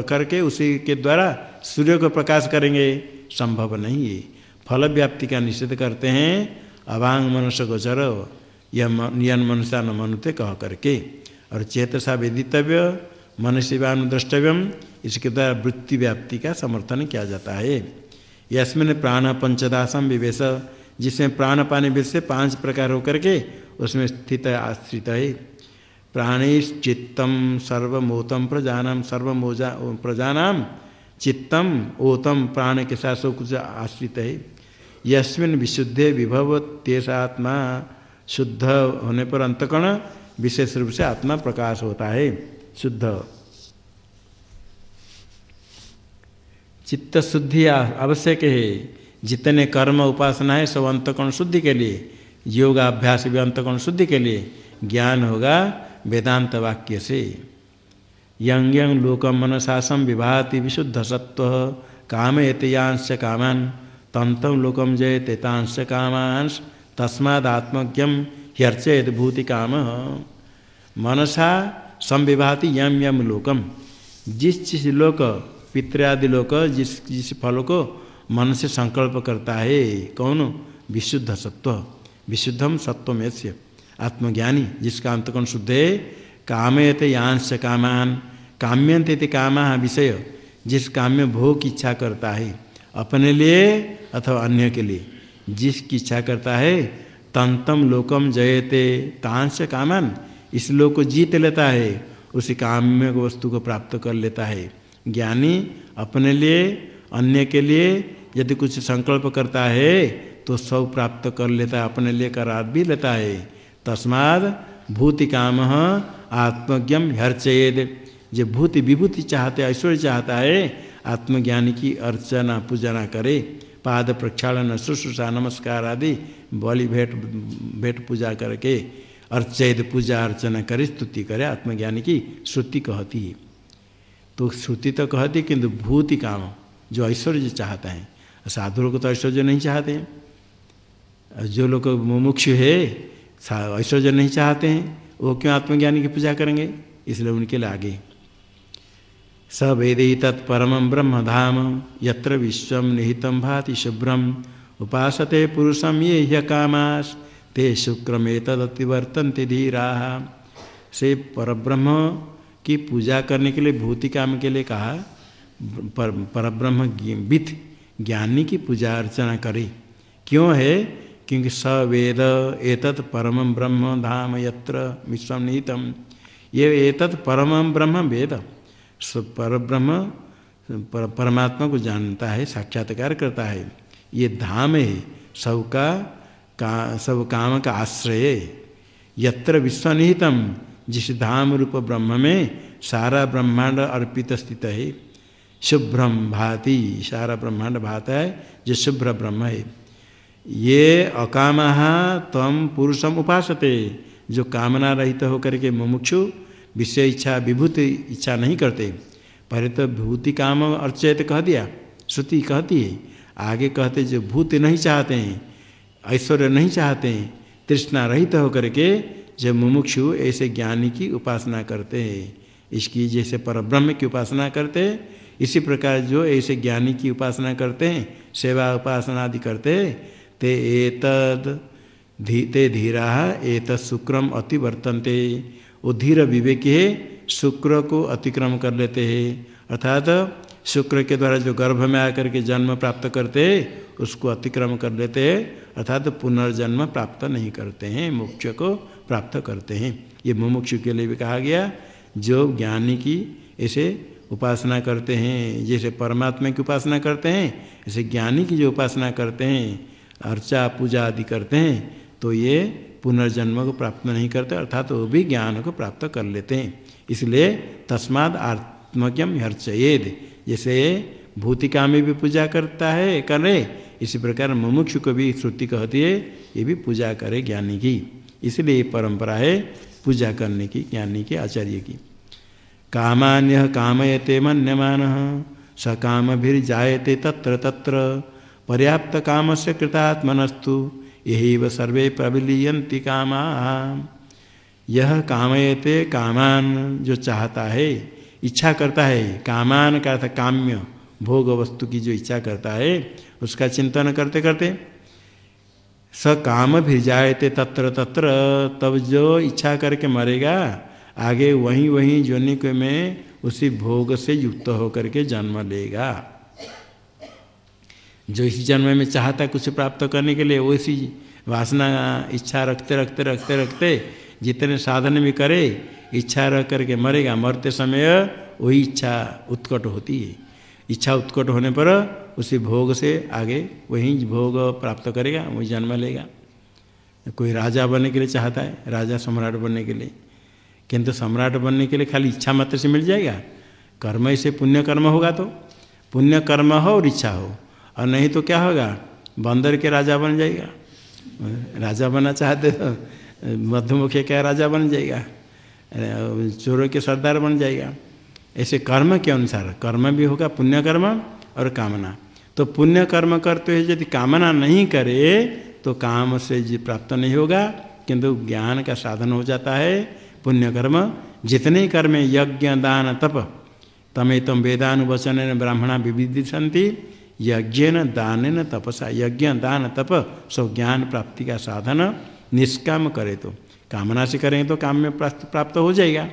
[SPEAKER 1] करके उसी के द्वारा सूर्य को प्रकाश करेंगे, संभव नहीं है। फल व्याप्ति का निषेध करते हैं, अवांग मनुष्य गोचर यन मनुष्य न मनुते कह करके। और चेतसा वेदितव्य मनुष्य द्रष्टव्यम इसके द्वारा वृत्ति व्याप्ति का समर्थन किया जाता है। यस्मिन प्राण पंचदासम विवेश, जिसमें प्राण पाने से पाँच प्रकार होकर के उसमें स्थित आश्रित है। प्राणिश्चित्तम सर्वमोतम प्रजानम सर्वमोजा प्रजानाम चित्तम ओतम प्राण के साथ सब कुछ आश्रित है। यस्मिन विशुद्धे विभव तेज आत्मा शुद्ध होने पर अंतकण विशेष रूप से आत्मा प्रकाश होता है, शुद्ध। चित्त शुद्धि आवश्यक है। जितने कर्म उपासना है, सब अंतकोण शुद्धि के लिए योग अभ्यास भी अंतकोण शुद्धि के लिए ज्ञान होगा वेदांत वाक्य से। यंग यंग लोकम मनसासम विभाति विशुद्ध सत्व काम एतयांश कामान तंतम लोकम जय तेतांश कामांश तस्मात्मज्ञम ह्यर्चयत भूति काम। मनसा संविभाति यम यम लोकम जिस जिस लोक पितृदि लोक, जिस जिस फल को मन से संकल्प करता है, कौन? विशुद्ध सत्व। विशुद्धम सत्व में आत्मज्ञानी, जिसका अंतकोण शुद्ध है कामयते यांश कामान। काम्यंत कामा विषय। जिस काम में भोग की इच्छा करता है, अपने लिए अथवा अन्य के लिए। जिसकी इच्छा करता है तंतम लोकम जयते। तांश कामन। इस लोक को जीत लेता है, उसी काम्य वस्तु को प्राप्त कर लेता है। ज्ञानी अपने लिए, अन्य के लिए यदि कुछ संकल्प करता है तो सब प्राप्त कर लेता है, अपने लिए करार भी लेता है। तस्माद भूति काम आत्मज्ञम हर्चेद जो भूति विभूति चाहते, ऐश्वर्य चाहता है, आत्मज्ञानी की अर्चना पूजना करे। पाद प्रक्षालन, शुश्रूषा, नमस्कार आदि, बलि भेंट भेंट पूजा करके अर्चैद पूजा अर्चना करे, स्तुति करे, आत्मज्ञानी की श्रुति कहती है। तो श्रुति तो कहती किंतु भूति काम, जो ऐश्वर्य चाहता है। साधु लोग तो ऐश्वर्य नहीं चाहते हैं। जो लोग मुमुक्ष है ऐश्वर्य नहीं चाहते हैं, वो क्यों आत्मज्ञानी की पूजा करेंगे? इसलिए उनके लिए आगे। स वेद तत्परम ब्रह्म धाम यत्र विश्व निहित भाति शुभ्रम उपासते पुरुषम ये ह्य कामास, ते शुक्रमे तदतिवर्तनते धीरा। से परब्रह्म की पूजा करने के लिए भूति काम के लिए कहा पर परब्रह्म विथ ज्ञानी की पूजा अर्चना करे। क्यों है? क्योंकि स वेद एतत् परम ब्रह्म धाम यत्र विश्व निहितम ये एतत् परम ब्रह्म वेद। पर ब्रह्म पर, परमात्मा को जानता है साक्षात्कार करता है। ये धाम है सबका का सब काम का आश्रय यत्र विश्वनिहितम जिस धाम रूप ब्रह्म में सारा ब्रह्मांड अर्पित स्थित है शुभ्रम भाति सारा ब्रह्मांड भाता है, जो शुभ्र ब्रह्म है। ये अकाम तम पुरुषम उपासते, जो कामना रहित होकर के मुमुक्षु, विषय इच्छा, विभूति इच्छा नहीं करते। पहले तो भूति काम अर्चयत कह दिया, श्रुति कहती है, आगे कहते जो भूत नहीं चाहते हैं, ऐश्वर्य नहीं चाहते हैं, तृष्णा रहित होकर के जब मुमुक्षु ऐसे ज्ञानी की उपासना करते हैं, इसकी जैसे पर ब्रह्म की उपासना करते हैं, इसी प्रकार जो ऐसे ज्ञानी की उपासना करते हैं, सेवा उपासना आदि करते हैं, ते एतद धी, ते धीरा एत शुक्रम अतिवर्तनते। वो धीर विवेकी है, शुक्र को अतिक्रम कर लेते हैं। अर्थात शुक्र के द्वारा जो गर्भ में आकर के जन्म प्राप्त करते उसको अतिक्रम कर लेते हैं, अर्थात पुनर्जन्म प्राप्त नहीं करते हैं, मोक्ष को प्राप्त करते हैं। ये मुमुक्ष के लिए भी कहा गया, जो ज्ञानी की ऐसे उपासना करते हैं, जैसे परमात्मा की उपासना करते हैं, ऐसे ज्ञानी की जो उपासना करते हैं, अर्चा पूजा आदि करते हैं तो ये पुनर्जन्म को प्राप्त नहीं करते, अर्थात वो भी ज्ञान को प्राप्त कर लेते हैं। इसलिए तस्माद आत्मज्ञम हर्चयेद जैसे भूतिका में भी पूजा करता है, करे, इसी प्रकार मुमुक्षु को भी श्रुति कहती है, ये भी पूजा करे ज्ञानी की। इसलिए परंपरा है पूजा करने की ज्ञानी के आचार्य की। कामान्य कामयते मन्यमान, स काम भी जायते तत्र तत्र पर्याप्त काम से कृतात्मनस्तु यही सर्वे प्रबलीयंती कामा। यह कामयते कामान जो चाहता है, इच्छा करता है, कामान का अर्थ काम्य भोग वस्तु की जो इच्छा करता है, उसका चिंतन करते करते स काम भी जायते तत्र तत्र, तब जो इच्छा करके मरेगा, आगे वहीं वहीं जोनिक में उसी भोग से युक्त होकर के जन्म लेगा जो इस जन्म में चाहता कुछ प्राप्त करने के लिए, वैसी वासना, इच्छा रखते रखते रखते रखते जितने साधन भी करे, इच्छा रख करके मरेगा, मरते समय वही इच्छा उत्कट होती है। इच्छा उत्कट होने पर उसी भोग से आगे वही भोग प्राप्त करेगा, वही जन्म लेगा। कोई राजा बनने के लिए चाहता है, राजा सम्राट बनने के लिए। किंतु सम्राट बनने के लिए खाली इच्छा मात्र से मिल जाएगा। कर्म से पुण्य कर्म होगा तो। पुण्य कर्म हो और इच्छा हो। और नहीं तो क्या होगा? बंदर के राजा बन जाएगा। राजा बनना चाहते तो मधुमुखी क्या राजा बन जाएगा। चोरों के सरदार बन जाएगा। ऐसे कर्म के अनुसार, कर्म भी होगा पुण्य कर्म और कामना। तो पुण्य कर्म करते हुए यदि कामना नहीं करे तो काम से प्राप्त नहीं होगा, किंतु ज्ञान का साधन हो जाता है पुण्य कर्म जितने कर्म यज्ञ, दान, तप तमे तम वेदानुवचन ब्राह्मणा विविधि सन्ति यज्ञ न दान न तपसा, यज्ञ, दान, तप सब ज्ञान प्राप्ति का साधन निष्काम करे तो। कामना से करें तो काम में प्राप्त हो जाएगा।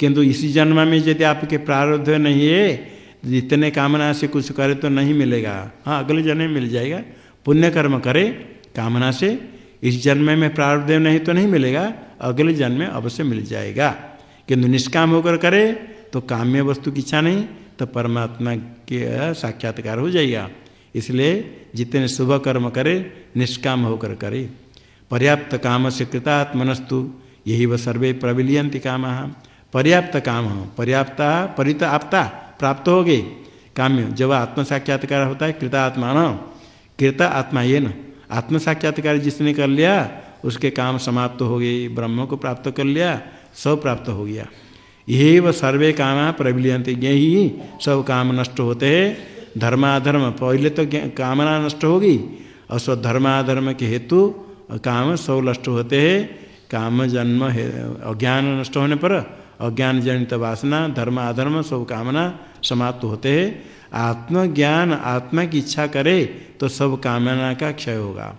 [SPEAKER 1] किंतु इसी जन्म में यदि आपके प्रारब्ध नहीं है, जितने कामना से कुछ करे तो नहीं मिलेगा। हाँ अगले जन्म में मिल जाएगा। पुण्य कर्म करे, कामना से। इस जन्म में प्रारब्ध नहीं तो नहीं मिलेगा। अगले जन्म में अवश्य मिल जाएगा। किंतु निष्काम होकर करे तो काम्य वस्तु की इच्छा नहीं तो परमात्मा के साक्षात्कार हो जाएगा। इसलिए जितने शुभ कर्म करे, निष्काम होकर करे। पर्याप्त काम से कृतात्मनस्तु, यही वह सर्वे प्रविलियंति काम। पर्याप्त काम हो। पर्याप्ता, परित आपता प्राप्त हो गए काम्य, जब आत्म साक्षात्कार होता है कृतात्मा न कृत आत्मा ये न। आत्म साक्षात्कार जिसने कर लिया, उसके काम समाप्त हो गए, ब्रह्म को प्राप्त कर लिया, सब प्राप्त हो गया। यही वह सर्वे काम प्रविलियंत यही सब काम नष्ट होते हैं। धर्माधर्म, पहले तो कामना नष्ट होगी, और सब धर्माधर्म के हेतु काम सब नष्ट होते हैं। काम जन्म है, अज्ञान नष्ट होने पर अज्ञान जनित वासना, धर्म, अधर्म सब कामना समाप्त होते हैं। आत्मज्ञान, आत्मा की इच्छा करे तो सब कामना का क्षय होगा।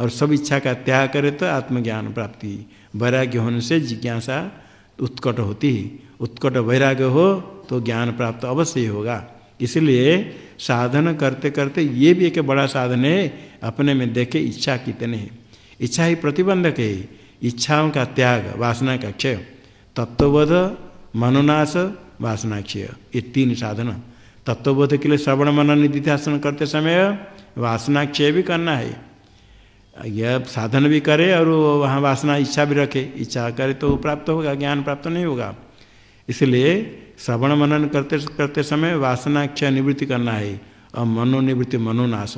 [SPEAKER 1] और सब इच्छा का त्याग करे तो आत्मज्ञान प्राप्ति। वैराग्य होने से जिज्ञासा उत्कट होती है। उत्कट वैराग्य हो तो ज्ञान प्राप्त अवश्य होगा। इसलिए साधन करते करते ये भी एक बड़ा साधन है, अपने में देखे इच्छा कितने है। इच्छा ही प्रतिबंधक है। इच्छाओं का त्याग, वासना का क्षय। तत्वबोध मनोनाश वासनाक्षय। ये तीन साधन। तत्वबोध के लिए श्रवण, मनन, निधिध्यासन करते समय वासनाक्षय भी करना है। यह साधन भी करे और वहाँ वासना इच्छा भी रखे। इच्छा करे तो प्राप्त होगा, ज्ञान प्राप्त नहीं होगा। इसलिए श्रवण, मनन करते करते समय वासना क्षय निवृत्ति करना है। और मनोनिवृत्ति मनोनाश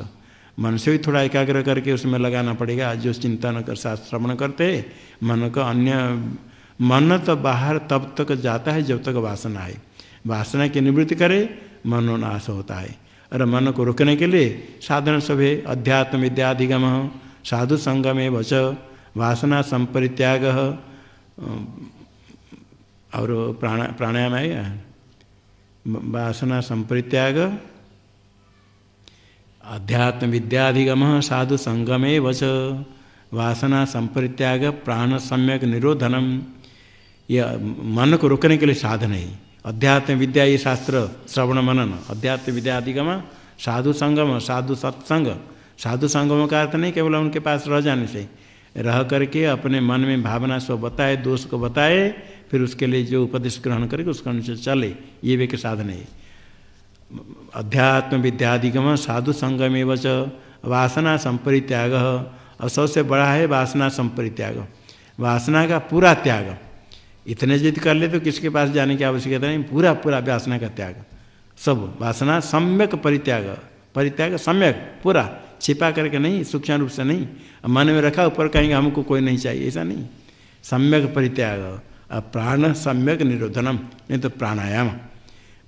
[SPEAKER 1] मन से भी थोड़ा एकाग्र करके उसमें लगाना पड़ेगा। जो चिंतन कर श्रवण करते, मन का अन्य मन तो बाहर तब तक जाता है जब तक वासना है। वासना की निवृत्ति करे, मनोनाश होता है। और मन को रोकने के लिए साधन सभे, अध्यात्म विद्याधिगम साधु संगमे वच, वासना संपरित्याग और प्राणा, प्राणायाम आएगा वासना संपरित्याग, अध्यात्म विद्याधिगम साधु संगमे वच, वासना संपरित्याग, प्राण सम्यक निरोधनम यह मन को रोकने के लिए साधन है। अध्यात्म विद्या ये शास्त्र, श्रवण मनन। अध्यात्म विद्या अधिगम, साधु संगम, साधु सत्संग। साधु संगम का अर्थ नहीं केवल उनके पास रह जाने से। रह करके अपने मन में भावना सब बताए, दोष को बताए, फिर उसके लिए जो उपदेश ग्रहण करके उसके अनुसार चले। ये भी एक साधन है। अध्यात्म विद्यादिगम साधु संगम एवं वासना संपरित्याग। और सबसे बड़ा है वासना संपरित्याग। वासना का पूरा त्याग। इतने जिद कर ले तो किसके पास जाने की आवश्यकता नहीं? पूरा पूरा वासना का त्याग। सब वासना सम्यक परित्याग परित्याग सम्यक, पूरा। छिपा करके नहीं, सूक्ष्म रूप से नहीं। मन में रखा, ऊपर कहेंगे, हमको कोई नहीं चाहिए, ऐसा नहीं। सम्यक परित्याग और प्राण सम्यक निरोधनम, नहीं तो प्राणायाम।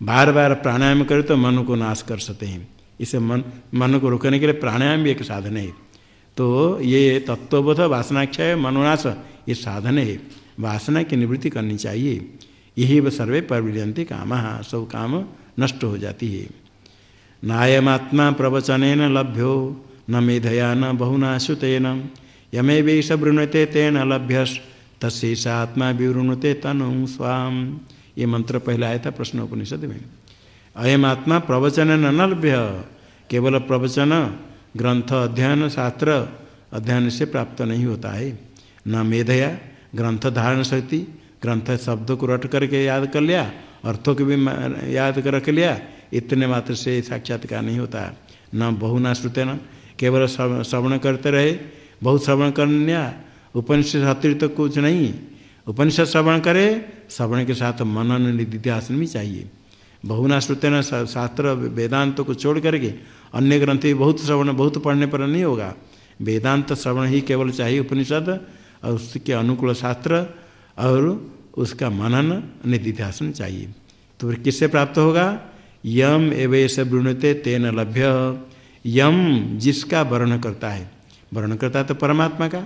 [SPEAKER 1] बार बार प्राणायाम करे तो मन को नाश कर सकते हैं। इसे मन मन को रोकने के लिए प्राणायाम भी एक साधन है। तो ये तत्वबोध वासनाक्षय, मनोनाश, ये साधन है। वासना की निवृत्ति करनी चाहिए। यही वह सर्वे प्रवृत्ति काम सब काम नष्ट हो जाती है। नायमात्मा प्रवचन न लभ्यो, न मेधया न बहुना श्रुतेन यमे वेश वृणते तेन लभ्यस तस्सा आत्मा विवृणुते तनु स्वाम। ये मंत्र पहले आया था प्रश्न उपनिषद में। अयम आत्मा प्रवचन न लभ्य, केवल प्रवचन, ग्रंथ, अध्ययन, शास्त्र अध्ययन से प्राप्त नहीं होता है। न मेधया ग्रंथ धारण शक्ति ग्रंथ शब्द को रट करके याद कर लिया, अर्थों को भी याद कर रख लिया, इतने मात्र से साक्षात्कार नहीं होता। न बहु न श्रुते न केवल श्रवण करते रहे बहुत श्रवण कर लिया, उपनिषद अतिरिक्त तो कुछ नहीं। उपनिषद श्रवण करे, श्रवण के साथ मनन निधिध्यासन भी चाहिए। बहुना श्रुते न शास्त्र, वेदांत को छोड़ करके अन्य ग्रंथ बहुत श्रवण, बहुत पढ़ने पर नहीं होगा। वेदांत श्रवण ही केवल चाहिए उपनिषद और उसके अनुकूल शास्त्र और उसका मनन निधिध्यासन चाहिए। तो फिर किससे प्राप्त होगा? यम एवं वृणते तेन लभ्य। यम जिसका वर्ण करता है। वर्ण करता है तो परमात्मा का।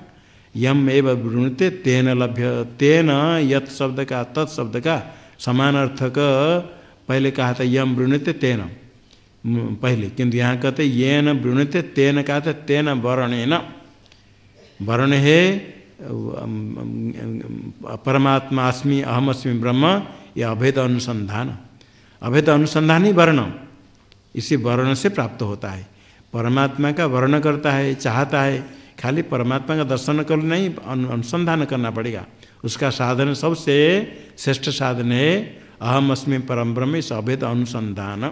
[SPEAKER 1] यम एवं वृणते तेन लभ्य। तेन यत शब्द का, तत् शब्द का समान अर्थक। पहले कहा था यम वृणते तेन। पहले किंतु यहाँ कहते ये न वृणते तेन कहा था तेन वर्ण वर्ण है परमात्मा अस्मि, अहम अस्मि, ब्रह्म यह अभेद अनुसंधान। अभेद अनुसंधान ही वर्ण। इसी वर्ण से प्राप्त होता है। परमात्मा का वर्ण करता है, चाहता है, खाली परमात्मा का दर्शन कर नहीं अनुसंधान करना पड़ेगा। उसका साधन सबसे श्रेष्ठ साधन है, अहम अस्मी, परम ब्रह्म, इस अभेद अनुसंधान।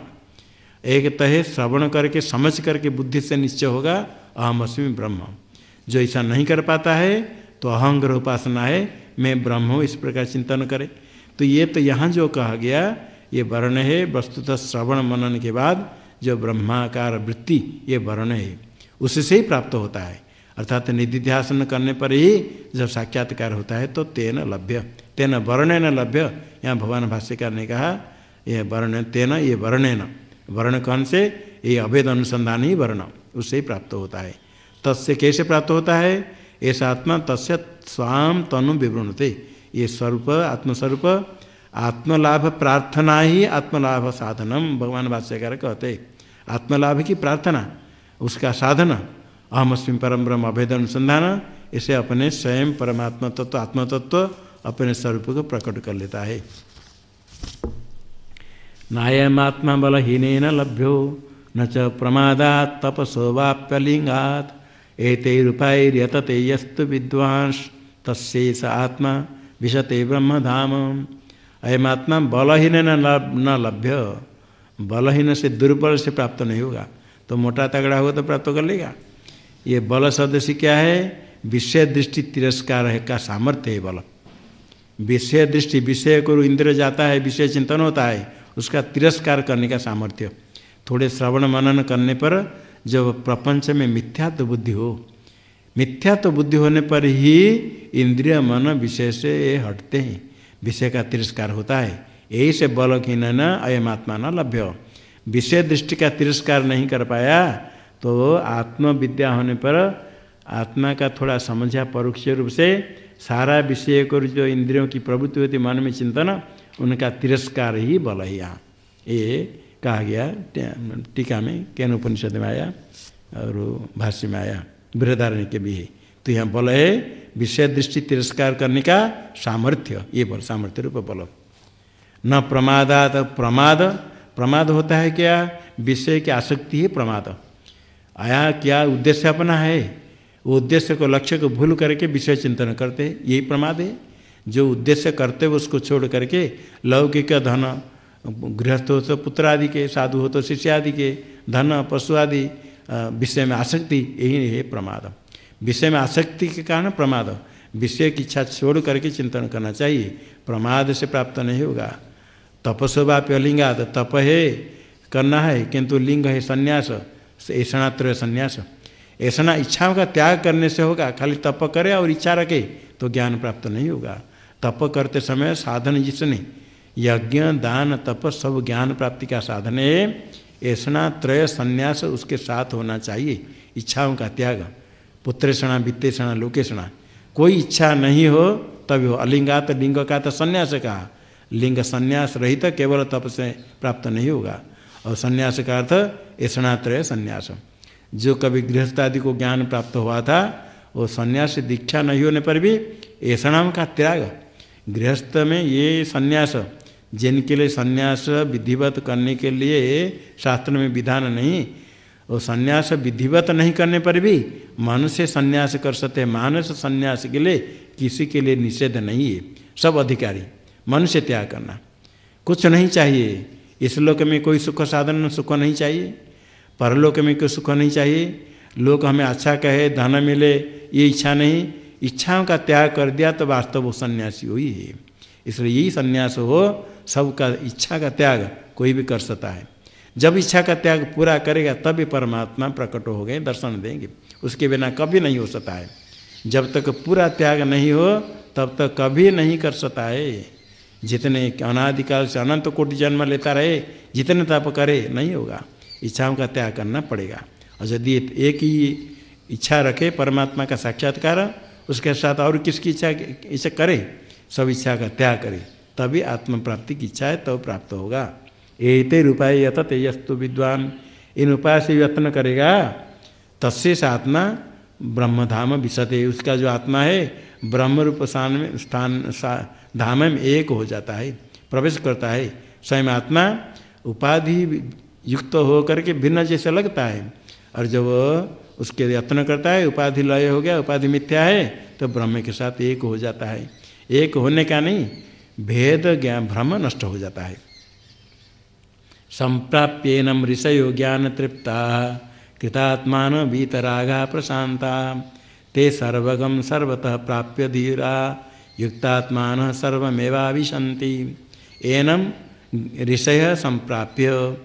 [SPEAKER 1] एक तह श्रवण करके, समझ करके बुद्धि से निश्चय होगा, अहम अस्मी, ब्रह्म। जो ऐसा नहीं कर पाता है तो अहंग्र उपासना है, मैं ब्रह्म हूँ, इस प्रकार चिंतन करे। तो ये तो यहाँ जो कहा गया, ये वर्ण है, वस्तुतः श्रवण मनन के बाद जो ब्रह्माकार वृत्ति, ये वर्ण है उससे ही प्राप्त होता है। अर्थात निधिध्यासन करने पर ही जब साक्षात्कार होता है तो तेन लभ्य, तेन न लभ्य। यहाँ भगवान भाष्यकार ने कहा, यह वर्ण तेन, ये न वर्ण कौन से? ये अभेद अनुसंधान ही वर्ण उससे ही प्राप्त होता है। तस्य कैसे प्राप्त होता है? ऐसा आत्मा तस्य स्वाम तनु विवृणते। ये स्वरूप, आत्मस्वरूप, आत्मलाभ प्रार्थना ही आत्मलाभ साधनम, भगवान भाष्यकार कहते। आत्मलाभ की प्रार्थना, उसका साधन, अहम परम ब्रह्म अभेद अनुसंधान, इसे अपने स्वयं परमात्मा तत्व आत्मतत्व अपने स्वरूप को प्रकट कर लेता है। नायमात्मा बलहीन लभ्यो, न च प्रमादा तपसोवाप्यलिंगात एतैरुपायतते यस्तु विद्वांस तस्ेष आत्मा विशते ब्रह्म धाम अयमात्मा बलहीन न लभ्य। बलहीन से दुर्बल से प्राप्त नहीं होगा। तो मोटा तगड़ा होगा तो प्राप्त कर लेगा। ये बल सदस्य क्या है? विषय दृष्टि तिरस्कार है का सामर्थ्य है बल। विषय दृष्टि विषय को इंद्र जाता है, विषय चिंतन होता है, उसका तिरस्कार करने का सामर्थ्य। थोड़े श्रवण मनन करने पर जब प्रपंच में मिथ्यात्व बुद्धि हो, मिथ्यात्व बुद्धि होने पर ही इंद्रिय मन विषय से हटते हैं। विषय का तिरस्कार होता है। यही से बल की न अयम आत्मा न लभ्य। विषय दृष्टि का तिरस्कार नहीं कर पाया तो आत्मविद्या होने पर आत्मा का थोड़ा समझा परोक्ष रूप से सारा विषय को जो इंद्रियों की प्रवृत्ति होती मन में चिंतन, उनका तिरस्कार ही बल यहाँ। ये कहा गया टीका में, कैन उपनिषद में आया, और भाष्य में आया, बृहदारण्य के भी है। तो यहाँ बल है, विषय दृष्टि तिरस्कार करने का सामर्थ्य, ये बल, सामर्थ्य रूप बल। न प्रमादात प्रमाद प्रमाद होता है क्या? विषय की आसक्ति है प्रमाद। आया क्या उद्देश्य अपना है? वो उद्देश्य को, लक्ष्य को भूल करके विषय चिंतन करते, यही प्रमाद है। जो उद्देश्य करते हुए उसको छोड़ करके लौकिक धन गृहस्थ हो तो पुत्र आदि के साधु हो तो शिष्य आदि के, धन, पशु आदि विषय में आसक्ति, यही है प्रमाद विषय में आसक्ति के कारण प्रमाद विषय की इच्छा छोड़ करके चिंतन करना चाहिए। प्रमाद से प्राप्त नहीं होगा। तपस्वाप्य अलिंगात तप है, करना है, किंतु लिंग है संन्यास। ऐसा संन्यास। ऐसा इच्छाओं का त्याग करने से होगा। खाली तप करे और इच्छा रखे तो ज्ञान प्राप्त नहीं होगा। तप करते समय साधन जिसने यज्ञ, दान, तप सब ज्ञान प्राप्ति का साधन है। ऐसा त्रय संन्यास उसके साथ होना चाहिए। इच्छाओं का त्याग। पुत्रेषणा वित्तेषणा लोकेषणा कोई इच्छा नहीं हो तभी हो। अलिंगात लिंग का तो संन्यास का। लिंग संन्यास रहित केवल तप से प्राप्त नहीं होगा। और संन्यास का अर्थ ऐसणात्रय संन्यास। जो कभी गृहस्थ आदि को ज्ञान प्राप्त हुआ था, वो संन्यास दीक्षा नहीं होने पर भी ऐसणाम का त्याग। गृहस्थ में ये संन्यास जिनके लिए सन्यास विधिवत करने के लिए शास्त्र में विधान नहीं, वो सन्यास विधिवत नहीं करने पर भी मन से संन्यास कर सकते हैं। मानस संन्यास के लिए किसी के लिए निषेध नहीं है। सब अधिकारी मन से त्याग करना, कुछ नहीं चाहिए। इस लोक में कोई सुख साधन, सुख नहीं चाहिए। परलोक में कोई सुख नहीं चाहिए। लोग हमें अच्छा कहे, धन मिले, ये इच्छा नहीं। इच्छाओं का त्याग कर दिया तो वास्तव वो सन्यासी हुई है। इसलिए यही सन्यास हो सबका इच्छा का त्याग कोई भी कर सकता है। जब इच्छा का त्याग पूरा करेगा, तभी परमात्मा प्रकट हो गए, दर्शन देंगे। उसके बिना कभी नहीं हो सकता है। जब तक पूरा त्याग नहीं हो, तब तक कभी नहीं कर सकता है। जितने अनादिकाल से अनंत कोटि जन्म लेता रहे, जितने तप करे, नहीं होगा। इच्छाओं का त्याग करना पड़ेगा। और यदि एक ही इच्छा रखे, परमात्मा का साक्षात्कार, उसके साथ और किसकी इच्छा इच्छा करे, सब इच्छा का त्याग करे। तभी आत्म प्राप्ति की इच्छा है, तब प्राप्त होगा। एते उपाय यत यस्तु विद्वान। इन उपाय से यत्न करेगा तस्से आत्मा ब्रह्मधाम विशते। उसका जो आत्मा है ब्रह्म रूप स्थान में स्थान धाम में एक हो जाता है, प्रवेश करता है। स्वयं आत्मा उपाधि युक्त हो करके भिन्न जैसे लगता है। और जब उसके यत्न करता है, उपाधि लय हो गया, उपाधि मिथ्या है तो ब्रह्म के साथ एक हो जाता है। एक होने का नहीं भेद ज्ञान भ्रम नष्ट हो जाता है। संप्राप्यनम ऋषयो ज्ञान तृप्ता, कृतात्मान वीतरागा प्रशांता, ते सर्वगम सर्वतः प्राप्य धीरा, युक्तात्मान सर्वमेवाभिशंति एनम ऋषय संप्राप्य।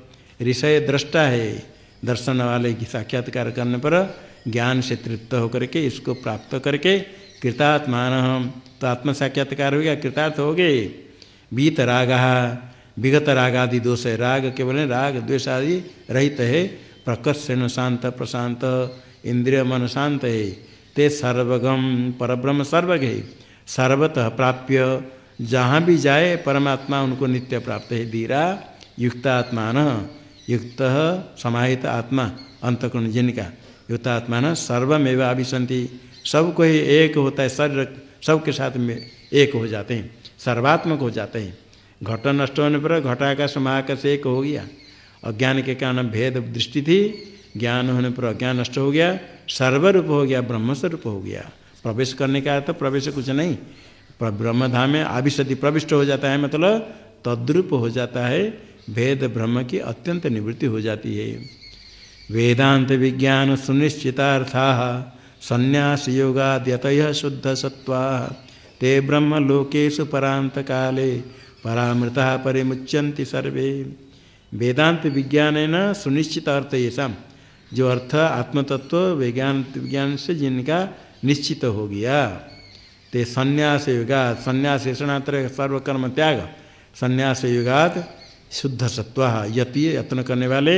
[SPEAKER 1] ऋषय दृष्टा है, दर्शन वाले की साक्षात्कार करने पर ज्ञान से तृप्त होकर के इसको प्राप्त करके कृतात्मान तो आत्म साक्षात्कार हो गया कृतार्थ हो गए बीत राग विगत राग आदि दोष है। राग केवल राग द्वेष आदि रहित है। प्रकर्षण शांत, प्रशांत, इंद्रिय मन शांत है। ते सर्वगम, परब्रह्म सर्वग है। सर्वतः प्राप्य, जहाँ भी जाए, परमात्मा उनको नित्य प्राप्त है। धीरा, युक्तात्मान, युक्त समाहित आत्मा, अंतकरण जिनका। युक्तात्मा सर्वमेव अभिसंति सब ही एक होता है शरीर, सबके साथ में एक हो जाते हैं, सर्वात्मक हो जाते हैं। घट नष्ट होने पर घटाकाश महाकाश एक हो गया। अज्ञान के कारण भेद दृष्टि थी, ज्ञान होने पर अज्ञान नष्ट हो गया, सर्वरूप हो गया, ब्रह्मस्वरूप हो गया। प्रवेश करने का तो प्रवेश कुछ नहीं ब्रह्मधाम में आविशति प्रविष्ट हो जाता है मतलब तद्रूप हो जाता है, भेद ब्रह्म की अत्यंत निवृत्ति हो जाती है। वेदांत विज्ञान सुनिश्चितार्था संन्यास योगाद्यत शुद्ध सत्वा ते ब्रह्म लोकेशु परांत काले परामृता परिमुच्यंति सर्वे। वेदांत विज्ञान है न सुनिश्चित अर्थ ये जो अर्थ आत्मतत्व विज्ञान विज्ञान से जिनका निश्चित हो गया। ते संन्यास युगात संन्यास षणात्र सर्वकर्म त्याग संन्यास युगात शुद्ध सत्व यति यत्न करने वाले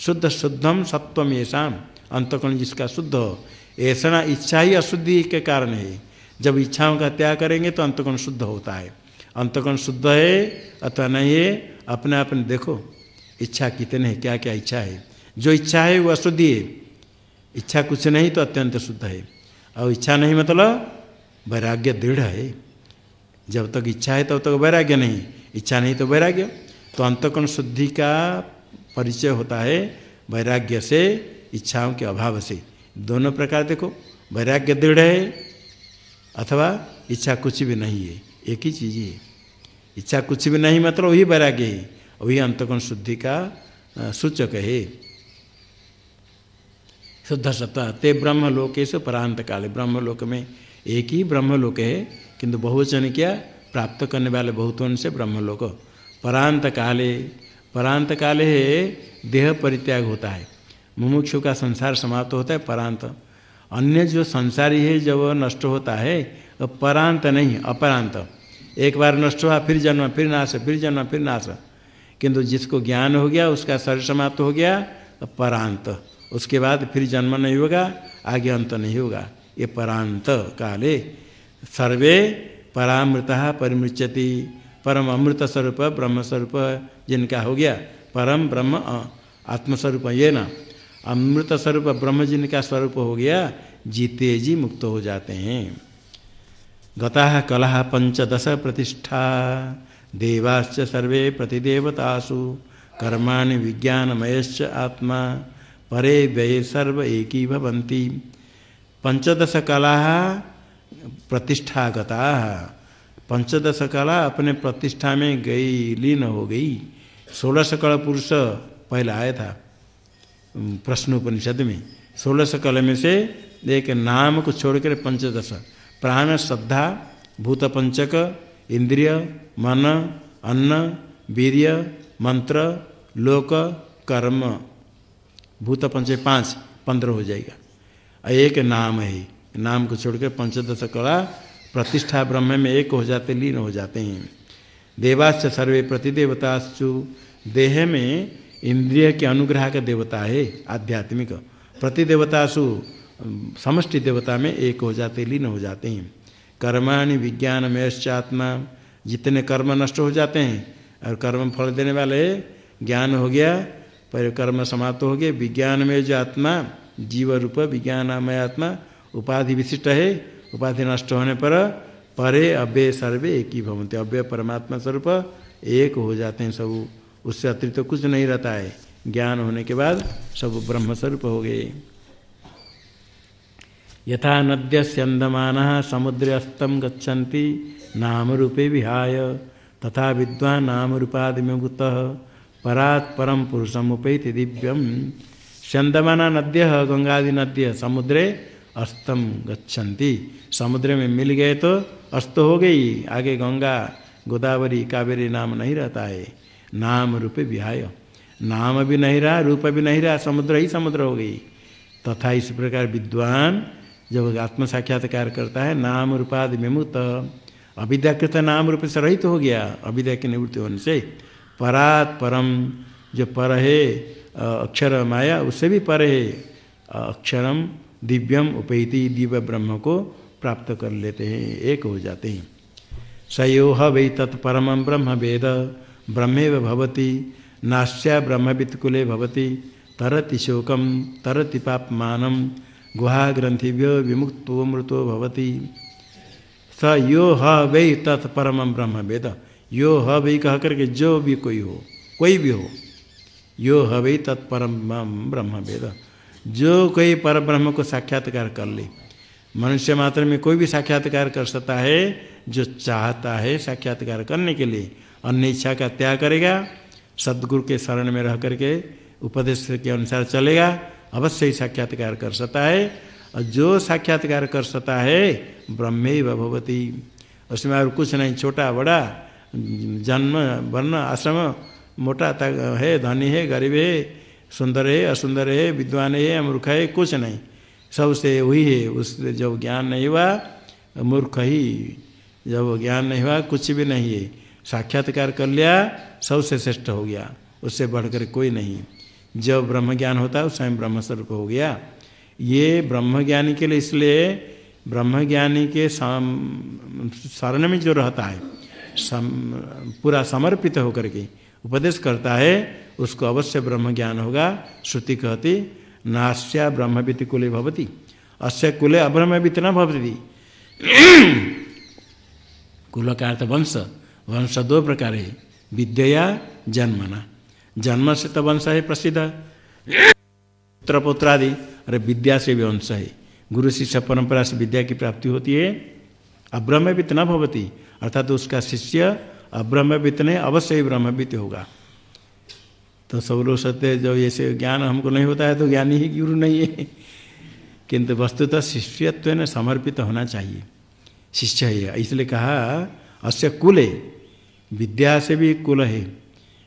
[SPEAKER 1] शुद्ध शुद्धम सत्वम ये अंतकरण जिसका शुद्ध हो ऐसा इच्छा ही अशुद्धि के कारण है। जब इच्छाओं का त्याग करेंगे तो अंतकोण शुद्ध होता है। अंतकोण शुद्ध है अथवा नहीं है अपने अपने देखो, इच्छा कितने है क्या क्या इच्छा है। जो इच्छा है, वो अशुद्धि है। इच्छा कुछ नहीं तो अत्यंत शुद्ध है। और इच्छा नहीं मतलब वैराग्य दृढ़ है। जब तक इच्छा है, तब तक तो वैराग्य नहीं। इच्छा नहीं तो वैराग्य। तो अंतकोण शुद्धि का परिचय होता है वैराग्य से, इच्छाओं के अभाव से। दोनों प्रकार देखो, वैराग्य दृढ़ है, अथवा इच्छा कुछ भी नहीं है, एक ही चीज़ है। इच्छा कुछ भी नहीं मतलब वही वैराग्य है, वही अंतकोण शुद्धि का सूचक है। शुद्ध सत्ता, ते ब्रह्म लोकेश परांत काले ब्रह्म लोक में एक ही ब्रह्म लोक है, किंतु बहुवचन क्या? प्राप्त करने वाले बहुतों से ब्रह्म लोक परांत काले परांत काले देह परित्याग होता है। मुमुक्षु का संसार समाप्त होता है, परांत। अन्य जो संसारी है, जब नष्ट होता है तो परांत नहीं, अपरांत। एक बार नष्ट हुआ, फिर जन्म, फिर नाश, फिर जन्म, फिर नाश। किंतु जिसको ज्ञान हो गया, उसका शरीर समाप्त हो गया तो परांत। उसके बाद फिर जन्म नहीं होगा, आगे अंत नहीं होगा। ये परांत काले। सर्वे परामृता परिमृत्यति परम अमृत स्वरूप, ब्रह्म स्वरूप जिनका हो गया, परम ब्रह्म आत्मस्वरूप, ये ना। अमृत स्वरूप ब्रह्म जिनका स्वरूप हो गया जीते जी मुक्त हो जाते हैं। गता कला पंचदश प्रतिष्ठा, देवाश्च सर्वे प्रतिदेवतासु, कर्माणि विज्ञानमयश्च आत्मा, परे व्यय सर्व एक ही पंचदश कला प्रतिष्ठा गता पंचदश कला अपने प्रतिष्ठा में गई, लीन हो गई। सोलह सकल पुरुष पहले आया था। प्रश्न उपनिषद में। सोलह सकल में से एक नाम को छोड़कर पंचदश। प्राण श्रद्धा भूत, पंचक, इंद्रिय, मन, अन्न, वीर्य, मंत्र, लोक, कर्म। भूत, पंच, पाँच, पंद्रह हो जाएगा। एक नाम है। नाम को छोड़कर पंचदश कला प्रतिष्ठा ब्रह्म में एक हो जाते, लीन हो जाते हैं। देवाश्च सर्वे प्रतिदेवताश्चु। देह में इंद्रिय के अनुग्रह का देवता है, आध्यात्मिक। प्रतिदेवतासु समष्टि देवता में एक हो जाते, लीन हो जाते हैं। कर्माणि विज्ञान में आत्मा जितने कर्म नष्ट हो जाते हैं, और कर्म फल देने वाले, ज्ञान हो गया, पर कर्म समाप्त हो गए विज्ञान में जो आत्मा जीव रूप विज्ञानमय आत्मा, उपाधि विशिष्ट है, उपाधि नष्ट होने पर परे, अव्यय, सर्वे एक ही भवंते अव्यय परमात्मा स्वरूप एक हो जाते हैं सब। उससे अतिरिक्त तो कुछ नहीं रहता है। ज्ञान होने के बाद सब ब्रह्मस्वरूप हो गए। यथा नद्य स्यंदमान समुद्र अस्तम गच्छन्ति नाम रूपे विहाय। तथा विद्वान नाम रूपादिमुत परात् परम पुरुषम उपैति दिव्यम। स्यंदमाना नद्य, गंगादि नद्य, समुद्रे अस्तम गच्छन्ति। समुद्र में मिल गए तो अस्त हो गई। आगे गंगा, गोदावरी, कावेरी नाम नहीं रहता है। नाम रूप विहाय नाम भी नहीं रहा, रूप भी नहीं रहा, समुद्र ही समुद्र हो गई। तथा इस प्रकार विद्वान जब आत्म साक्षात्कार करता है, नाम रूपादि विमुक्त अविद्याकृत नाम रूप से रहित हो गया, अविद्या की निवृत्ति होने से। परात परम, जो पर है अक्षर माया उससे भी पर है अक्षरम दिव्यम उपैति दिव्य ब्रह्म को प्राप्त कर लेते हैं, एक हो जाते हैं। सयो वै तत्परम ब्रह्म वेद। ब्रह्मेव भवति, नास्या ब्रह्मवित्कुले भवति, तरति शोकम, तरति पापमान गुहाग्रंथिभ्यो विमुक्तो मृतो भवति। स यो ह वै तत्परम ब्रह्म वेद यो ह वै कह करके जो भी कोई हो, कोई भी हो, यो ह वै तत्परम ब्रह्म वेद जो कोई पर ब्रह्म को साक्षात्कार कर ले, मनुष्य मात्र में कोई भी साक्षात्कार कर सकता है, जो चाहता है साक्षात्कार करने के लिए। अन्य इच्छा का त्याग करेगा, सदगुरु के शरण में रह करके उपदेश के अनुसार चलेगा, अवश्य ही साक्षात्कार कर सकता है। और जो साक्षात्कार कर सकता है ब्रह्मे भगवती उसमें और कुछ नहीं, छोटा, बड़ा, जन्म, वर्ण, आश्रम, मोटा तक है, धनी है, गरीब है, सुंदर है, असुंदर है, विद्वान है मूर्ख है, कुछ नहीं। सबसे वही है, उस जब ज्ञान नहीं हुआ, मूर्ख ही, जब ज्ञान नहीं हुआ, कुछ भी नहीं है। साक्षात्कार कर लिया सबसे श्रेष्ठ हो गया। उससे बढ़कर कोई नहीं। जब ब्रह्म ज्ञान होता है स्वयं ब्रह्म स्वरूप हो गया। ये ब्रह्म ज्ञानी के लिए इसलिए ब्रह्म ज्ञानी के शरण में जो रहता है सम, पूरा समर्पित होकर के उपदेश करता है उसको अवश्य ब्रह्म ज्ञान होगा। श्रुति कहती नास्या ब्रह्मविति कुले भवती। अस्य कुले अब्रह्मवित न भवती। कुल का अर्थ वंश वंश दो प्रकार है, विद्या, जन्मना। जन्म से तो वंश है प्रसिद्ध। पुत्र पुत्रादि अरे विद्या से भी वंश है। गुरु शिष्य परंपरा से विद्या की प्राप्ति होती है। अब्रह्मवित न भवती, अर्थात तो उसका शिष्य अब्रह्मवित नहीं अवश्य ही ब्रह्मवित होगा। तो सब लोग सत्य जो ऐसे ज्ञान हमको नहीं होता है तो ज्ञानी ही गुरु नहीं है। किंतु वस्तुतः शिष्यत्व ने समर्पित होना चाहिए। शिष्य है इसलिए कहा, अस्य कुल है विद्या से भी कुल है।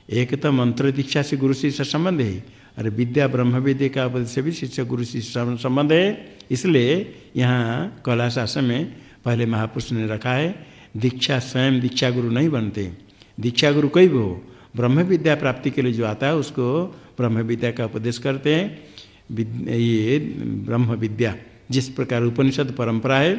[SPEAKER 1] एक तो मंत्र दीक्षा से गुरु शिष्य संबंध है अरे विद्या ब्रह्म विद्या का से भी शिष्य गुरु शिष्य संबंध है। इसलिए यहाँ कला शासन में पहले महापुरुष ने रखा है, दीक्षा स्वयं दीक्षा गुरु नहीं बनते। दीक्षा गुरु कोई भी हो, ब्रह्म विद्या प्राप्ति के लिए जो आता है, उसको ब्रह्म विद्या का उपदेश करते हैं। ये ब्रह्म विद्या, जिस प्रकार उपनिषद परंपरा है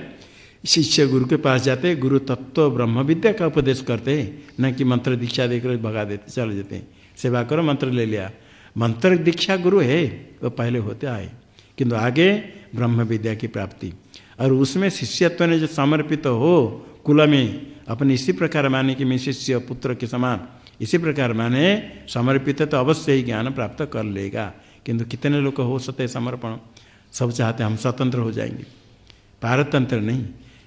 [SPEAKER 1] शिष्य गुरु के पास जाते, गुरु तत्व ब्रह्म विद्या का उपदेश करते हैं न कि मंत्र दीक्षा देकर भगा देते, चल देते। हैं सेवा करो, मंत्र ले लिया। मंत्र दीक्षा गुरु है, वो पहले होते आए। किंतु आगे ब्रह्म विद्या की प्राप्ति। और उसमें शिष्यत्व ने जो समर्पित हो, कुल में, अपने इसी प्रकार माने कि मैं शिष्य पुत्र के समान, इसी प्रकार माने समर्पित तो अवश्य ही ज्ञान प्राप्त कर लेगा। किंतु कितने लोग हो सकते समर्पण? सब चाहते हम स्वतंत्र हो जाएँगे। पारतंत्र नहीं।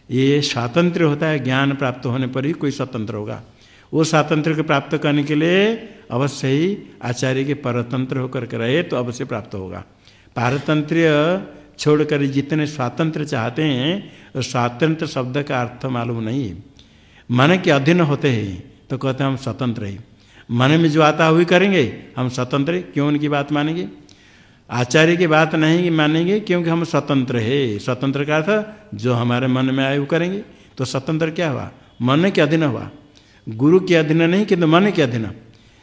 [SPEAKER 1] ये स्वातंत्र होता है, ज्ञान प्राप्त होने पर ही कोई स्वतंत्र होगा। वो स्वातंत्र को प्राप्त करने के लिए अवश्य ही आचार्य के परतंत्र होकर रहे तो अवश्य प्राप्त होगा। पारतंत्र छोड़कर जितने स्वातंत्र चाहते हैं, स्वातंत्र शब्द का अर्थ मालूम नहीं। मन के अधीन होते हैं तो कहते हैं हम स्वतंत्र हैं। मन में जो आता हुई करेंगे, हम स्वतंत्र क्यों उनकी बात मानेंगे? आचार्य की बात नहीं मानेंगे क्योंकि हम स्वतंत्र है। स्वतंत्र का अर्थ जो हमारे मन में आए वो करेंगे। तो स्वतंत्र क्या हुआ? मन के अधीन हुआ। गुरु के अधीन नहीं किंतु मन के अधीन।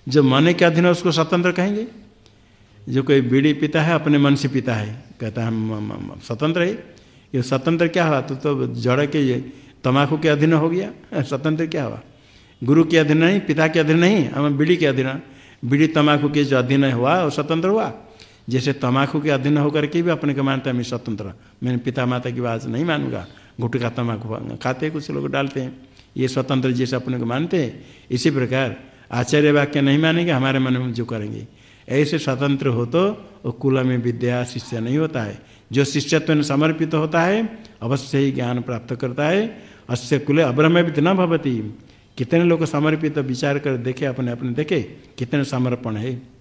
[SPEAKER 1] जो मन के अधीन उसको स्वतंत्र कहेंगे। जो कोई बीड़ी पीता है अपने मन से पीता है। कहता है स्वतंत्र है। ये स्वतंत्र क्या हुआ? तो, तो जड़ के तमाकू के अधीन हो गया। स्वतंत्र क्या हुआ? गुरु के अधीन नहीं पिता के अधीन नहीं हम बीड़ी के अधीन। बीड़ी तमाकू के जो अधीन हुआ वो स्वतंत्र हुआ। जैसे तमाकू के अधीन होकर के भी अपने को मानता है, मैं स्वतंत्र मैंने पिता माता की बात नहीं मानूँगा। गुटका तमाकू खाते कुछ लोग डालते हैं। ये स्वतंत्र जैसे अपने को मानते हैं। इसी प्रकार आचार्य वाक्य नहीं मानेंगे, हमारे मन में जो करेंगे। ऐसे स्वतंत्र हो तो वो कुल में विद्या शिष्य नहीं होता है। जो शिष्यत्व में समर्पित होता है, अवश्य ही ज्ञान प्राप्त करता है। अस्य कुल अब्रह्मविद न भवती। कितने लोग समर्पित विचार कर देखे अपने अपने देखे, कितने समर्पण है।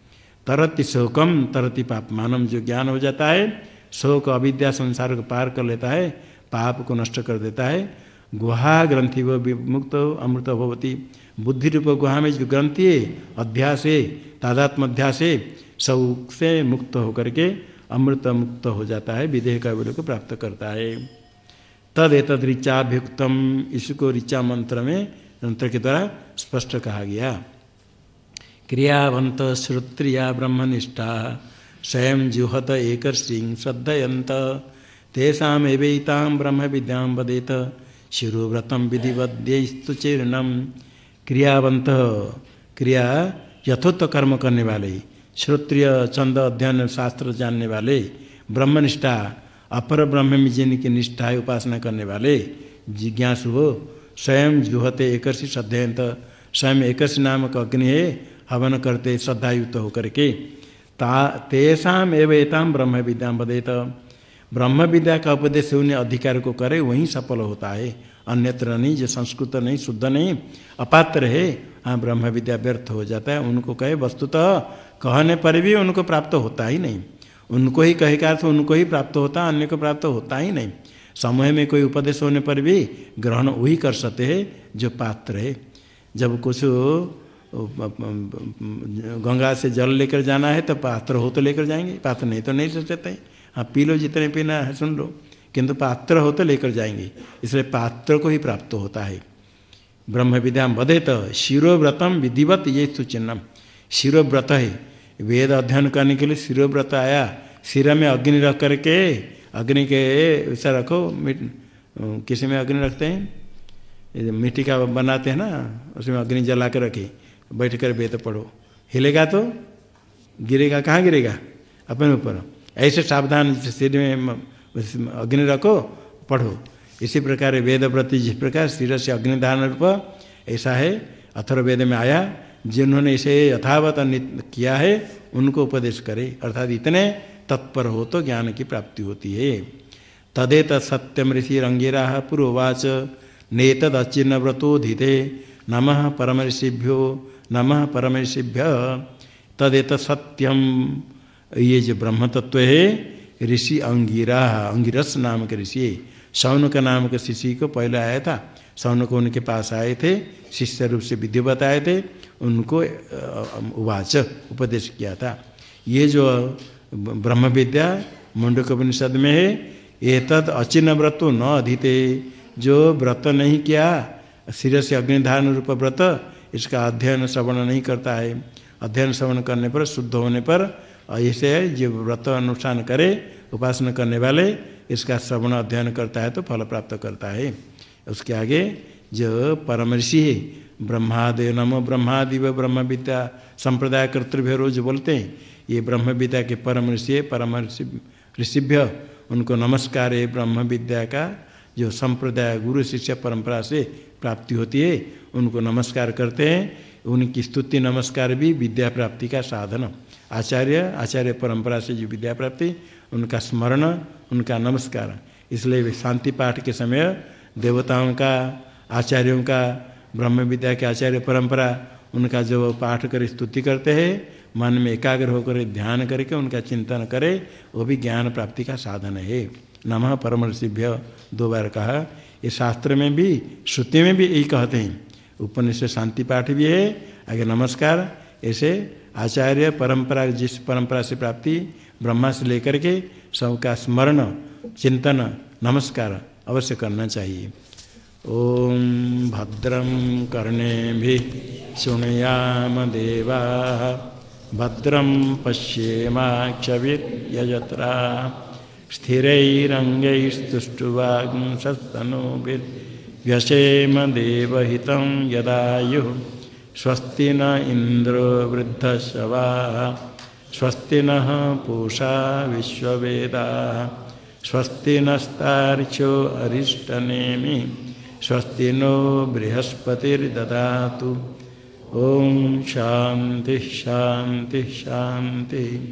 [SPEAKER 1] तरति शोकम, तरति पाप मानव जो ज्ञान हो जाता है, शोक अविद्या संसार को पार कर लेता है, पाप को नष्ट कर देता है। गुहा ग्रंथि वो मुक्त अमृत भवती। बुद्धि रूप गुहा में जो ग्रंथि है, अध्यास है तादात्म अध्यास है सबसे मुक्त होकर के अमृत मुक्त हो जाता है, विदेह का विलय को प्राप्त करता है। तद ऋचाभ्युक्तम, इसको ऋचा मंत्र में, मंत्र के द्वारा स्पष्ट कहा गया। क्रियावंत श्रोत्रिया ब्रह्मनिष्ठा, स्वयं जुहत एक श्रद्धयंत एवं ब्रह्म विद्या वदेत शिरोव्रतम विधिवद्यस्तु क्रियावंत क्रिया यथोत्थ कर्म करने वाले, श्रोत्रिय चंद अध्ययन शास्त्र जानने वाले, ब्रह्मनिष्ठा, अपर ब्रह्म में जिनकी निष्ठा है उपासना करने वाले, जिज्ञासु हो, स्वयं जुहते एकर्षि श्रद्धयंत स्वयं एकर्षि नामक अग्नि है हवन करते श्रद्धायुक्त होकर के। ता तेषाम एवं ब्रह्म विद्या बदेत ब्रह्म विद्या का उपदेश उन्हें अधिकार को करे, वहीं सफल होता है। अन्यत्र नहीं, जो संस्कृत नहीं, शुद्ध नहीं, अपात्र है हाँ ब्रह्म विद्या व्यर्थ हो जाता है। उनको कहे, वस्तुतः कहने पर भी उनको प्राप्त होता ही नहीं। उनको ही कहे का अर्थ, उनको ही प्राप्त होता, अन्य को प्राप्त होता ही नहीं। समय में कोई उपदेश होने पर भी ग्रहण वही कर सकते हैं, जो पात्र है। जब कुछ गंगा से जल लेकर जाना है तो पात्र हो तो लेकर जाएँगे, पात्र नहीं तो नहीं सोच सकते हाँ। पी लो जितने पीना है, सुन लो। किंतु पात्र हो तो लेकर जाएँगे, इसलिए पात्र को ही प्राप्त होता है। ब्रह्म विद्या बधेत शिरोव्रतम विधिवत ये सुचिन्हम शिरोव्रत है, वेद अध्ययन करने के लिए शिरोव्रत आया, सिर में अग्नि रख करके, अग्नि के ऐसा रखो किसी में अग्नि रखते हैं? मिट्टी का बनाते हैं ना, उसमें अग्नि जला कर रखे। बैठ कर वेद पढ़ो। हिलेगा तो? गिरेगा। कहाँ गिरेगा? अपने ऊपर। ऐसे सावधान सिर में अग्नि रखो, पढ़ो। इसी प्रकार वेदव्रति जिस प्रकार सिर से अग्निधान रूप, ऐसा है अथर्वेद में आया, जिन्होंने इसे यथावत किया है, उनको उपदेश करे। अर्थात इतने तत्पर हो तो ज्ञान की प्राप्ति होती है। तदेत सत्यम ऋषि रंगीरा पूर्ववाच नेतद अचिन्न व्रतोधिते नम परम ऋषिभ्यो नम परम ऋषिभ्य तदेत सत्यम ये जो ब्रह्म तत्व है, ऋषि अंगिरा, अंगिरस नाम के ऋषि सौन का नाम के शिष्य को पहले आया था। सौन को उनके पास आए थे, शिष्य रूप से विद्य बताए थे, उनको उवाच, उपदेश किया था। ये जो ब्रह्म विद्या मुंडकोपनिषद में है ये तद अचिन्न व्रतो न अधीते। जो व्रत नहीं किया सिर से अग्निधारण रूप व्रत इसका अध्ययन श्रवण नहीं करता है। अध्ययन श्रवण करने पर, शुद्ध होने पर, ऐसे जो व्रत अनुष्ठान करे, उपासना करने वाले, इसका श्रवण अध्ययन करता है तो फल प्राप्त करता है। उसके आगे, जो परम ऋषि है, ब्रह्मादे नमो ब्रह्मादिव ब्रह्म विद्या संप्रदाय कर्तृभ्य रोज बोलते हैं। ये ब्रह्म विद्या के परम ऋषि है परम ऋषि ऋषिभ्य, उनको नमस्कार है ब्रह्म विद्या का, जो संप्रदाय गुरु शिष्य परंपरा से प्राप्ति होती है, उनको नमस्कार करते हैं, उनकी स्तुति, नमस्कार भी विद्या प्राप्ति का साधन। आचार्य आचार्य परंपरा से जो विद्या प्राप्ति, उनका स्मरण, उनका नमस्कार। इसलिए शांति पाठ के समय देवताओं का, आचार्यों का, ब्रह्म विद्या के आचार्य परंपरा, उनका जो पाठ कर स्तुति करते हैं, मन में एकाग्र होकर ध्यान करके उनका चिंतन करे, वो भी ज्ञान प्राप्ति का साधन है। नमः परम ऋषिभ्य दो बार कहा ये शास्त्र में भी, श्रुति में भी यही कहते हैं। उपनिषद शांति पाठ भी है। आगे नमस्कार। ऐसे आचार्य परंपरा, जिस परंपरा से प्राप्ति, ब्रह्मा से लेकर के सबका स्मरण, चिंतन, नमस्कार अवश्य करना चाहिए। ओम भद्रम कर्णे भी शुणयाम देवा। भद्रम पश्येमाक्षवीर्यजत्रा स्थिरैरङ्गैस्तुष्टुवाग्ंसस्तनूभिर्व्यसेम देवहितं यदायुः। स्वस्ति न इन्द्रो वृद्धशवा। स्वस्ति नः पूषा विश्ववेदाः। स्वस्ति नस्तार्क्ष्यो अरिष्टनेमि। स्वस्ति नो बृहस्पतिर्ददातु। ओम शांति शांति शांति